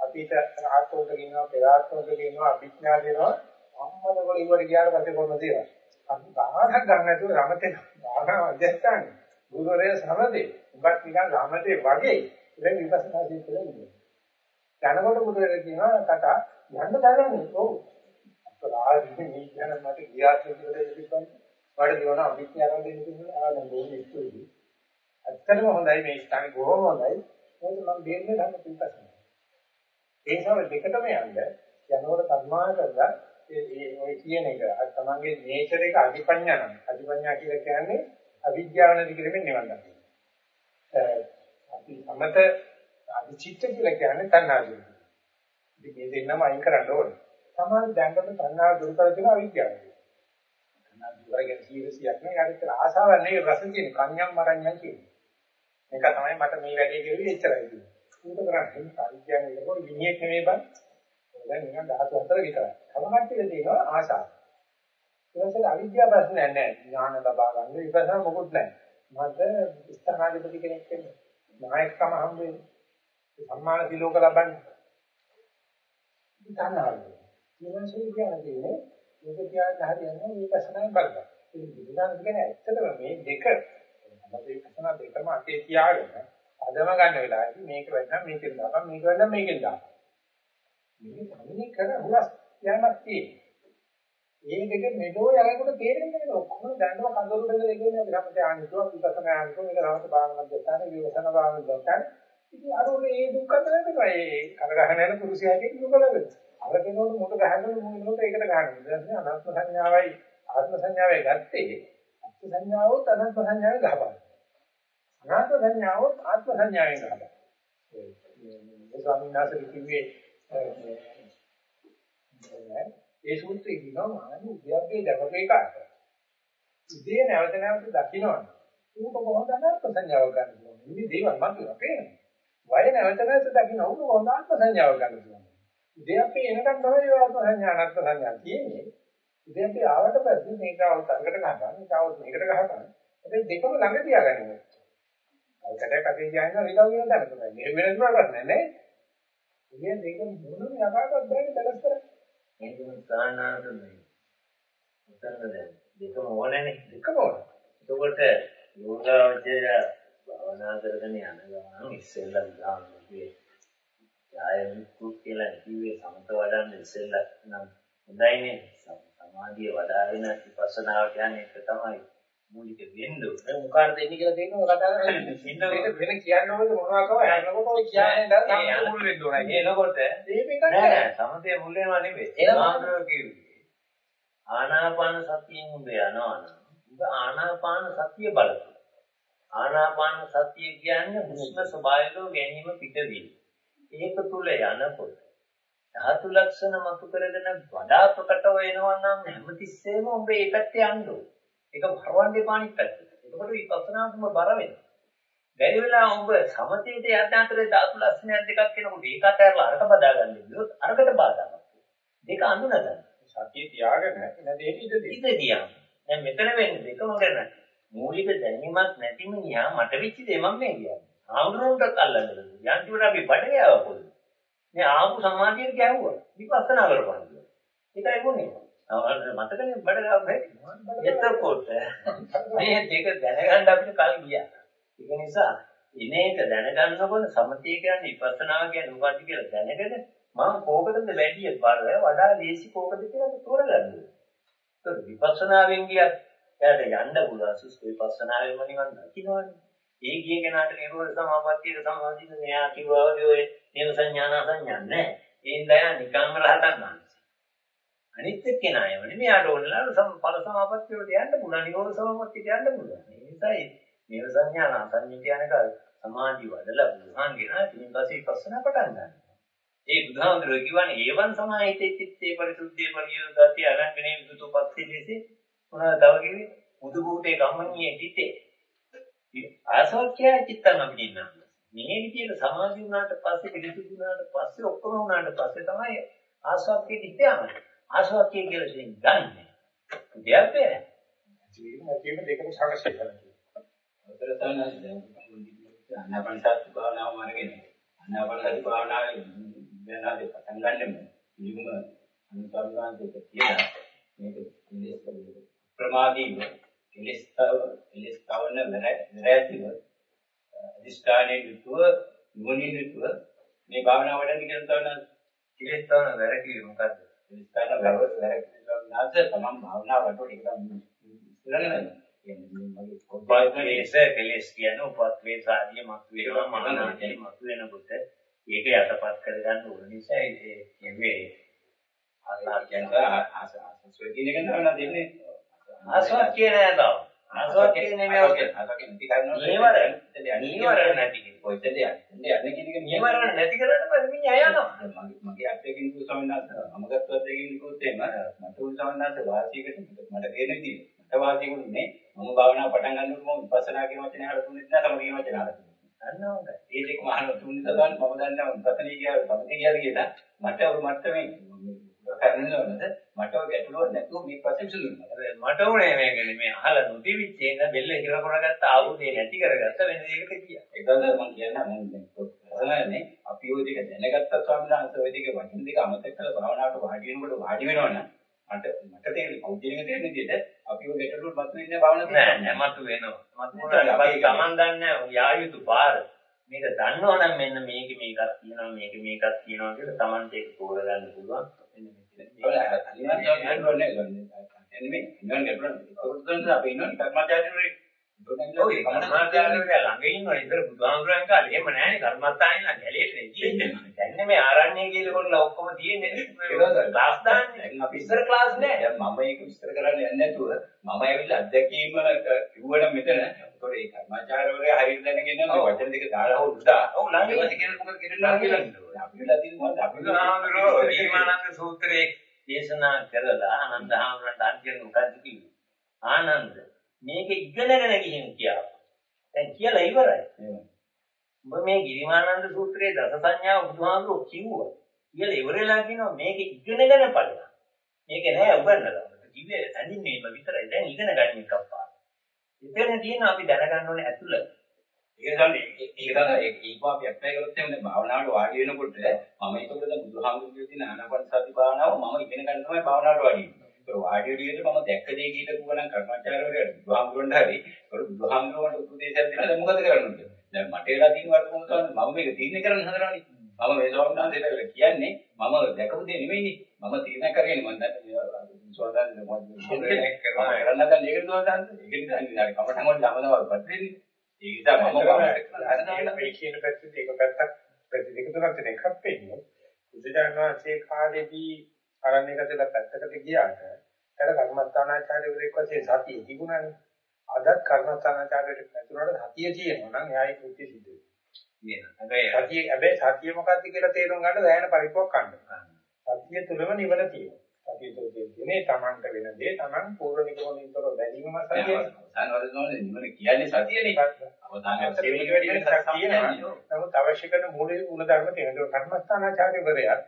අතීත ආත්මවල කියනවා පෙරාත්මවල කියනවා අභිඥා දෙනවා අම්මල වල ඉවර ගියාට පස්සේ කොහොමද දේවා. අපි බාහක් ගන්න නැතුව රමතේ බාහන අධ්‍යස්ථානේ ගුරුවරයා සමදේ උඹත් නිකන් රමතේ වගේ ඉතින් විපස්සනා ශේෂ්ඨය නෙමෙයි. යනකොට ගුරුවරයා කියනවා කතා යන්න දාගන්නේ. ඔව්. අපරාධිනේ මේ කියන මට ගියාත් කියලා දෙන්න වල දිවන අභිඥාන දෙන්න තියෙන ආනන්ද බොහොම ස්තුතියි. ඇත්තටම හොඳයි මේ ස්ථානේ බොහොම හොඳයි. මොකද මම දෙන්නේ ධර්ම පිටසන. ඒ නිසා දෙකටම යන්න යනකොට සම්මාන කරලා ඒ ඔය කියන එක තමන්ගේ නේචර් එක අධිපඤ්ඤා නම් අධිපඤ්ඤා කියලා කියන්නේ අවිද්‍යාව නැති කිරීමෙන් නිවන් දකින්න. අපි සමත අධිචිත්ත කියලා කියන්නේ තණ්හා දුරු. ඉතින් මේ දෙන්නම අයින් කරන්න ඕනේ. සමාන දැනගන්න තණ්හා දුරු කර දෙන අවිද්‍යාව. වරගෙන සීරසියක් නේ යාට කියලා ආසාවක් නෙවෙයි රස කියන්නේ කන්‍යම් මරණ්‍යම් කියන්නේ. මේක තමයි මට මේ වැඩේ කෙරුවේ එච්චරයි කියන්නේ. උන්ට කරන්නේ සාහිත්‍යයෙන් එනකොට විඤ්ඤාණය නෙවෙයි බං. දැන් නිකන් 14 විතරයි. කමකට්ටිය තියෙනවා ආසාව. ඊට අවිද්‍යාව ප්‍රශ්නයක් නැහැ. ඥාන ලබා ගන්න විපස්සනා මොකුත් නැහැ. මට ස්ථානාධිපති කෙනෙක් වෙන්න. නායකකම හම් වෙන්නේ. සම්මාන සිලෝක ලබන්නේ. ඉතින් ගන්නවා. ඊළඟට කියන්නේ මේක කියන්නේ හරියන්නේ මේ ප්‍රශ්නයෙන් බලන්න. ඉතින් බුදුදහම කියන්නේ ඇත්තටම මේ දෙක අපේ ප්‍රශ්න දෙකම අතේ තියාගෙන අදම ගන්න වෙලාවදී මේක වෙන්නම් මේකෙන් දාපන් මේක වෙන්නම් මේකෙන් දාපන්. මේ තනිය කර හුලස් යන්නක් තියෙන්නේ. මේ දෙක මෙලෝ යනකොට තේරෙන්නේ නැහැ ඔක්කොම දැනම කඳවුරු දෙක දෙකේ අපිට ආනිසෝ විපස්සනා ආනිසෝ මේක රහත භාවනාවක් දැක්කම විපස්සනා භාවනාවක් දැක්කම ඉතින් අර ඔය ඒ දුක්ඛ කරන්නේ ඒ කරගහන යන පුරුෂයාගේ දුක ලැබෙනවා. අර කෙනෙකුට මොකට ගහන්නේ මොනකට ඒකට ගහන්නේ. ඊට පස්සේ අනාත්ම සංඥාවයි ආත්ම සංඥාවයි ගත්තේ අත්ථ සංඥාවොත් අනාත්ම සංඥාවෙන් ගහපන්. අනාත්ම සංඥාව ආත්ම සංඥාවෙන් ගන්නවා. මේ ස්වාමීන් වහන්සේ කිව්වේ ඒ සූත්‍රයේ කියනවා මානු උද්‍යප්පේ දැකපු එකක්. උදේ නැවත නැවත දකින්නවා. ඌට කොහොමද අනාත්ම සංඥාව ගන්න පුළුවන්? මේ දේවල් මම කියලා පේනවා. වය නැවත නැවත දකින්න ඌට කොහොමද ආත්ම සංඥාව ගන්න පුළුවන්? උදේ අපි එනකන් තමයි ආත්ම සංඥා අනාත්ම සංඥා තියෙන්නේ. උදේ අපි ආවට පස්සේ මේක අවුත් අඟට ගන්නවා. මේක අවුත් මේකට ගහනවා. අපි දෙකම ළඟ තියාගන්න ඕනේ. අල්කට කටේ කියනවා ඊළඟ වෙන තැන තමයි. මේ වෙන දුර කරන්නේ නැහැ. ඉතින් දෙක මොනම යකාටවත් බෑනේ බැලන්ස් කරන්න. මේක උදාහරණයක් උතරන දැන් දෙකම ඕනනේ. දෙකම ඕන. එතකොට යෝගාවචරය භාවනා කරගෙන යන ගමන් ඉස්සෙල්ලා උදාහරණයක් ඡාය වික්කුත් කියලා කිව්වේ සමත වඩන්න ඉස්සෙල්ලා නම් හොඳයිනේ සමාධිය වඩාගෙන විපස්සනාව කියන්නේ ඒක තමයි මූලික වෙන්න මේ මොකාට දෙන්නේ කියලා තේරෙනව කතා කරන්නේ. වෙන කියන්න ඕනේ මොනවා කව යනකොට ඔය කියන්නේ දැන් සම්පූර්ණ වෙන්න ඕනයි. එනකොට මේක නෑ සමතේ මුල් වෙනවා නෙවෙයි. එනවා. කිව්වේ. ආනාපාන සතියෙන් උඹ යනවා නම් උඹ ආනාපාන සතිය බලපන්. ආනාපාන සතිය කියන්නේ හුස්ම ස්වභාවයෙන් ගැනීම පිටවීම. ඒක තුල යනකොට ධාතු ලක්ෂණ මතු කරගෙන වඩා ප්‍රකටව එනවා නම් හැමතිස්සෙම උඹ ඒ පැත්තේ යන්න ඕනේ. ඒක භරවන්නේ පාණිත් පැත්තට. එතකොට විපස්සනාටම බර වෙනවා. බැරි වෙලා උඹ සමතේට යද්ද අතරේ ධාතු ලක්ෂණයක් දෙකක් වෙනකොට ඒක අතහැරලා අරක බදාගන්න ගියොත් අරකට බාධාවක්. දෙක අඳුනගන්න. සතිය තියාගෙන නැදේ ඉඳ දෙන්න. ඉත ගියා. දැන් මෙතන වෙන්නේ දෙකම කරන්නේ. මූලික දැනීමක් නැති මිනිහා මට වෙච්ච දේ මම මේ කියන්නේ. ආමුරුන්ට අල්ලන්නේ. යන්තිමට අපි බඩ ගෑවා පොඩි. මේ ආපු සමාධියට ගැහුවා. විපස්සනා කරපන්. ඒකයි වුනේ. මතකනේ බඩ ගාව. එතකොට [laughs] මේ දෙක දැනගන්න අපිට කල් ගියා. ඒක නිසා ඉන එක දැනගන්නකොට සමතේ කියන්නේ විපස්සනා කියන්නේ මොකක්ද කියලා දැනගෙන මම කෝකටද වැඩි බර වඩා ලේසි කෝකද කියලා තෝරගන්න. ඒක විපස්සනාවෙන් ගියත් එයාට යන්න පුළුවන් සුස්ත විපස්සනාවෙන්ම නිවන් දකින්නවනේ. ඒ ගිය කෙනාට නිරෝධ සමාපත්තියට සම්බන්ධිත මෙයා කිව්වා වගේ ඔය නියම සංඥාන සංඥා නැහැ. ඒ ඉඳලා නිකම්ම රහතන් වහන්සේ. අනිත් එක්කෙනා යම නෙමෙයි යාට ඕනලා සම ඵල සමාපත්තිය වලට යන්න පුළුවන් නිරෝධ සමාපත්තියට යන්න පුළුවන්. ඒ නිසායි නියම සංඥාන සංඥා කියන එක සමාධි වදලා බුදුහන්ගෙන ඉතින් පස්සේ විපස්සනා පටන් ගන්නවා. ඒ බුදුහාමුදුරුවෝ කියවනේ ඒවන් සමාහිතේ චිත්තේ පරිසුද්ධියේ පරියෝගාති අරංගනේ විදුතෝපත්ති විසේ මොනවද තව කිව්වේ මුදු බුතේ ගම්මනියේ හිතේ ආසෝක්‍ය චිත්තම කියනවා මේ විදිහට සමාධි වුණාට පස්සේ පිළිසුදු වුණාට පස්සේ ඔක්කොම වුණාට පස්සේ තමයි ආසෝක්‍ය හිතයම ආසෝක්‍ය කියලා කියන්නේ ගන්නේ දෙයක් ජීවිතේ ජීවිත දෙකම සාකච්ඡා කරනවා. අතර තමයි දැන් අනාපානසති භාවනාව මාර්ගයෙන් අනාපානසති භාවනාවේ වෙනාදී පටන් ගන්නෙම නිගම අනුසම්මානයක කියලා මේක ඉලෙස් ප්‍රමාදීව ඉලෙස් ඉලෙස් කවන්න වැරැතිව අදිස්ථානයේ යුතුව නුවණින් යුතුව මේ භාවනාව වඩන්න කියන තවන ඉලෙස් තවන වැරකි මොකද්ද ඉලෙස්ථාන වැරැතිව නැස තමන් භාවනාව වඩනකොට ඒක තමයි ඉස්සරගෙන යන්නේ උපත්වේස කෙලස් කියන උපත්වේස ආදී මත් වේවා මහානාදී මත් වෙනකොට ඒක යටපත් කරගන්න ඕන නිසා ඒ කියන්නේ ආසාව කියන්නේ ආසාව කියන එක නේද දෙන්නේ ආසාවක් කියන නේද ආසාවක් මේ ඔක ආසාව කියන ටික කරනවා නීවර නීවර නැති කියන කොයිද යන්නේ. යන්නේ කියන එක නීවර නැති කරලා පස්සේ මිනිහා යනවා. මගේ මගේ අත්දැකීම් කිව්ව ස්වාමීන් වහන්සේ මම ගත්ත අත්දැකීම් කිව්වොත් එහෙම මට උන් ස්වාමීන් වහන්සේ වාසියකට මට තේරෙන විදිහට මට වාසියකුත් නේ මම භාවනාව පටන් ගන්නකොට මම විපස්සනා කියන වචනේ අහලා තුනෙත් නෑ තම කියන වචනේ අහලා අන්න හොඳයි. ඒ දෙකම අහලා තුනෙත් තමයි මම දන්නවා විපස්සනා කියලා පස්සේ කියලා කියලා. මට ඔය මට්ටමේ කරනවද මට ඔය ගැටලුවක් නැතුව මේ පස්සේ විසඳුණා මට උනේ මේකනේ මේ අහලා නොතිවිච්ච එක බෙල්ල හිර කරගත්ත ආවුදේ නැති කරගත්ත වෙන දෙයකට කියා ඒකද මම කියන්නේ මම දැන් කරලානේ අපි ওই දෙක දැනගත්ත ස්වාමීන් වහන්සේ ওই දෙක වචන දෙක අමතක කරලා භාවනාවට වාඩි වෙනකොට වාඩි වෙනවනම් මට මට තේරෙන්නේ පෞද්ගලික තේරෙන විදිහට අපි ඔය ගැටලුවට මතු වෙන්නේ භාවනාවට නෑ නෑ මතු වෙනවා මතු වුණාට පස්සේ Taman දන්නේ යා යුතු පාර මේක දන්නවනම් මෙන්න මේක මේකක් තියෙනවා මේක මේකක් තියෙනවා කියලා Tamanට ඒක තෝරගන්න පුළුවන් මෙන්න මෙතන එන්නේ නිවන් ගැටලුවක් ඒකත් අපි ඉන්න කර්මාචාර්යවරේ ඔය කර්මාචාර්යවරයා ළඟ ඉන්නවා. ඉතල බුදුහාමුදුරන් කාලේ එහෙම නෑනේ කර්මස්ථානේ නම් ගැලේට නෙන්නේ දැන් මේ ආරණ්‍ය කියලා කොල්ල ඔක්කොම තියෙන්නේ ක්ලාස් දාන්නේ. අපි ඉස්සර ක්ලාස් නෑ. දැන් මම ඒක විස්තර කරන්න යන්නේ නැතුව මම ඇවිල්ලා අත්දැකීම කිව්වනම් මෙතන. ඒතකොට ඒ කර්මාචාර්යවරයා හරියට දැනගෙන මේ වචන දෙක දාලා හො උදා. ඔව් ළඟ ඉන්න කියලා මොකද කියනවා කියලා අපි වෙලා තියෙන මොකද? අපි බුදුහාමුදුරෝ දීමානන්ද සූත්‍රයේ දේශනා කරලා ආනන්ද හාමුදුරන්ට අන්තිම මොකද්ද කිව්වේ. ආනන්ද මේක ඉගෙනගෙන ගිහින් කියලා. දැන් කියලා ඉවරයි. ඔබ මේ ගිරිමානන්ද සූත්‍රයේ දස සංඥා බුදුහාමුදුරුවෝ කිව්වා. කියලා ඉවරලා කියනවා මේක ඉගෙනගෙන බලන්න. මේක නෑ උගන්නලා. කිව්වේ ඇඳින්නේම විතරයි. දැන් ඉගෙන ගන්න එකක් පාන. එතන තියෙන අපි දැනගන්න ඕනේ ඇතුළත. ඒක තමයි ඒක තමයි ඒක ඒක අපි ඇප්ලයි කරොත් එන්නේ භාවනාවට වාඩි වෙනකොට මම දැන් බුදුහාමුදුරුවෝ කියන ආනාපාන සති භාවනාව මම ඉගෙන ගන්න තමයි භාවනාවට වාඩි වෙන්නේ. වාඩි වෙන්නේ මම දැක්ක දේ කියලාකුවා නම් කර්මචාරවරයාට බුදුහාමුදුරන්ට හරි ඒක බුදුහාමුදුරන්ට උපදේශයක් දෙනවා. දැන් මොකද කරන්නේ දැන් මට වෙලා තියෙන වර්ග මොකද මම මේක තීරණය කරන්න හදනවානේ. මම මේ ස්වාමීන් වහන්සේට කියන්නේ මම දැකපු දේ නෙවෙයිනේ මම තීරණය කරගෙන මම දැන් සෝදාන මොකද කරන්න? දැන් ඒක සෝදාන ඒක නිසා ඉතින් කමටම ළමනවා පස්සේ ඒ නිසා මම මේ කියන පැත්තේ ඒක පැත්තක් පැති දෙක තුනක් තියෙන එකක් වෙන්නේ බුදුජානනාංශයේ කාලේදී අරණ්‍යගතලා පැත්තකට ගියාට එයාට කර්මස්ථානාචාර්යවරයෙක් වශයෙන් සතිය තිබුණානේ. අදත් කර්මස්ථානාචාර්යවරයෙක් නැතුණාට සතිය තියෙනවා නම් එයායි කෘත්‍ය සිද්ධ වෙනවා. සතිය හැබැයි සතිය මොකක්ද කියලා තේරුම් ගන්න දැනන පරිප්පුවක් ගන්න සතිය තුළම නිවන තියෙනවා. සතිය තුළ තියෙන්නේ තමන්ට වෙන දේ. තමන් පූර්ව නිගමනින්තර බැලීමම සතිය. වලදී නිවන කියන්නේ සතියනේ. අවසාන සේවක වැඩි වෙන සතිය නමුත් අවශ්‍ය කරන මූලික ගුණ ධර්ම තියෙනවා. කර්මස්ථානාචාර්යවරයා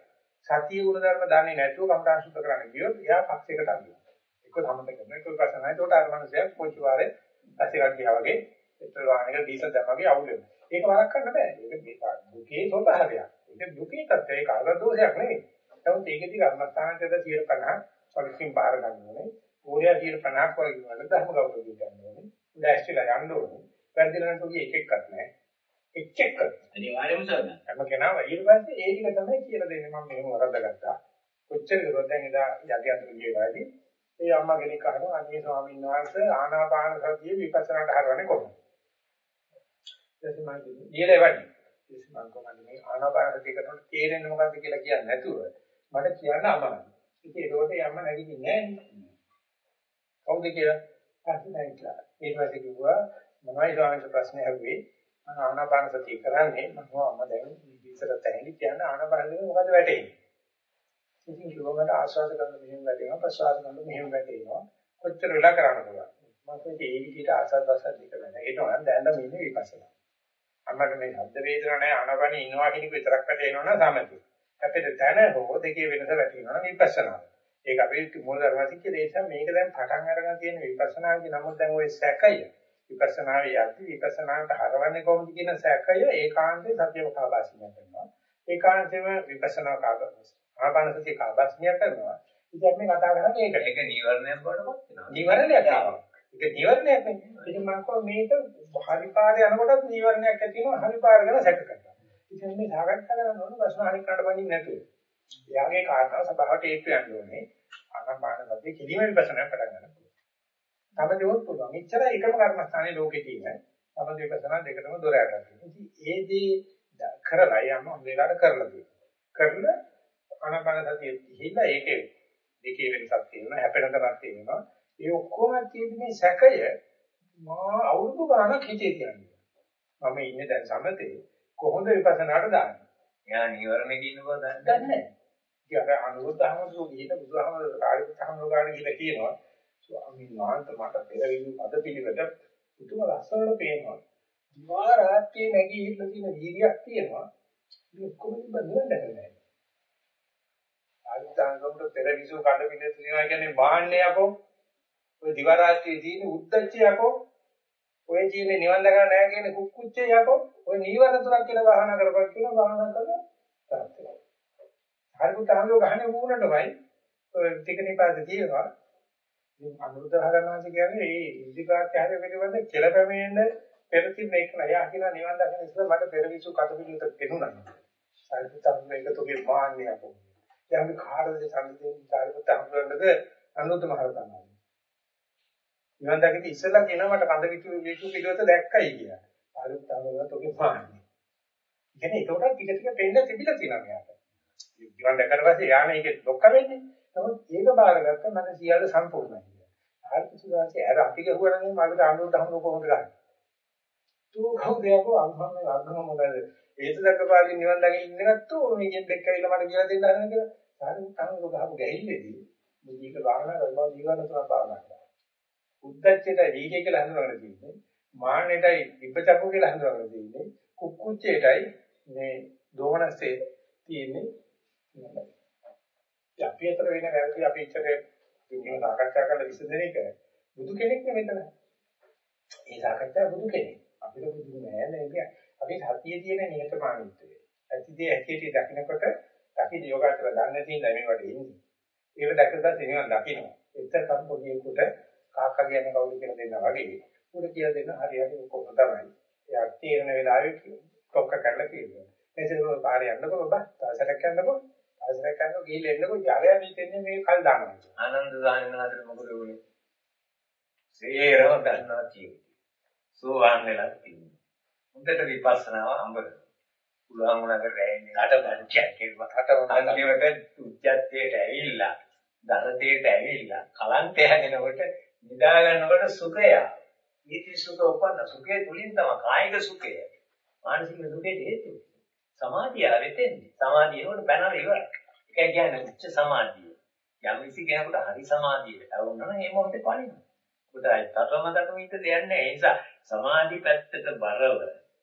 සතිය ගුණ ධර්ම දන්නේ නැතුව කම්ප්‍රාන් සුද්ධ කරන්න ගියොත් එයා පක්ෂයකට අදිනවා. එක්ක සමත කරනවා. එක්ක විපස්සනා. ඒකට අර මනුස්සයා කොච්චි වාරේ පස්සේ ගියා වගේ පෙට්‍රල් වාහනයක ඩීසල් දැම්ම වගේ අවුල් වෙනවා. ඒක වරක් කරන්න බෑ. ඒක දුකේ ස්වභාවයක්. ඒක දුකේ තත්ත්වය ඒක අර්ධ දෝෂයක් නෙවෙයි. නමුත් ඒකෙදි කර්මස්ථානයේ 150 පරිස්සම් බාර ගන්න ඕනේ. ඕරයා 150ක් වගේ වල ධර්ම ගෞරවය ගන්න ඕනේ. දැස්තිලා යන්න ඕනේ. වැරදිලා නම් තුගේ එක එකක් නැහැ. එක් එක්ක. අනිවාර්යයෙන්ම සර්. හැම කෙනාම ඊට පස්සේ ඒ ටික තමයි කියලා දෙන්නේ මම මෙහෙම වරද්දාගත්තා. කොච්චර කරුවත් දැන් එදා යටි අතුරු ගියලාදී ඒ අම්මා කෙනෙක් අහනවා අනේ ස්වාමීන් වහන්සේ ආනාපාන සතිය විපස්සනාට හරවන්නේ කොහොමද? ඊට පස්සේ මම ඊළඟ වැඩි. ඊට මම කොහොමද මේ ආනාපාන සතිය කරනකොට තේරෙන්නේ මොකද්ද කියලා කියන්නේ නැතුව මට කියන්න අමාරුයි. ඉතින් ඒකට යම්ම නැගිටින්නේ නැහැ. කවුද කියලා? පස්සේ නැගිටලා. ඊට පස්සේ කිව්වා මමයි ස්වාමීන් ප්‍රශ්නේ අහුවේ. මම ආනාපාන සතිය කරන්නේ මම අම්ම දැන් ඉස්සර තැහෙලි කියන්න ආනාපානෙ මොකද වැටෙන්නේ? ඉතින් කිව්වමට ආස්වාද කරන මෙහෙම වැටෙනවා ප්‍රසවාස කරන මෙහෙම වැටෙනවා. කොච්චර වෙලා කරන්න පුළුවන්. මම කිව්වේ ඒ විදිහට ආස්වාද ප්‍රසවාස දෙක වෙනවා. ඒක නම් දැන් නම් ඉන්නේ විපස්සනා. අම්මට මේ ශබ්ද වේදනා නැහැ ආනාපානෙ ඉන්නවා කියන එක විතරක් වැටෙනවනම් සමතේ. අපිට දැන හෝ දෙකේ වෙනස වැටෙනවා නම් විපස්සනා. ඒක අපේ මූල ධර්මසික දේශම් මේක දැන් පටන් අරගෙන තියෙන විපස්සනාගේ නමුත් දැන් ওই සැකය විපස්සනාවේ යද්දි විපස්සනාට හරවන්නේ කොහොමද කියන සැකය ඒකාන්තේ සත්‍යව කාබාසිනිය කරනවා. ඒකාන්තේම විපස්සනා කාබාසිනිය. ආපාන සතිය කාබාසිනිය කරනවා. ඉතින් අපි කතා කරන්නේ ඒකට. ඒක නීවරණයක් බවට පත් වෙනවා. නීවරණයක් ආවා. ඒක නීවරණයක් නෙමෙයි. ඉතින් මම කිව්වා මේක හරි පාරේ යනකොටත් නීවරණයක් ඇති වෙනවා හරි පාර ගැන සැක කරනවා. ඉතින් මේ සාකච්ඡා කරන්න ඕන ප්‍රශ්න අහන්න කරන්න බඳින්න නැතුව. එයාගේ කාරණා සභාවට ඒත් යන්න ඕනේ. ආගම්මාන සත්‍ය කිලිම විපස්සනා පටන් ගන්න තමදේවත් පුළුවන්. එච්චර එකම කර්මස්ථානයේ ලෝකේ තියෙන. තමදේ විපස්සනා දෙකටම දොර අරගන්න. ඉතින් ඒ දේ කරලා යම වෙලාවට කරලා දෙන්න. කරලා ආනාපාන සතිය ගිහිල්ලා ඒකේ දෙකේ වෙනසක් තියෙනවා. හැපෙන තරක් තියෙනවා. ඒ ඔක්කොම තියෙන මේ සැකය මා අවුරුදු ගාණක් හිතේ තියන්නේ. මම ඉන්නේ දැන් සමතේ කොහොමද විපස්සනාට දාන්නේ? එයා නීවරණ කියන බව දන්නේ නැහැ. ඉතින් අර අනුරුද්ධහමසෝ ගිහින් බුදුහමර කාර්යතහමර ගාන කියලා කියනවා. ස්වාමීන් වහන්සේ මට පෙරවිලු අද පිළිවෙත පුදුම ලස්සනට පේනවා. දිවා රාත්‍රියේ නැගී ඉන්න තියෙන වීර්යයක් තියෙනවා. මේ කොහොමද බඳින්න නැහැ. ආයතනකට පෙරවිසු කඩ පිළිවෙත තියෙනවා කියන්නේ වාහන්නේ යකෝ. ඔය දිවා රාත්‍රියේ තියෙන උද්දච්චය යකෝ. ඔය ජීවේ නිවන් දකලා නැහැ කියන කුක්කුච්චේ යකෝ ඔය නීවරණ තුනක් කියලා වහන කරපන් කියලා වහන කරලා තාත්තලා. හරියට අහලෝ ගහන්නේ වුණාටමයි ඔය ටික නිපාත තියෙනවා. මේ අනුරුද්ධහරණාංශ කියන්නේ මේ ඉන්දිකාත්‍යය පිළිබඳ කෙලපැමෙන්න පෙර තිබෙන එක නෑ. යා කියන නිවන් දකින ඉස්සෙල්ලා මට පෙරවිසු කටපිළිවෙත පෙනුණා. හරියට මේක තුගේ මාන්නේ අපෝ. යම් කාටද සම්පූර්ණ කාර්යපත හඳුනන්නද අනුරුද්ධ මහරතනවා. නිවන් දකින්න ඉස්සෙල්ලා කියනවා මට කඳ විතු විතු පිටවත දැක්කයි කියලා. ආරුත් තාවලත් ඔගේ පාන්නේ. කියන්නේ ඒකට ටික ටික පෙන්න තිබිලා තියෙනවා මෙයාට. නිවන් දැක්කට පස්සේ යාන ඒකේ ලොක්ක වෙන්නේ. නමුත් ඒක බාරගත්ත මම සියල්ල සම්පූර්ණයි කියලා. ආර්ථ සුදාසේ අර අපි ගහුවා නම් මගේ ආනුවට හමුන කොහොමද ගන්නේ? තෝ කවුද යකෝ අම්මම අග්ගම මොකද? ඒත දක්පාලින් නිවන් දකින්න ඉන්නකත්තු මේකෙන් දෙක් ඇවිල්ලා මට කියලා දෙන්න හදන කියලා. සාරින් තමයි ගහපු ගැහිල්ලේදී මේක භාවනා කරනවා ජීවන තුන භාවනා කරනවා. උද්දච්චයට වීර්ය කියලා හඳුනගන්න තියෙන්නේ. මාන්නයටයි විපචක්ක කියලා හඳුනගන්න තියෙන්නේ. කුක්කුච්චයටයි මේ දෝමනස්සේ තියෙන්නේ. අපි අතර වෙන වැරදි අපි ඉච්චරේ විදිහට සාකච්ඡා කරලා විසඳන එක බුදු කෙනෙක් නෙමෙයි මෙතන. ඒ සාකච්ඡා බුදු කෙනෙක්. අපිට බුදු නෑ නේද? අපි සතියේ තියෙන නිහතමානීත්වය. ඇතිදී ඇතිදී දකින්නකොට දකින්න යෝගාචර දන්නේ තියෙන මේවට ඉන්නේ. ඒව දැකලා සිනවන් දකින්නවා. එතකම් පොඩියෙකුට කාක්කා කියන්නේ කවුද කියලා දෙන්නා වගේ. උඩ කියලා දෙන්න හරියට කොහොමද තමයි. එයා තීරණ වෙලාවේ කොක්ක කරලා කියනවා. එතකොට පාරේ යන්නකො බබා තාසරක් යන්නකො අවසර කරනවා ගිහිල්ලා එන්නකො ජාලයා හිතෙන්නේ මේ කල් දානවා. ආනන්ද සාමණේරට මොකද වුනේ? සේරම ගන්නවා කියන්නේ. සෝවාන් වෙලා තියෙනවා. හොඳට විපස්සනාව අඹර. පුළුවන් වුණාට රැන්නේ අට පංචයක් කියලා. අට අන්තිමට උච්චත්වයට ඇවිල්ලා, දරතේට ඇවිල්ලා, කලන්තය හැගෙනකොට නිදා ගන්නකොට සුඛය. ඊටි සුඛ උපන්න සුඛය තුලින් තමයි කායික සුඛය. මානසික සුඛයට හේතුව. සමාධිය ආවෙතෙන්නේ. සමාධිය නෝන පැනලා ඉවරයි. ඒක කියන්නේ උච්ච සමාධිය. යම් කිසි කෙනෙකුට හරි සමාධියට වුණා නම් ඒ මොහොතේ පණිනවා. උදායි තරම දඩු මිට දෙන්නේ ඒ නිසා සමාධි පැත්තට බරව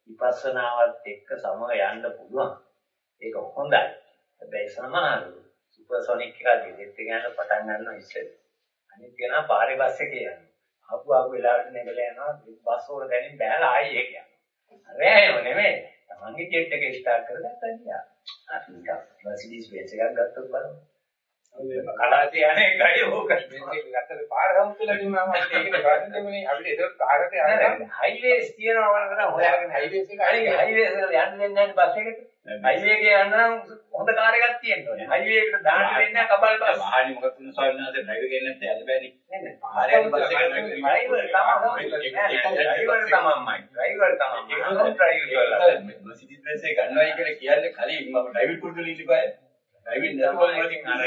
විපස්සනාවත් එක්ක සමව යන්න පුළුවන්. ඒක හොඳයි. හැබැයි සමහරව සුපර්සොනික් කියලා දෙදෙත් ගන්න පටන් ගන්නවා ඉස්සෙල්ලා. අනිත් කෙනා පාරේ බස් එකේ යනවා. ආපු ආපු වෙලාවට නැගලා යනවා බස් වල දැනින් බෑලා ආයෙ ඒක යනවා. රෑයම නෙමෙයි. තමන්ගේ ජෙට් එක ස්ටාර්ට් කරගත්තා කියලා. අපි මර්සිඩීස් බෙන්ස් එකක් ගත්තොත් බලමු. කඩාතේ යන්නේ ගයි ඕක. මේක ගත්තට පාර සම්පූර්ණ කිව්වම ඒකේ කාරණේ අපිට ඒක කාරණේ යන්නේ හයිවේස් තියෙනවා වල හොයාගෙන හයිවේස් එක හරි හයිවේස් වල යන්න දෙන්නේ නැහැ බස් එකට. හයිවේ එකේ යන්න නම් හොඳ කාර් එකක් තියෙන්න ඕනේ. හයිවේ එකට දාන්න දෙන්නේ නැහැ කබල් බස්. වාහනේ මොකද තුන ස්වාමීන් වහන්සේ ඩ්‍රයිවර් කෙනෙක් නැත්නම් යන්න බෑනේ. නෑ නෑ. පාරේ බස් එකට ඩ්‍රයිවර් තමයි. ඩ්‍රයිවර් තමයි. අනුන් ඩ්‍රයිවර් කරලා. මර්සිඩීස් බෙන්ස් එක ගන්නවයි කියලා කියන්නේ කලින් මම ඩ්‍රයිවිං වෙලා ඉඳපෑ. ඩ්‍රයිවිං නැතුව මම ඉතින් අර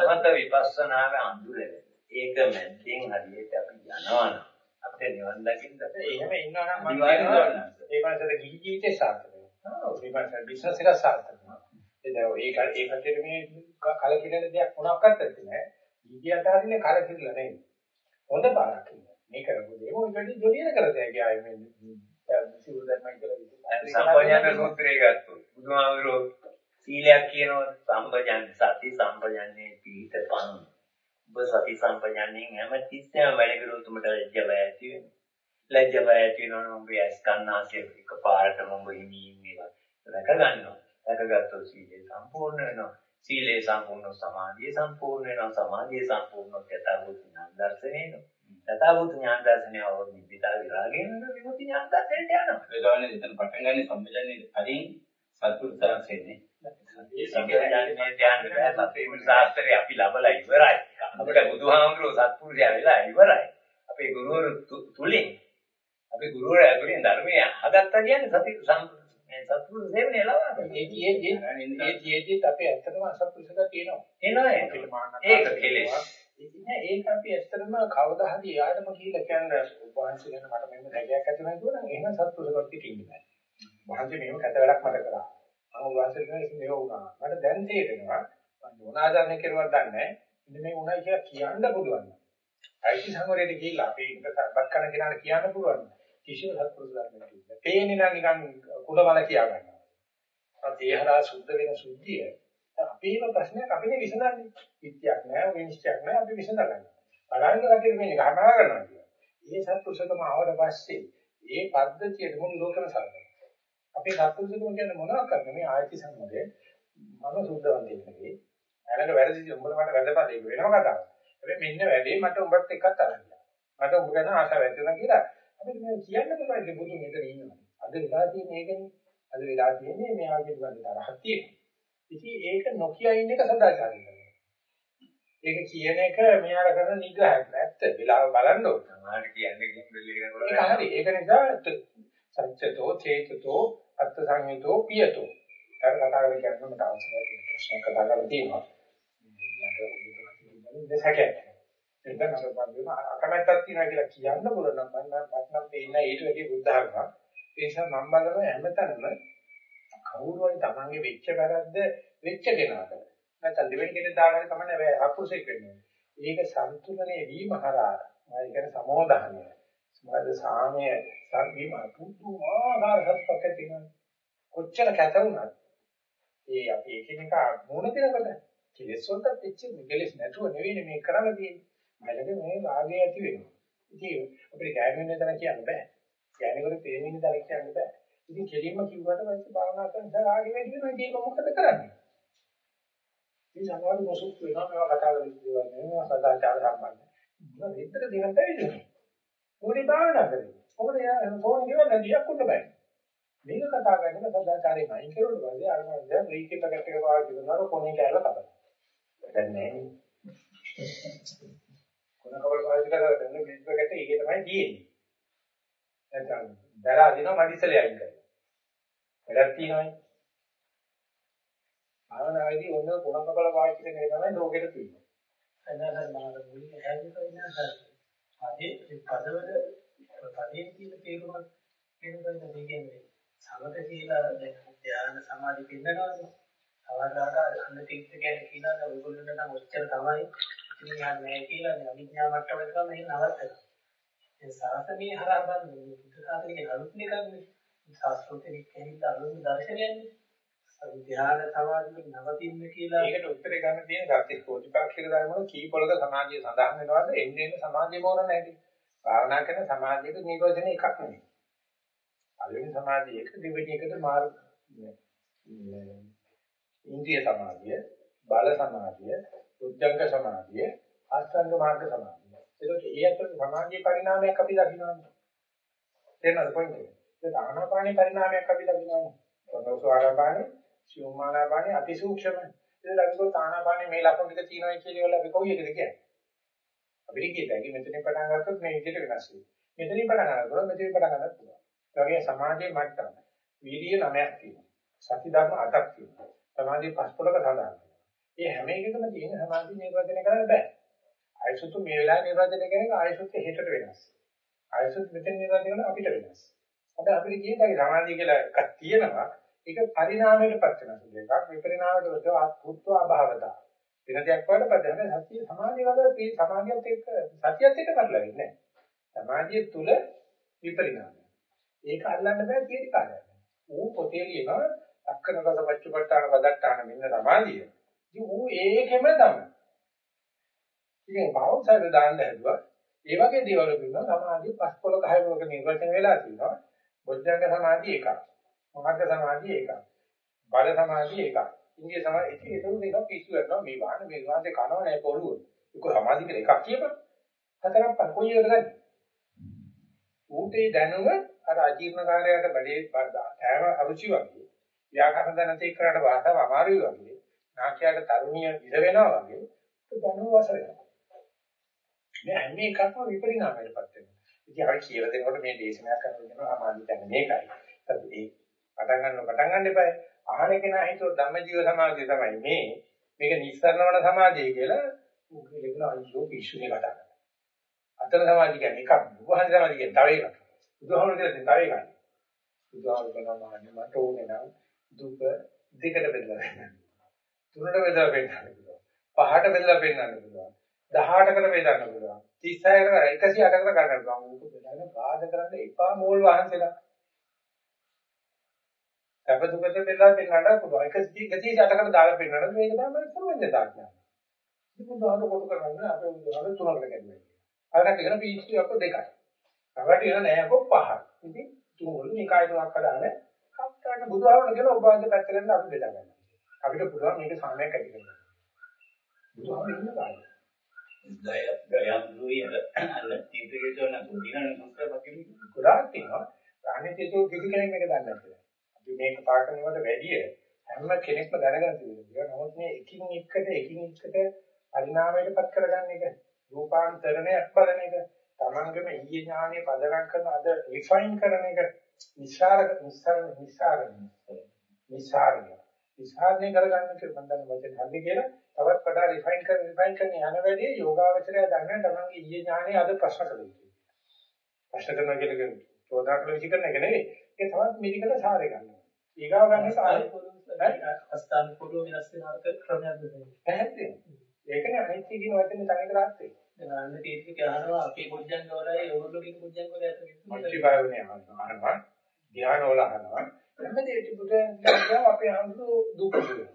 සමත විපස්සනාවේ අඳුරේ. ඒක මැද්දෙන් හරියට අපි යනවනම් අපිට නිවන් දකින්න එහෙම ඉන්නවා නම් මම. ඒ වන්සට ගිහි ජීවිතේ සාර්ථක වෙනවා. ඒ වන්සට බිස්නස් එක සාර්ථක වෙනවා. ඒ දැන් ඒක ඒ කටේට මේ කලකිරෙන දෙයක් මොනක්වත් නැහැ. ගිහියට හරිනේ කලකිරලා නෙමෙයි. හොඳ පාරක් ඉන්න. මේ කරපු දේ මොකද වැඩි ජොලියන කරතේ ගියායි මේ සිවුරු දැම්මයි කියලා සම්පජාන සූත්‍රය ගත්තොත් බුදුහාමුදුරුවෝ සීලයක් කියනවා සම්පජාන සති සම්පජාන්නේ පිහිටපන් ඔබ සති සම්පජාන්නේ හැම තිස්සෙම වැඩ කරුවොත් උඹට ලැජ්ජ බය ඇති වෙනවා ලැජ්ජ බය ඇති වෙනවා නම් ඔබ ඇස් කන්නාසේ එකපාරටම ඔබ හිමින් මේවා රැක ගන්නවා. රැකගත්තොත් සීලය සම්පූර්ණ වෙනවා. සීලය සම්පූර්ණ සමාධිය සම්පූර්ණ වෙනවා. සමාධිය සම්පූර්ණ යථාභූත ඥාන දර්ශනය වෙනවා යථාභූත ඥාන දර්ශනය අවබෝධ නිබ්බිදා විරාගයෙන් විමුක්ති ඥාන දර්ශනයට යනවා. ඒ ගානේ එතන පටන් ගන්න සම්මජන්නේ කලින් සත්පුරුෂයන්සේනේ. ඒ සම්ප්‍රදායයේ ධ්‍යාන බෑ. සත්‍ය ශාස්ත්‍රය අපි ලබලා ඉවරයි. අපිට බුදුහාමුදුරුවෝ සත්පුරුෂයා වෙලා ඉවරයි. අපේ ගුරුවරු තුලින් අපි ගුරුවරයා තුලින් ධර්මය හදත්තා කියන්නේ සති සත්පුරුෂ සේවනය ලබා ගන්න. ඒ කියේ ඒ කියේදී අපේ ඇත්තටම අසත්පුරුෂක තියෙනවා. එනවා ඒක. කෙලෙස්. ඉතින් ඒක අපි ඇත්තටම කවදා හරි යාදම කියලා කියන්නේ වහන්සේ ගැන මට මෙන්න දැකයක් ඇති වෙනවා කියනවා නම් එහෙනම් සත්පුරුෂකත් ඉන්නේ නැහැ. වහන්සේ මේව කැත වැඩක් මට කරා. මම වහන්සේ කෙනෙක් මේව වුණා. මට දැන් තේරෙනවා මම මොනාදන්නේ කෙරුවක් දන්නේ නැහැ. ඉතින් මේ උණයි කියලා කියන්න පුළුවන්. අයිති සංවරයට ගිහිල්ලා අපි ඉස්සරහට කරන කෙනාට කියන්න පුළුවන්. කිසිම සත්පුරුෂ ධර්මයක් නැහැ. පේන්නේ නම් නිකන් කුලවල කියා ගන්නවා. අතේහරා සුද්ධ වෙන සුද්ධිය අපේම ප්‍රශ්නයක් අපිනේ විසඳන්නේ. විත්‍යක් නැහැ, විනිශ්චයක් නැහැ අපි විසඳගන්නවා. බලන්න කටියට මේ ගහනවා කරනවා කියනවා. මේ සත්පුරුෂකම ආවට පස්සේ ඒ පද්ධතියට මුළු ලෝකෙම සලකනවා. අපේ සත්පුරුෂකම කියන්නේ මොනවද කරන්නේ? මේ ආයති සම්මතය මම සුද්ධවන්තයෙක් නෙවෙයි. ඈලක වැරදි උඹට මට වැරදපත් ඒක වෙනම කතාවක්. හැබැයි මෙන්න වැඩේ මට උඹත් එක්කත් අරන් මට උඹ ගැන ආසාවක් ඇති වෙනවා කියලා අපිට මේ කියන්න පුළුවන් බුදු මෙතන ඉන්නවා. අද වෙලා තියෙන්නේ ඒකනේ. අද වෙලා තියෙන්නේ මෙයා පිළිබඳ තරහක් තියෙනවා. ඉතින් ඒක නොකිය ඉන්න එක සදාචාරය කරනවා. ඒක කියන එක මෙයාලා කරන නිග්‍රහයක් නැත්ත. වෙලාව බලන්න ඕන. සමහර කියන්නේ කිම්බෙල් ඒක එකනකොට හරි. ඒක නිසා සත්‍යතෝ චේතතෝ අත්ථ සංහිතෝ පියතෝ. අර කතා කරලා කියන්න මට අවශ්‍යයි ප්‍රශ්න කතා කරලා තියෙනවා. මට දෙසකේ. ඒක නේද මම අකමැත්තක් තියෙනවා කියලා කියන්න පුළුවන් නම් මම මත්නම් පේන්න ඊට වැඩි බුද්ධ ධර්ම. ඒ නිසා මම බලනවා හැමතැනම කවුරු හරි තමන්ගේ වෙච්ච වැරද්ද වෙච්ච කෙනාට නැත්නම් දෙවෙනි කෙනෙක් දාගෙන තමයි බෑ හකුසෙක් වෙන්නේ. ඒක සම්තුලනේ වීම හරහා මම කියන සමෝධහනය. සමාද සාමය සම්වීම පුදුමාකාර සත්‍යක් තියෙනවා. කොච්චර කැත වුණත් ඒ අපි එකිනෙකා මුණ දෙනකොට කෙලෙස් වලට පිච්ච කෙලෙස් නැතුව නෙවෙයි මේ කරන්න තියෙන්නේ. මලක මේ රාගය ඇති වෙනවා. ඉතින් අපිට ගෑනුන් වෙන කියන්න බෑ. ගෑනුවර තේමින් දල කියන්න බෑ. ඉතින් කෙලින්ම කිව්වට පස්සේ භාවනා කරන නිසා රාගය වැඩි වෙනවා. ඒක මොකද කරන්නේ? මේ සමහර මොසුක් වෙනවා මේවා කතා කරලා ඉන්නවා මේවා සදාචාර සම්බන්ධ. මොන විතර දිනක් බැවිද? මොකද භාවනා කරන්නේ? මොකද යා ෆෝන් ගෙවන්න දියක් උන්න බෑ. මේක කතා කරන්නේ සදාචාරයේ මයින් කරුවට පස්සේ අර මම දැන් රීකේ පැකට් එක පාවිච්චි කරනවා කොනේ කෑල්ල කපනවා. දැන් නෑ. කොන කවල පාවිච්චි කරලා දැන් මේ පැකට් එක ඊගේ තමයි තියෙන්නේ. නැත්නම් දරා දිනවා මඩිසලේ අයින් කරනවා. වැඩක් තියෙනවනේ. ආවනාවේදී ඔන්න කොන කවල පාවිච්චි කරන එක තමයි ලෝකෙට තියෙන්නේ. එනහර මාන මුලින් හැදෙන්න ඉන්නහර. අදී පදවල පදයෙන් තියෙන තේරුමක් වෙනකන් දෙකෙන්නේ. සමත කියලා දැන් ධ්‍යාන සමාධි පින්නනවානේ. අවදාට අන්න ටික ගැන කියනවා ඔයගොල්ලන්ට නම් ඔච්චර තමයි. ඉතින් යන්නේ නැහැ කියලා අවිඥා මට්ටමට ගම එහෙම නවත්තනවා. ඒ සාසනීය හරහා බලන්නේ බුද්ධ ශාසනයේ අලුත් එකක් නේ. ශාස්ත්‍රෝත්තර කෙනෙක් අලුත් දර්ශනයන්නේ. ධ්‍යාන සමාධිය නවතින්න කියලා ඒකට උත්තරේ ගන්න තියෙන සත්‍ය කෝටිපාක්ෂික ධර්ම වල කීපොලක සමාධිය සඳහන් වෙනවාද එන්නේ එන්නේ සමාධිය මොන නැහැටි. භාවනා කරන සමාධියක නිරෝධන එකක් නෙවෙයි. පළවෙනි සමාධිය එක දෙවෙනි එකට මාර්ග ඉන්ද්‍රිය සමාධිය, බල සමාධිය, උද්ධංග සමාධිය, ආස්තංග මාර්ග සමාධිය. ඒකට ඒ අතර සමාධියේ පරිණාමයක් අපි දකිනවා. තේරෙනවද පොයින්ට් එක? ඒක ආනාපානී පරිණාමයක් අපි දකිනවා. සෝසාරාපානේ, සියුම්මානාපානේ අතිසූක්ෂම. ඒක ලඟෝ ආනාපානේ මේ ලක්ෂණ ටික තියෙනවා කියලා අපි කොයි එකද කියන්නේ? අපිට කියතයි මෙතනින් පටන් ගත්තොත් මේ විදිහට වෙනස් වෙනවා. මෙතනින් පටන් ගන්නකොට මෙතනින් පටන් ගන්නත් පුළුවන්. ඒ වගේ සමාධියේ මට්ටම. වීර්ය නමයක් තියෙනවා. සති ධර්ම අටක් තියෙනවා. සමාධිය පස් පොලක සඳහන් වෙනවා. මේ හැම එකකම තියෙන සමාධිය නිර්වචනය කරන්න බෑ. ආයසුතු මේ වෙලාවේ නිර්වචනය කරන ආයසුත් හෙටට වෙනස්. ආයසුත් මෙතන නිර්වචනය කරන අපිට වෙනස්. අද අපිට කියතයි සමාධිය කියලා එකක් තියෙනවා. ඒක පරිණාමයටපත් වෙන සුළු එකක්. විපරිණාමයට වඩා අත්පුත්ව අභාවතා. වෙන දෙයක් වලට පදහම සත්‍ය සමාධිය වල මේ සමාධියත් එක්ක සතියත් එක්ක පටලවෙන්නේ නැහැ. සමාධිය තුල විපරිණාමය. ඒක අල්ලන්න බෑ තියෙන කාර්යය. ඌ පොතේ ලියනවා අක්කනගත පච්චපට්ඨාන පදට්ඨාන මෙන්න සමාධිය. ඉතින් ඌ ඒකෙම තමයි. ඉතින් බෞද්ධයද දාන්න හැදුවා. ඒ වගේ දේවල් වෙනවා සමාධිය පස්කොල කහය වලක නිර්වචන වෙලා තියෙනවා. බොද්ධංග සමාධිය එකක්. මාර්ග සමාධිය එකක්. බල සමාධිය එකක්. ඉන්දිය සමාධිය එක ඒක දෙක පිස්සු කරනවා මේ වාහන මේ වාහනේ කනව නැහැ පොළුව. ඒක සමාධි කියලා එකක් කියපන්. හතරක් පහ කොයි එකද ගන්නේ? ඌටේ දැනුම අර අජීර්ණකාරයට බඩේ බඩ කෑම අරුචි වගේ ව්‍යාකරණ දැනති කරාට භාෂාව අමාරුයි වගේ නාකියට තරුණිය ඉර වෙනවා වගේ දැනුම වස වෙනවා. මේ හැම එකක්ම විපරිණාමයටපත් වෙනවා. ඉතින් අපි කියලා දෙනකොට මේ දේශනා කරනවා සමාධිය කියන්නේ මේකයි. ඒ පටන් ගන්න පටන් ගන්න එපා. අහන කෙනා හිතුව ධම්මජීව සමාධිය තමයි මේ. මේක නිස්සාරණවන සමාධිය කියලා උගලගෙන අයියෝ පිස්සුනේ කතා කරනවා. අතර සමාධිය කියන්නේ එකක්. බුහන් සමාධිය කියන්නේ තව එකක්. බුදුහාමුදුරුවෝ කියන්නේ තව එකක්. බුදුහාමුදුරුවෝ කියනවා මට ඕනේ නම් දුක දෙකට බෙදලා පෙන්නන්න. තුනට බෙදලා පෙන්නන්න පුළුවන්. පහට බෙදලා පෙන්නන්න පුළුවන්. 18කට බෙදන්න පුළුවන්. 36කට 108කට ගන්න පුළුවන්. ඌක බෙදන්න බාධ කරන්න එපා මෝල් වහන්සේලා. අප දුකට බෙදලා පෙන්නන්න පුළුවන්. 138කට දාලා පෙන්නන්න මේක තමයි සර්වඥ දාඥා. ඉතින් බුදුහාමුදුරුවෝ කොට කරන්නේ අපේ බුදුහාමුදුරුවෝ තුනකට කැඩුවා. අරකට කියන පීච් අප දෙකයි. අපට කියන නෑ අප පහක්. ඉතින් තුන් වල නිකාය තුනක් හදාගෙන කප්පට බුදුහාමුදුරුවෝ කියන ඔබ වහන්සේ පැත්තකින් අපි බෙදා ගන්නවා. අපිට පුළුවන් මේක සාමයක් ඇති කරගන්න. බුදුහාමුදුරුවෝ ඉන්න කාලේ. ගය ගයන්දුයි අර තීතකේතන ගොඩිනන සංස්කාර වගේ ගොඩාක් තියෙනවා. අනිත්‍යතු කිසි කෙනෙක් මේක දන්නේ නැහැ. අපි මේක පාර කරනකොට වැඩිය හැම කෙනෙක්ම දැනගන්න තියෙනවා. නමුත් මේ එකින් එකට එකින් එකට පරිණාමයටපත් කරගන්න එක රූපාන්තරණයක් බලන එක තමන්ගේම ඊයේ ඥානය පදනම් කරන අද රිෆයින් කරන එක නිස්සාර නිස්සාර නිස්සාරණය නිස්සාරණය නිස්සාරණය කරගන්න කියලා මම දන්න වචන හරි කියලා. තවත් වඩා රිෆයින් කරන රිෆයින් කරන යන වැඩි යෝගාවචරය දන්න තමන්ගේ ඊයේ ඥානය අද ප්‍රශ්න කළේ ප්‍රශ්න කරනවා කියලා චෝදනා කළ විදිහ කරන එක නෙවෙයි. ඒක තවත් මිලිකට සාරේ ගන්නවා. ඊගාව ගන්න සාරේ අස්ථාන පොළොව වෙනස් වෙන අර්ථ ක්‍රමයක් දෙන්නේ. ඒකනේ අනිත්‍ය කියන වචනේ තනිකර අර්ථය. දැන් තීර්ථ කියනවා අපේ බොජ්ජංග වලයි ඒගොල්ලෝ කියන බොජ්ජංග වල ඇතුළේ මොච්චිබායෝනේ අහනවා. ධ්‍යාන වල අහනවා හැම දෙයක පුතේ අපේ අඳු දුක වෙනවා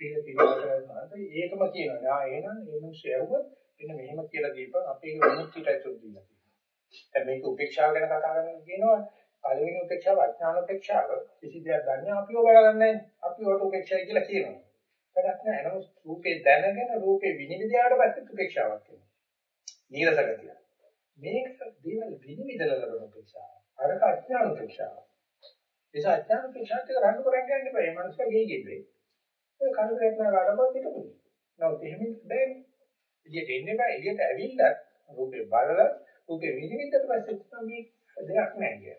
ඒක පිළිවෙලට ඒකම කියනවා ආ එහෙනම් ඒ මිනිස්සු ඇහුවොත් එන්න මෙහෙම කියලා දීපන් අපේ විමුක්තියට ඇතුළු දීලා තියෙනවා දැන් මේක උපේක්ෂාව ගැන කතා කරනවා කියනවා පළවෙනි උපේක්ෂාව අඥාන උපේක්ෂාව කිසි දෙයක් ගන්න අපිව බලගන්නේ අපි වට උපේක්ෂයි කියලා කියනවා වැඩක් නැහැ නමුත් රූපේ දැනගෙන රූපේ විනිවිදයාට පස්සේ උපේක්ෂාවක් වෙනවා නීරස ගතිය. මේක දේවල් විනිවිදලා ලබන උපේක්ෂාව. අරක අඥාන උපේක්ෂාව. ඒක අඥාන ප්‍රේක්ෂාත් එක රණ්ඩු කරන්න යන්න බෑ. මේ මනුස්සයා ගෙයි ගෙන්නේ. ඒ කනුරේක් නාලාඩපොත් හිටපොයි. නමුත් එහෙම බෑනේ. එළියට එන්න බෑ. එළියට ඇවිල්ලා රූපේ බලලා රූපේ විනිවිදට පස්සේ තමයි දෙයක් නෑ කියන්නේ.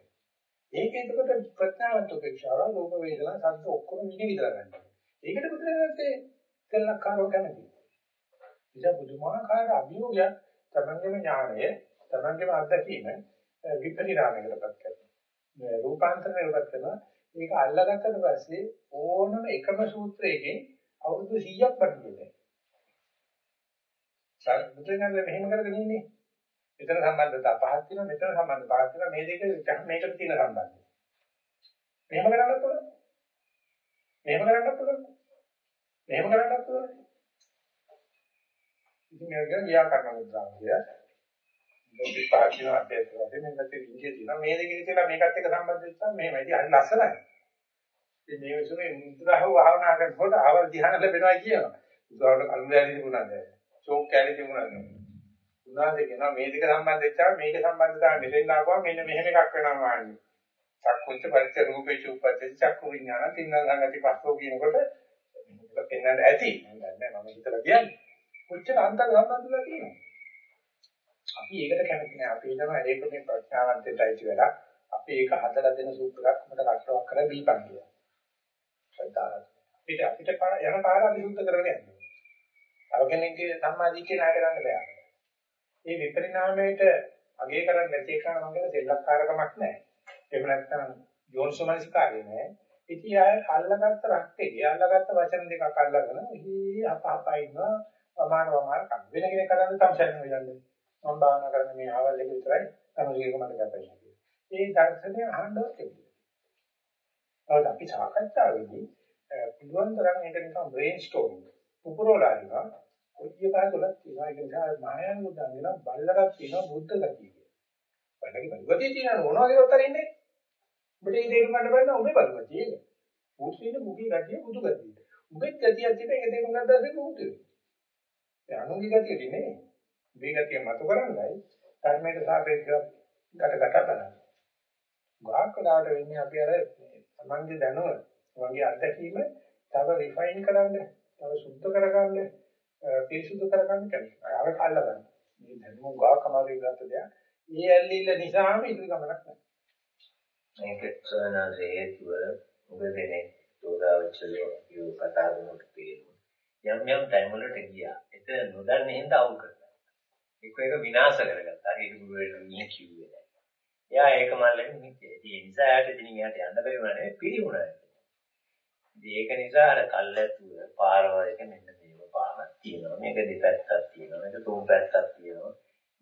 ඒක එතකොට ප්‍රඥාවන්ත උපේක්ෂාව රූප වේදනා සද්ද ඔක්කොම විනිවිදලා ගන්නවා. ඒකට බුදුරජාණන්සේ සෙල්ලක්කාරව කැමති. ඉතින් බුදුමාහාකාර අභියෝගයක් තමන්ගේම ඥානය තමන්ගේම අත්දැකීම විපරිණාමයකටපත් කරනවා. මේ රූපාන්තරණයකටපත් කරනවා. ඒක අල්ලගත්තට පස්සේ ඕනම එකම සූත්‍රයකින් අවුරුදු 100ක් පරිදි බුදුරජාණන් මෙහෙම කරගෙන ඉන්නේ. මෙතන සම්බන්ධතා පහක් තියෙනවා මෙතන සම්බන්ධ පහක් තියෙනවා මේ දෙක මේකට තියෙන සම්බන්ධය. මෙහෙම කරන්නත් පුළුවන්. මෙහෙම කරන්නත් පුළුවන්. මෙහෙම කරන්නත් පුළුවන්. ඉතින් මේක ගියා කරන මුද්‍රාවලිය. මේක ලෝකේ පාඨින අධ්‍යයනය කරද්දී මේ නැති ඉන්දිය දින මේ දෙකේ කියලා මේකත් එක්ක සම්බන්ධ වෙච්චාම මෙහෙමයි ඉතින් අන්න ලස්සනයි. ඉතින් මේ විසුනේ මුද්‍රාව වහවනා කරනකොට ආවල් ධ්‍යාන ලැබෙනවා කියනවා. උදාහරණ කල්මදාලි තිබුණාද? චෝක් කැලි තිබුණාද? උනාදේ කියනවා මේ දෙක සම්බන්ධ වෙච්චාම මේක සම්බන්ධතාවය මෙතෙන් ආපුවා මෙන්න මෙහෙම එකක් වෙනවා වගේ. චක්කුච්ච පරිච්ඡ රූපේ චුප්පච්ච චක්කු විඥාන තින්නසංගති පස්සෝ කියනකොට මේක පෙන්වන්න ඇති. මම දන්නේ මම හිතලා කියන්නේ. කොච්චර අන්තර සම්බන්ධලා තියෙනවා. අපි ඒකට කැමති නෑ. අපි හිතනවා ඒක මේ ප්‍රඥාවන්තයටයි වෙලා අපි ඒක හදලා දෙන සූත්‍රයක් මට රක්ෂාවක් කර දීපන් කියලා. ශ්‍රද්ධාව. පිට අපිට යන පාර අභිවෘද්ධ කරගෙන යනවා. තව කෙනෙක්ගේ සම්මාදිකේ ණය කරන්න බෑ. මේ විපරිණාමයට අගය කරන්නේ නැති එක නම් මගේ සෙල්ලක්කාරකමක් නැහැ. එහෙම නැත්නම් යෝනිසෝමනසිකාරය නැහැ. ඉතින් ආය අල්ලගත්ත රක්තේ, අල්ලගත්ත වචන දෙකක් අල්ලගෙන හී අපහපා ඉන්නවා වමාන වමාන කන. වෙන කෙනෙක් කරන්නේ සම්සයන් වෙන්නේ. මම භාවනා කරන මේ ආවල් එක විතරයි තමයි මට ගැටෙන්නේ. ඒ දර්ශනය අහන්නවත් තිබුණා. අවද අපි සාකච්ඡාවේදී පුළුවන් තරම් මේක නිකන් බ්‍රේන් ස්ටෝමින් උපරෝලාරිනවා කොයි එකකට තුලක් තියෙනවා ඒක නිසා මහායාන බුද්ධන් වෙන බල්ලකට තියෙනවා බුද්ධ ගතිය කියලා. බල්ලගේ බලගතිය තියෙනවා මොනවා වගේ උත්තර ඉන්නේ? ඔබට ඒ තේරුම් ගන්න බැන්න ඔබේ බලගතිය ඒක. පුරුෂින මුගේ ගතිය බුදු ගතිය. උගෙත් ගතියක් තියෙන එක තේරුම් ගන්න දැසේ බුදු. ඒ අනුගේ ගතිය නෙමෙයි. මේ ගතිය මතු කරන්නයි ධර්මයට සාපේක්ෂව ගැට ගැට බලන්න. ගාකඩාට වෙන්නේ අපි අර තමන්ගේ දැනුම වගේ අත්දැකීම තව රිෆයින් කරන්න, තව සුද්ධ කරගන්න පිරිසුදු කරගන්න කැමති. අර කල්ල ගන්න. මේ දැනුම ගාක අමාරුයි ගත්ත දෙයක්. ඒ ඇල්ලිල්ල නිසාම ඉදිරි ගමනක් නැහැ. මේක සනස හේතුව ඔබ දෙනේ තෝරාවචලිය යෝ කතා කරනකොට පේනවා. යම් යම් ටයිම් වලට ගියා. එතන නොදන්නේ හින්දා අවුල් කරගත්තා. ඒක එක විනාශ කරගත්තා. හරි ගුරුවරයෙක් නිය කිව්වේ නැහැ. එයා ඒක මල්ලෙන් නිකේ. ඒ නිසා යාට ඉතින් යාට යන්න බැරි වුණා නේ පිළිුණා. ඒක නිසා අර කල්ැතුව පාරවල් එක මෙන්න පානක් තියෙනවා. මේක දෙපැත්තක් තියෙනවා. මේක තුන් පැත්තක් තියෙනවා.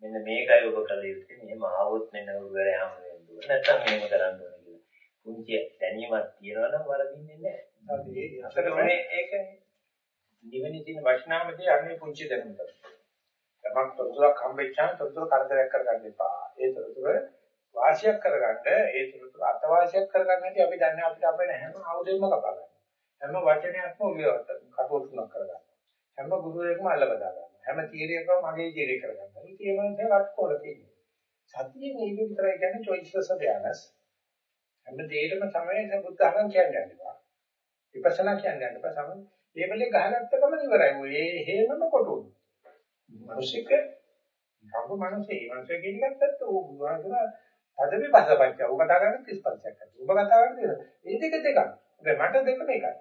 මෙන්න මේකයි ඔබ කළ යුත්තේ. මෙහෙම ආවොත් මෙන්න උගරේ ආම වෙනවා. නැත්තම් මෙහෙම කරන්න ඕනේ කියලා. කුංචි දැනීමක් තියෙනවා නම් වරදින්නේ නැහැ. ඒකනේ. නිවෙන්නේ තියෙන වටිනාමදී අන්නේ පුංචි දැනුම තමයි. තමක් තොරතුරක් හම්බෙච්චාම තොරතුර කරදරයක් කරගන්න එපා. ඒ තොරතුර වාසියක් කරගන්න, ඒ තොරතුර අතවාසියක් කරගන්න හැටි අපි දන්නේ අපිට අපේ හැම ආයුධයක්ම කපා ගන්න. හැම වචනයක්ම උලියවත් කටවතුනක් කරගන්න. හැම ගුරුවරයෙක්ම අල්ල බදා ගන්නවා. හැම තීරයකම මගේ තීරය කරගන්නවා. ඉතින් ඒ මනසේ වත්කොල තියෙනවා. සතියේ මේක විතරයි කියන්නේ choiceless awareness. හැම දෙයකම තමයි බුද්ධ ධර්ම කියන්නේ යනවා. විපස්සනා කියන්නේ යනවා. සම ලේබලේ ගහගත්ත ගමන් ඉවරයි. ඔය හේමම කොටුන. මිනිසික කවුරු මිනිස්සේ ඒ මිනිස්සේ කියන එකත් ඕ බුදුහාමර අද මේ පස්සපච්ච. ඔබ කතා කරන්නේ 35ක් කරලා. ඔබ කතා කරන්නේ ඒ දෙක දෙකක්. දැන් මට දෙකම එකයි.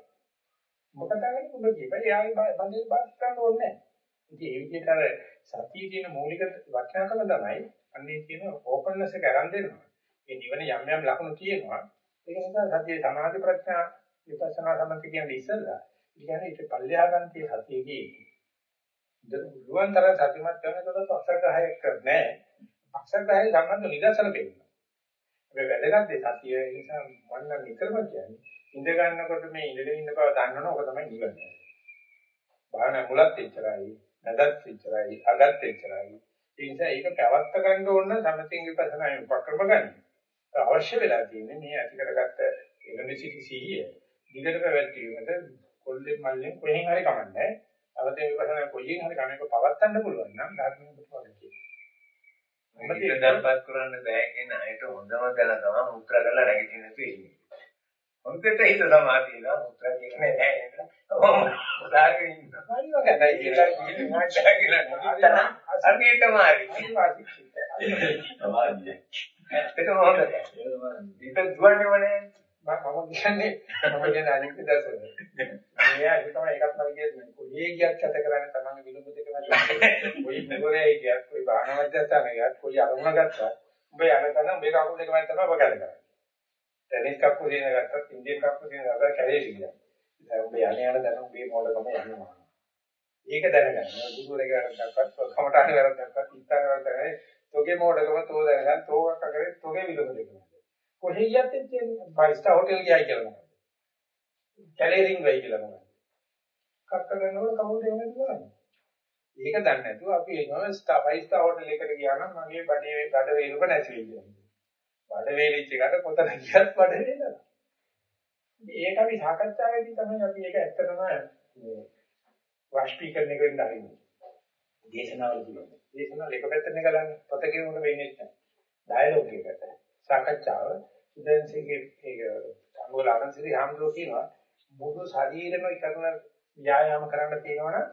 මොකද ගන්නේ ඔබ කියපේ එයාගේ බන්දේ බාස් කරන්න ඕනේ නැහැ. ඉතින් ඒ විදිහට අර සතියේ තියෙන මූලික වචනකම තමයි අන්නේ කියන ඕපන්නස් එක අරන් දෙනවා. ඒ නිවන යම් යම් ලක්ෂණ තියෙනවා. ඒක නිසා සතියේ සමාධි ප්‍රඥා විපස්සනා සමන්ති කියන්නේ ඉස්සෙල්ලා. ඒ කියන්නේ ඒක පල්ලෙහාගන්තිය සතියේදී දුරුවන් තරම් සතිමත් කරනකොට අක්ෂරග්‍රහයක් කරන්නේ නැහැ. අක්ෂරග්‍රහය සම්බන්ධ නිදර්ශන දෙන්නවා. මේ වැදගත් දේ සතිය නිසා මම නම් නිතරම කියන්නේ ඉඳ ගන්නකොට මේ ඉඳගෙන ඉන්න බව දන්නවනේ ඔක තමයි නිවන. භාවනා මුලත් එච්චරයි, නැදත් එච්චරයි, අගත් එච්චරයි. ඒ නිසා ඒක පැවත්ත ගන්න ඕන සමතින් විපස්සනායෙන් උපක්‍රම ගන්න. අවශ්‍ය වෙලා තියෙන්නේ මේ ඇති කරගත්ත එළඹසිටි සිහිය. දිගට පැවැත්වීමට කොල්ලෙන් මල්ලෙන් කොහෙන් හරි කමන්නේ. අවතේ විපස්සනා කොයින් හරි කමක පවත්තන්න පුළුවන් නම් ධර්මයෙන් බුදුවරන් කියනවා. මොකද ඉඳන්පත් කරන්න බෑ කියන අයට හොඳම කල තමයි මුත්‍රා කරලා නැගිටින්න තියෙන්නේ. හොඳට හිත සමාධියලා මුත්‍රා කියන්නේ නැහැ නේද? ඔහොම උදාගෙන ඉන්නවා. හරි වගේ කියලා කියන්නේ මාත්‍යා කියලා නේද? හරියටම හරි. සමාධිය. ඇත්තටම හොඳයි. ඒක දුවන්නේ වනේ. මම කියන්නේ මම කියන්නේ අනිත් දර්ශන. මෙයා ඒක තමයි ඒකත් මම කියන්නේ කොහේ ගියත් කත කරන්නේ තමන්ගේ විලුඹ දෙක මැද. කොයි නගරේ ගියත් කොයි බාහනවද්දස්ථානේ ගියත් කොයි අරමුණ ගත්තා. උඹ යන තැන උඹේ කකුල් දෙක මැද තමයි ඔබ කඩ කරන්නේ. ටෙනිස් කප්පු දින ගත්තත් ඉන්දියන් කප්පු දින ගත්තා කැලේ ගියා. දැන් උඹ යන්නේ යන තැන උඹේ මොඩකම යනවා. ඒක දැනගන්න. දුරුරේ ගන්නත් කමටහන් වැරද්දක්වත් ඉස්සර වැරද්දක් තෝගේ මොඩකම තෝ දැනගන්න තෝක කරේ තෝගේ විලුඹ දෙක මැද. කොහේ ගියත් එන්නේ ෆයිව් ස්ටාර් හෝටල් ගියයි කියලා මොකද? කැලේ රින් වෙයි කියලා මොකද? කක්ක ගන්නකොට කවුද එන්නේ කියලා. ඒක දන්නේ නැතුව අපි එනවා ස්ටාර් ෆයිව් ස්ටාර් හෝටල් එකට ගියා නම් මගේ බඩේ බඩ වේලුක නැති වෙන්නේ. බඩ වේලිච්ච එකට කොතන ගියත් බඩ වේලනවා. ඒක අපි සාකච්ඡාවේදී තමයි අපි ඒක ඇත්තටම වාෂ්පීකරණය කරන්න හරින්නේ. දේශනාවල කියන්නේ. දේශනාවල එක පැත්තකින් ගලන්නේ පොත කියනකොට වෙන්නේ නැහැ. ඩයලොග් එකට. සාකච්ඡාව උදැන්සේගේ ඒක අංගෝල ආරංචිරි හාමුදුරුවෝ කියනවා මුළු ශරීරෙම කරන ව්‍යායාම කරන්න තියෙනවනම්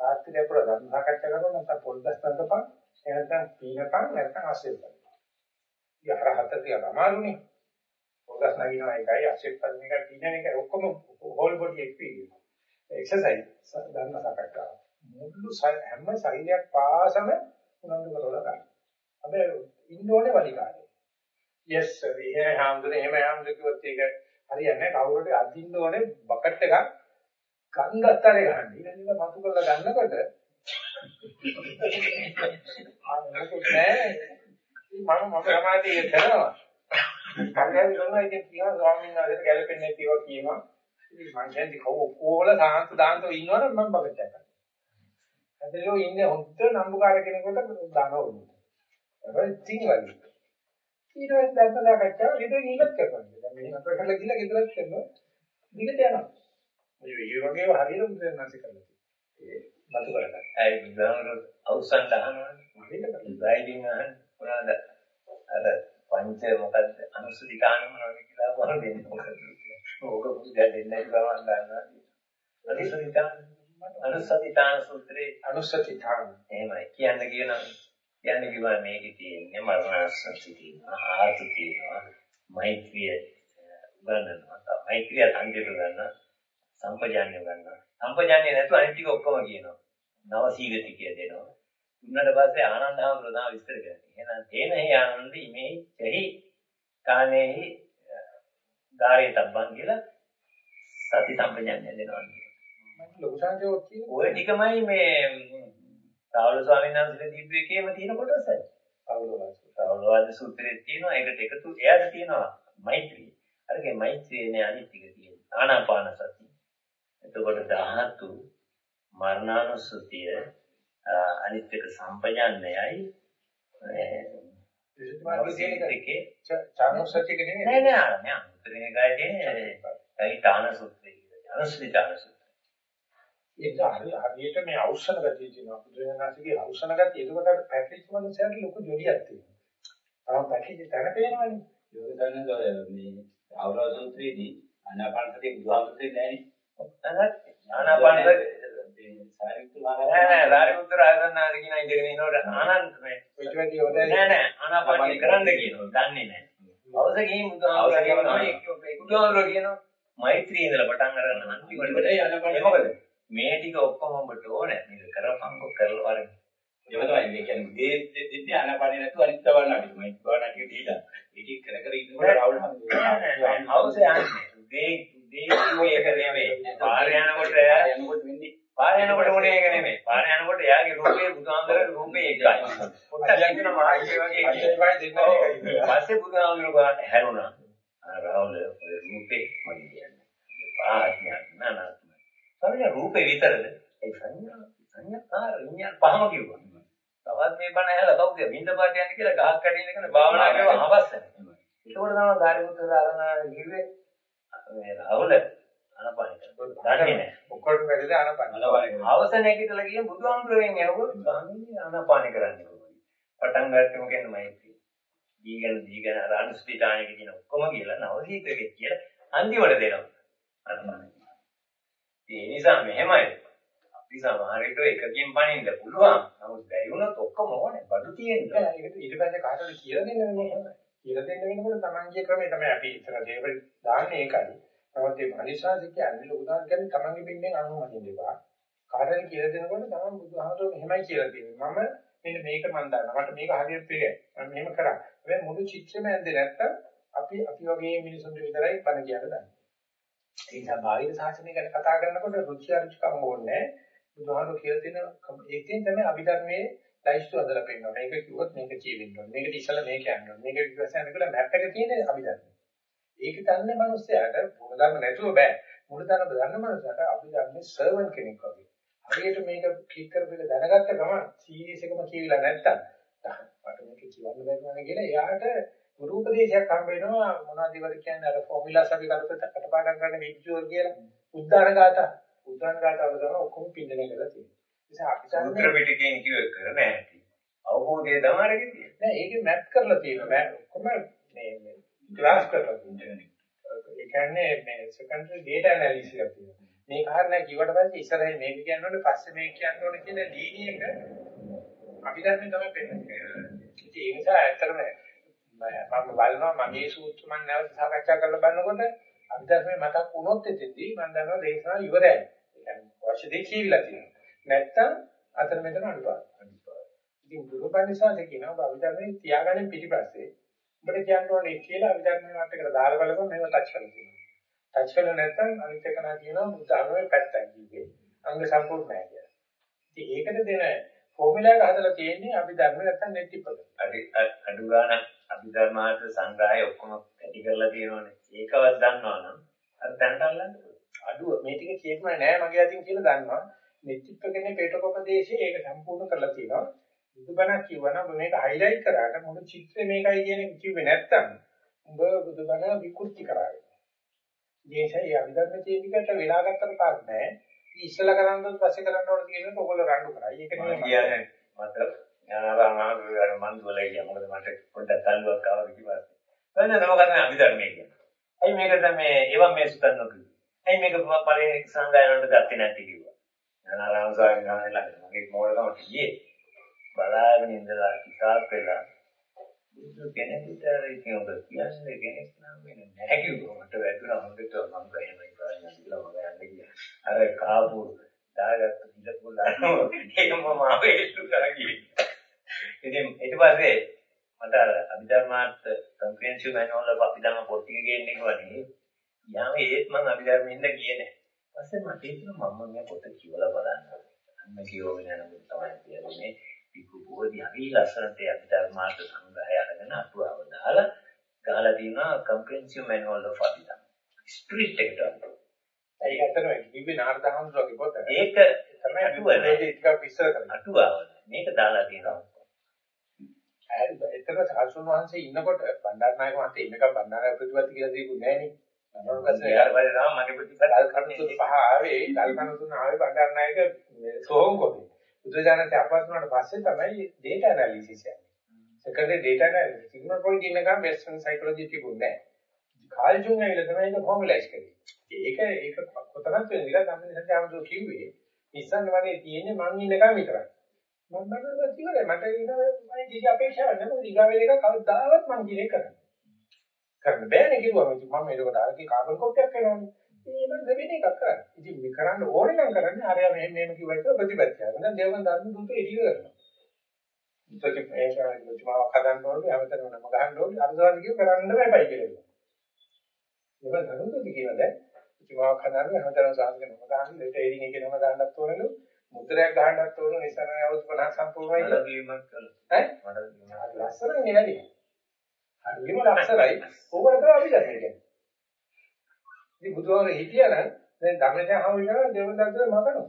රාත්‍රිය පුරා ධර්ම සාකච්ඡා කරනවා නැත්නම් පොල්දස් තන්තපන් එහෙනම් පීනපන් නැත්නම් අසෙල්පන්. ඊහර හතරිය අමාරුනේ. පොල්දස් නගිනවා එකයි අසෙල්පන් එකයි පීනන එකයි ඔක්කොම හෝල් බොඩි එක්ස්පීරියන්ස්. එක්සර්සයිස් ධර්ම සාකච්ඡා. මුළු හැම ශරීරයක් පාසම උනන්දු කරලා ගන්න. අපි ඉන්න ඕනේ වලිකාරේ. Yes sir එහෙම හැමදෙරේ එහෙම හැමදෙර කිව්වොත් ඒක හරියන්නේ නැහැ කවුරුට අදින්න ඕනේ බකට් එකක් ගංගස්තරේ ගන්න. ඊළඟට පසු කරලා ගන්නකොට ආනකොට නෑ මම මම සමාධිය කරනවා. කල්යනි කරනවා ඉතින් කියනවා ස්වාමීන් වහන්සේට ගැලපෙන්නේ නැති ඒවා කියනවා. ඉතින් මං කියන්නේ කවෝ කොහොල සාන්ත දාන්තෝ ඉන්නවනම් මම බකට් එකක් ගන්නවා. ඇදලෝ ඉන්නේ හොඳ නම්බුකාර කෙනෙකුට දානවා උන්නේ. ඒක ඉතින් වගේ. ඊට පස්සේ දැන් සාකච්ඡාව ගෙදර ගිහිල්ලත් කරනවා. දැන් මේ නතර කරලා ගිහලා ගෙදරත් කරනවා. දිගට යනවා. මේ මේ වගේ හරියට මුදල් නැති කරලා ඒ මතු කරගන්න. ඒ බුදුහාමර අවසන් මොනවාද? අර පංච මොකද්ද අනුසුති කාණ මොනවද කියලා බලන්න දෙන්නේ මොකද? ඕක බුද්ධ දෙන්නේ බව මම දන්නවා. අනුසුතිතාන අනුසතිතාන සූත්‍රේ අනුසතිතාන. එහෙමයි කියන්න කියනවා. කියන්නේ කිව්වා මේකේ තියෙන්නේ මරණාසති තියෙනවා ආතු තියෙනවා මෛත්‍රිය උගන්වනවා මෛත්‍රිය අන්තිමට ගන්න සම්පජාන්‍ය ගන්නවා සම්පජාන්‍ය නැතුව අනිත් ටික ඔක්කොම කියනවා. නව සීගති කිය දෙනවා. උන්නට පස්සේ ආනන්ද හාමුදුරුවෝ විස්තර කරනවා එහෙනම් තේනහි ආනන්ද ඉමේ චහි කානේහි ධාරේ තබ්බන් කියලා සති සම්පජාන්‍ය දෙනවා මම ලොකු සංජෝග කියන ඔය ටිකමයි මේ රාහුල ස්වාමීන් වහන්සේ දීපු එකේම තියෙන කොටස. රාහුලවාද සූත්‍රයේ තියෙනවා ඒකට එකතු එයාට තියෙනවා මෛත්‍රිය. අරගේ මෛත්‍රියනේ අනිත් ටික තියෙනවා. ආනාපාන සතිය. එතකොට ධාතු මරණානුස්සතිය අනිත් එක සම්පජාන්නයයි විශේෂයෙන්ම චානුසතිය කියන්නේ නෑ නෑ නෑ උත්තරේ ගායනේ ඒ තාන සූත්‍රය අනුස්සති තාන සූත්‍රය. ඒක හරි හරියට මේ අවශ්‍යන ගතිය තියෙනවා. බුදුරජාණන්සේගේ අවශ්‍යන ගතිය. ඒකට අර පැකේජ් වලින් ලොකු ජොලියක් තියෙනවා. තව පැකේජ් තැන පේනවනේ. යෝග දන්නද මේ අවරා සූත්‍රයේදී ආනාපාන සතිය බුදුහාමුදුරේ නෑනේ. ආනාපාන සතිය සාරිපුත්තු නෑ නෑ සාරිපුත්‍ර ආයතනාද කියන ඉඳගෙන ඉනකොට ආනන්ද මේ ඔයිට වැඩි හොදයි. නෑ නෑ ආනාපාන කරන්න කියනවා. දන්නේ නෑ. අවස ගිහින් බුදුහාමුදුර කියනවා ඒක බුදුහාමුදුර කියනවා මෛත්‍රී ඉඳලා පටන් අරගෙන අන්තිමට ආනාපාන මොකද මේ ටික ඔක්කොම ඔබට ඕනේ. මේක කරපන්කො කරලා වරන්. ඒක තමයි මේ කියන්නේ මේ දෙන්නේ ආනාපානේ නැතුව අනිත් තවල් නැති මම භාවනා ටික දීලා ඒක කර කර ඉන්නකොට රාහුල් හම්බුනේ [laughs] හවුස් යන්නේ. උදේ උදේ ඒක නෙමෙයි. පාර යනකොට යනකොට වෙන්නේ පාර යනකොට මොනේ එක නෙමෙයි. පාර යනකොට එයාගේ රූපේ බුදුහාමුදුරගේ රූපේ එකයි. පොට්ටක් කියන මාර්ගය වගේ එකයි. පස්සේ බුදුහාමුදුරුවෝ හැරුණා. රාහුල රූපේ මම කියන්නේ. පාඥා නනා සංඥා රූපේ විතරද? ඒ සංඥා සංඥාකාර විඤ්ඤාණ පහම කිව්වා. තවත් මේ බණ ඇහලා කවුද විඳ පාට යන්නේ කියලා ගහක් කඩින්න කරන භාවනා කරනවා අවශ්‍යයි. ඒකෝට තමයි ධාරිපුත්‍ර ආරණ කිව්වේ මේ රාහුල අනපානික. ඔක්කොටම වැඩිද ආනපන. අවශ්‍ය නැගිටලා ගිය බුදුහාමුදුරෙන් එනකොට ස්වාමීනි ආනාපාන කරන්නේ කොහොමද? පටන් ගත්තම කියන්නේ මෛත්‍රිය. දීගෙන දීගෙන අර අනුස්තිතාණික කියන ඔක්කොම කියලා නවසීතකේ කියලා අන්තිමට දෙනවා. අන්න. ඒ නිසා මෙහෙමයි. අපි සමහරවිට එකකින් පණින්න පුළුවන්. නමුත් බැරි වුණොත් ඔක්කොම ඕනේ. බඩු තියෙනවා. ඒකට ඊට පස්සේ කාටද කියලා දෙන්නේ නැහැ. කියලා දෙන්න වෙනකොට තමන්ගේ ක්‍රමය තමයි අපි ඉතන දේව දාන්නේ ඒකයි. නමුත් මේ මනිෂාදි කියන්නේ ලෝකදාන කියන්නේ තමන්ගේ පින්නෙන් අනුමතින් දෙපා. කාටද කියලා දෙනකොට තමන් බුදුහාමුදුරුවෝ මෙහෙමයි කියලා දෙන්නේ. මම මෙන්න මේක මන් දන්නවා. මට මේක හරියට පිළිගන්න. මම මෙහෙම කරා. හැබැයි මුළු චිත්‍රෙම ඇද්දේ නැත්තම් අපි අපි වගේ මිනිසුන්ට විතරයි බණ කියන්න දන්නේ. ඒ නිසා බාහිර සාසනය ගැන කතා කරනකොට රුචි අරුචිකම් ඕනේ. බුදුහාමුදුරුවෝ කියලා තියෙන ඒකෙන් තමයි අභිධර්මයේ ලයිස්තු හදලා පෙන්නනවා. මේක කිව්වොත් මේක කියවෙන්න ඕනේ. මේකට ඉස්සලා මේක යන්න ඕනේ. මේක විශ්වාසයෙන් කියලා මැප් එක තියෙන අභිධර්ම. ඒක දන්නේ මිනිස්සයාට මොනදම නැතුව බෑ. මුලදරම දන්න මිනිස්සයාට අභිධර්මයේ සර්වන් කෙනෙක් වගේ. හරියට මේක ක්ලික් කරපෙල දැනගත්ත ගමන් සීරීස් එකම කියවිලා නැත්තම් මට මේක කියවන්න බැරිවනේ කියලා එයාට ගුරු උපදේශයක් හම්බ වෙනවා මොනවද ඉවද කියන්නේ අර ෆෝමියුලාස් අපි කරපත කටපාඩම් කරන විද්‍යුවර් කියලා උද්දාන ගාථා උද්දාන ගාථා වල තමයි ඔක්කොම පින්දනය කරලා තියෙන්නේ. නිසා අපි සූත්‍ර පිටකයෙන් කිව්ව කර නැහැ. අවබෝධය තමයි තියෙන්නේ. නෑ ඒකේ මැප් කරලා තියෙනවා. මැප් ඔක්කොම මේ ක්ලාස් කරලා තියෙනවා. ඒ කියන්නේ මේ සෙකන්ඩරි data analysis එකක් තියෙනවා. මේ කාරණා කිව්වට පස්සේ ඉස්සරහින් මේක කියන්න ඕනේ පස්සේ මේක කියන්න ඕනේ කියන ලීනි එක අභිධර්මයෙන් තමයි පෙන්නන්නේ. ඒ නිසා ඇත්තටම මම බලනවා මගේ සූත්‍ර මම නැවත සාකච්ඡා කරලා බලනකොට අභිධර්මයේ මතක් වුණොත් එතෙන්දී මම දන්නවා දේශනා ඉවරයි. ඒ කියන්නේ වර්ෂ දෙකක් කියලා තියෙනවා. නැත්තම් අතන මෙතන අඩුපාඩු. ඉතින් බුදුපන්සාද කියනවා අභිධර්මයේ තියාගන්න පිටිපස්සේ ඔබට කියන්න ඕනේ කියලා අභිධර්මයේ මාත් එකට දාලා බලපුවම මේව ටච් කරලා තියෙනවා. ටච් කරලා නැත්නම් අනිත් එක නා කියනවා බුද්ධ ධර්මයේ පැත්තක් කිව්වේ. අංග සම්පූර්ණ නැහැ කියලා. ඉතින් ඒකට දෙන ෆෝමියුලා එක හදලා තියෙන්නේ අභිධර්ම නැත්නම් නෙටිපද. අඩි අඩු ගන්න අභිධර්මාර්ථ සංග්‍රහය ඔක්කොම ඇති කරලා තියෙනවනේ. ඒකවත් දන්නවනම් අර තැනට අල්ලන්න අඩුව මේ ටික කියපම නෑ මගේ අතින් කියලා දන්නවා. නෙටිප්පකනේ පේටකොපදේශයේ ඒක සම්පූර්ණ කරලා තියෙනවා. බුදුබණක් කිව්වනම් මේක හයිලයිට් කරාට මුළු චිත්‍රය මේකයි කියන එක කිව්වේ නැත්තම් උඹ බුදුබණ විකෘති කරාවේ. දේශය අභිධර්ම චේතිකට වෙලා ගත්තට පාස් නැහැ. ඉස්සලා කරන්නත් පස්සේ කරන්න ඕන කියන එක ඔයගොල්ලෝ රණ්ඩු කරා. ඒක නෙමෙයි කියන්නේ මට ඥානාරාම මන්දුවල ගියා. මොකද මට පොඩ්ඩක් තල්ලුවක් ආවා කිව්වා. එන්න නම කරන්නේ අභිධර්මයේ කියන්නේ. ඇයි මේකට මේ එවන් මේ සුතන් නොකියුවේ? ඇයි මේක පළවෙනි සංගායනවලට ගත්තේ නැති කිව්වා. ඥානාරාම ස්වාමීන් වහන්සේ ළඟ මගේ මොකටද කියේ? බලාගෙන ඉඳලා ටිකක් වෙලා බුදු කෙනෙකුට ඉතින් ඔබ කියන්නේ කෙනෙක් නම් වෙන්නේ නැහැ කිව්වා. මට වැදුනා හොඳට මම ගහන්නේ ප්‍රශ්න කියලා මම යන්නේ කියලා. අර කාපු දාගත්ත පිළිපොළා ඒක මම ආවේශු කරගියේ. ඉතින් ඊට පස්සේ මට අර අභිධර්මාර්ථ කම්ප්‍රිහෙන්සිව් මැනුවල් එක අපි දැන් පොත් ටික ගේන්නේ කිව්වනේ. යාම ඒත් මම අභිධර්මෙන්ද ගියේ නැහැ. ඊපස්සේ මට හිතුණා මම මේ පොත කියවලා බලන්න. අන්න කියවගෙන යනකොට තමයි තේරුනේ පිකු බෝධි අපි ලස්සනට අභිධර්මාර්ථ සංග්‍රහය අරගෙන අටුවාව දාලා ගහලා තියෙනවා comprehensive manual of Abhidharma. Spirit එකට. ඒක ඇත්තටම කිව්වේ නාරදහම්සෝගේ පොත. ඒක තමයි අටුවනේ. ඒක ටිකක් විස්තර කරනවා. අටුවාව. මේක දාලා තියෙනවා. එතන සාසුන් වහන්සේ ඉන්නකොට බණ්ඩාරනායක මහත්තයා ඉන්නකම් බණ්ඩාරනායක ප්‍රතිපත්ති කියලා දීපු නෑනේ. ඊට පස්සේ යාර මගේ ප්‍රතිපත්ති කරුණු පහ ආවේ, කල්පනා තුන ආවේ බණ්ඩාරනායක සෝම් කොටේ. බුදුජානක අපවත් වුණාට පස්සේ තමයි data analysis යන්නේ. secondary data analysis. Sigmund Freud ඉන්නකම් western psychology තිබුණේ නැහැ. කාල් ජුන් ඇවිල්ලා තමයි ඒක formalize කරේ. ඒක ඒක කොතනද වෙන්නේ කියලා තමයි සත්‍යමතු කිව්වේ. ඉස්සන් වනේ තියෙන්නේ මං ඉන්නකම් විතරයි. මම නේද ඉවරයි මට ඉන්න කිසි අපේක්ෂාවක් නැහැ මොකද ඊගාවෙල එක කවදාවත් මං කිනේ කරන්නේ. කරන්න බෑනේ කිව්වා මම මේකට ආරකේ කාබන් කොටයක් කරනවානේ. ඒ මම දෙවෙනි එකක් කරන්නේ. ඉතින් මේ කරන්න ඕනේ නම් කරන්නේ හරිය මෙහෙම මෙහෙම කිව්වා කියලා ප්‍රතිපත්තිය. දැන් දේවන් ධර්ම දුත එළිය කරනවා. ඉතින් මේක මුචමාව හදන්න ඕනේ, අමතරව නම ගහන්න ඕනේ, අරසවාද කියව කරන්න බෑයි කියලා. ධර්මදුති කියනවා දැන්. මුචමාව හදන්න අමතරව සාධක නම ගහන්න, ලෙට එරින් එකේ නම දාන්නත් ඕනලු. මුද්‍රයක් ගහන්නත් ඕන නිසා නෑ අවුරුදු 50 සම්පූර්ණයි කියලා. වීමක් කළා. ඈ? මට ලස්සනයි නේද? හරිම ලස්සනයි. ඕකට තමයි අපි දැක්කේ. ඉතින් බුදුහාම හිටියනම් දැන් ධම්මචාන් හාමුදුරුවෝ දේවදත්තට මකනවා.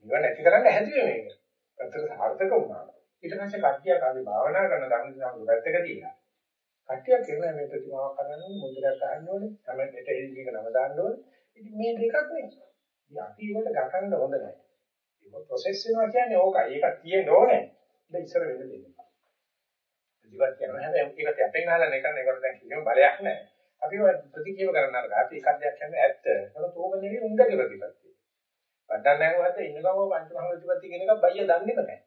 මේවා නැති කරන්න හැදුවේ මේක. අතට සාර්ථක වුණා. ඊට පස්සේ කට්ටියක් ආවේ භාවනා කරන ධම්මචාන් පැත්තක තියලා. කට්ටියක් කියන මේ ප්‍රතිමාවක් කරන්න මුද්‍රයක් ගන්න ඕනේ. තමයි මෙට එළියක නම දාන්න ඕනේ. ඉතින් මේ දෙකක් නේ. ඉතින් අපි ඒකට ගකන්න හොඳ නැහැ. ඒක ප්‍රොසෙස් වෙනවා කියන්නේ ඕකයි. ඒක තියෙන්න ඕනේ. ඉතින් ඉස්සර වෙන්න දෙන්න. ජීවත් කරන හැබැයි ඒකට අපෙන් අහලා නේ කරන්නේ. ඒකට දැන් කිසිම බලයක් නැහැ. අපි ප්‍රතික්‍රියාව කරන්න අර අපි එකක් දෙයක් කියන්නේ ඇත්ත. ඒක තෝක නෙවෙයි උන්දගේ ප්‍රතිපත්තිය. වඩන්න නැවත ඉන්න ගමෝ පංචමහා ප්‍රතිපත්තිය කියන එක බයිය දන්නේම නැහැ.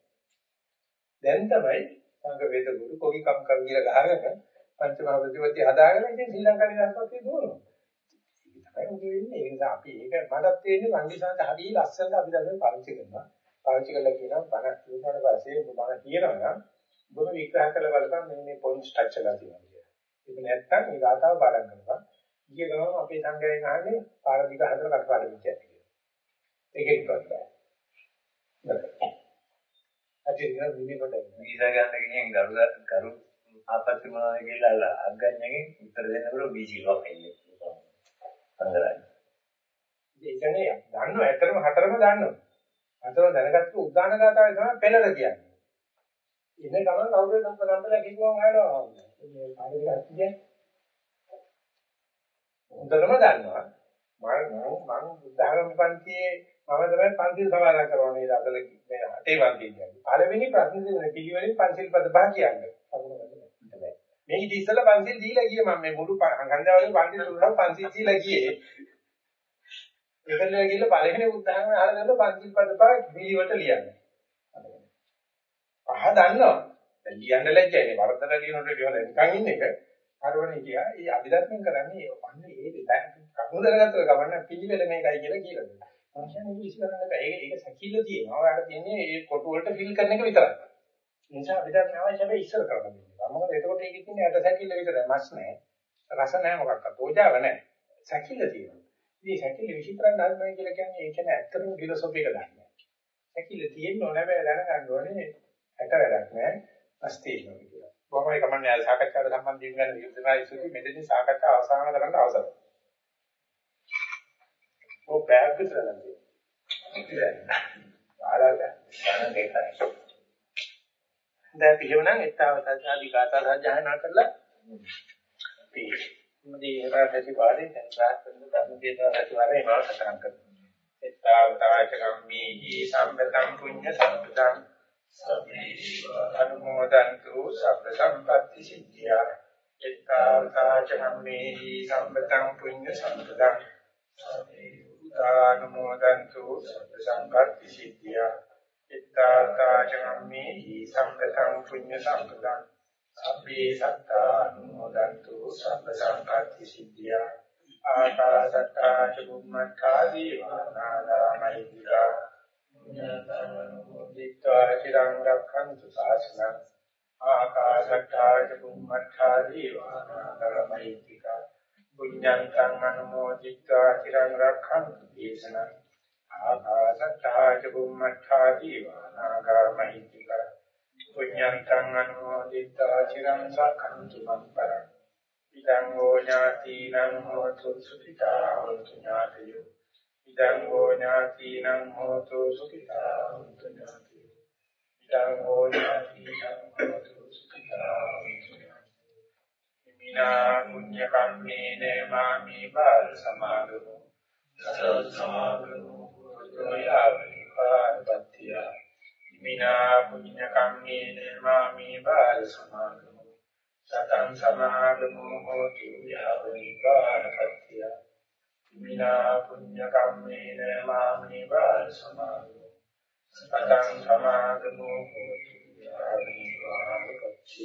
දැන් තමයි සංඝ වේද ගුරු කොහි කම් කර කියලා ගහගෙන පංචමහා ප්‍රතිපත්තිය හදාගෙන ඉතින් ශ්‍රී ලංකාවේ රාජපත්තිය දුවනවා. ඒක තමයි උගේ වෙන්නේ. ඒ නිසා අපි ඒක මටත් තේරෙන්නේ කන්දිසන්ට හරිය ලස්සනට අපි දැන් පාවිච්චි කරනවා. පාවිච්චි කරලා කියනවා බණ කියනකොට පස්සේ ඔබ බණ කියනවා නම් ඔබ විග්‍රහ කරලා බලපන් මෙන්න මේ පොයින්ට්ස් ටච් කරලා තියෙනවා කියලා. ඒක නැත්තම් මේ ගාතාව පාඩම් කරනවා. ඊයේ ගමන් අපේ සංගයයෙන් අහන්නේ පාරදික හතර කටපාඩම් විචයක් කියලා. ඒකෙත් කරලා. අදින නිමේ කොට වීසා ගන්න ගිහින් ගරු ගරු ආපත්‍ය මොනවද කියලා අග්ගඤ්ඤගෙන් උත්තර දෙන්නකොට බීජීවක් එන්නේ. අnder ඒ කියන්නේ දන්නව ඇත්තටම හතරම දන්නව. හතරම දැනගත්තු උදාන ගාතාවේ තමයි පෙළර කියන්නේ. ඉන්නේ ගමන් කවුරුද සම්පදම්බල කිව්වම ආනවා. මේ කාර්යයක් කියන්නේ. හොඳටම දන්නවා. මම මම බුද්ධඝම පන්තියේ මම තමයි පන්සිල් සමාදන් කරන්නේ අදල මේ අටේ වන්දිය කියන්නේ. පළවෙනි ප්‍රශ්න දෙන පිළිවෙලින් පන්සිල් පද පහ කියන්නේ. මේ ඉතින් ඉස්සෙල්ලා පන්සිල් දීලා ගියේ මම මේ මුළු ගංගාවලින් පන්සිල් දුන්නා පන්සිල් දීලා ගියේ. ඒකල ගිහලා පළවෙනි උදාහරණ අහලා ගන්න පන්සිල් පද පහ පිළිවෙලට ලියන්නේ. පහ දන්නවා. දැන් ලියන්න ලැජ්ජයි. වරදට ලියනකොට ලියවල නිකන් ඉන්න එක. අරවනේ කියා. ඒ අභිදර්ශන කරන්නේ අන්න ඒ කකුල දරගත්තට ගමන්න පිළිවෙල මේකයි කියලා කියලා දෙනවා. මම කියන්නේ විශ්ව කරන්න බෑ. ඒක ඒක සැකිල්ල තියෙනවා. ඔයාලට තියෙන්නේ ඒ කොටු වලට ෆිල් කරන එක විතරයි. ඒ නිසා අභිදර්ශන අවශ්‍ය හැබැයි ඉස්සර කරන්න දෙනවා. මොකද එතකොට ඒකේ තියෙන්නේ අට සැකිල්ල විතරයි. මස් නැහැ. රස නැහැ මොකක්වත්. ඕජාව නැහැ. සැකිල්ල තියෙනවා. ඉතින් සැකිල්ල විචිත්‍රණ ධර්මයි කියලා කියන්නේ ඒ කියන්නේ ඇත්තටම ෆිලොසොෆි එක දන්නේ. සැකිල්ල තියෙන්න ඕනේ හැබැයි දැනගන්න ඕනේ ඇට වැඩක් නැහැ. මස් තියෙනවා කියලා. කොහොමයි කමන්නේ සාකච්ඡාවට සම්බන්ධ වෙන යුද්ධනා ඉස්සුති මෙතනින් සාකච්ඡා අවසන් කරන්න අවසරයි. ඔය බෑග් විතර නැහැ. ආලාද ගන්න දෙකයි. දැන් පිළිවෙලෙන් එත්තවත ආදී ගාථා සජ්ජායනා කරලා අපි මොදී රාජ්‍ය වාදී දැන් රාජ්‍ය ධර්ම දේශනා රාජ්‍ය මාව සතරම් කරනවා. එත්තවතාච කම්මී සම්පතං පුඤ්ඤ සම්පතං අනුමෝදන්තු සබ්බ සම්පatti සිද්ධියා. එත්තවතාච කම්මී සම්පතං පුඤ්ඤ සම්පතං දානමෝදන්තු සබ්බ සංකප්පි සිද්ධියා එත්තාතාචනම්මේ සංගතං පුඤ්ඤ සම්පදං සබ්බේ සත්තා නෝදන්තු සබ්බ සංකප්ති සිද්ධියා. ආකාසත්තා චුම්මත්තා දීවානාදාමයි විරා මුඤ්ඤතමනුදිත්වා චිරං රක්ඛන්තු සාසනං. ආකාසත්තා චුම්මත්තා දීවානාදාමයි විරා පුඤ්ඤං සං අනුමෝදිත්වා චිරං රක්ඛන්තු දේශනං. ආකාශත්තා ච බුම්මත්තා දීවානාගා මහිත්‍තික පුඤ්ඤන්තං අනුමෝදිत्वा චිරං රක්ඛන්තු මං පරං ඉදං හෝ ඥාතිනං හෝතු සුඛිතා හොන්තු ඥාතියෝ ඉදං හෝ ඥාතිනං හෝතු සුඛිතා හොන්තු ඥාතියෝ ඉදං හෝ ඥාතිනං හෝතු සුඛිතා හොන්තු මිනා පුඤ්ඤ කම්මේන මාමි බාල සමාගමෝ සසල් සමාගමෝ සෝයාවලිපාරපත්‍ය මිනා පුඤ්ඤ කම්මේන මාමේ බාල සමාගමු සතං සමාගමු හෝතු යාවලිපාරපත්‍ය මිනා පුඤ්ඤ කම්මේන මාමේ බාල සමාගමු සතං සමාගමු හෝතු යාවලිපාරපත්‍ය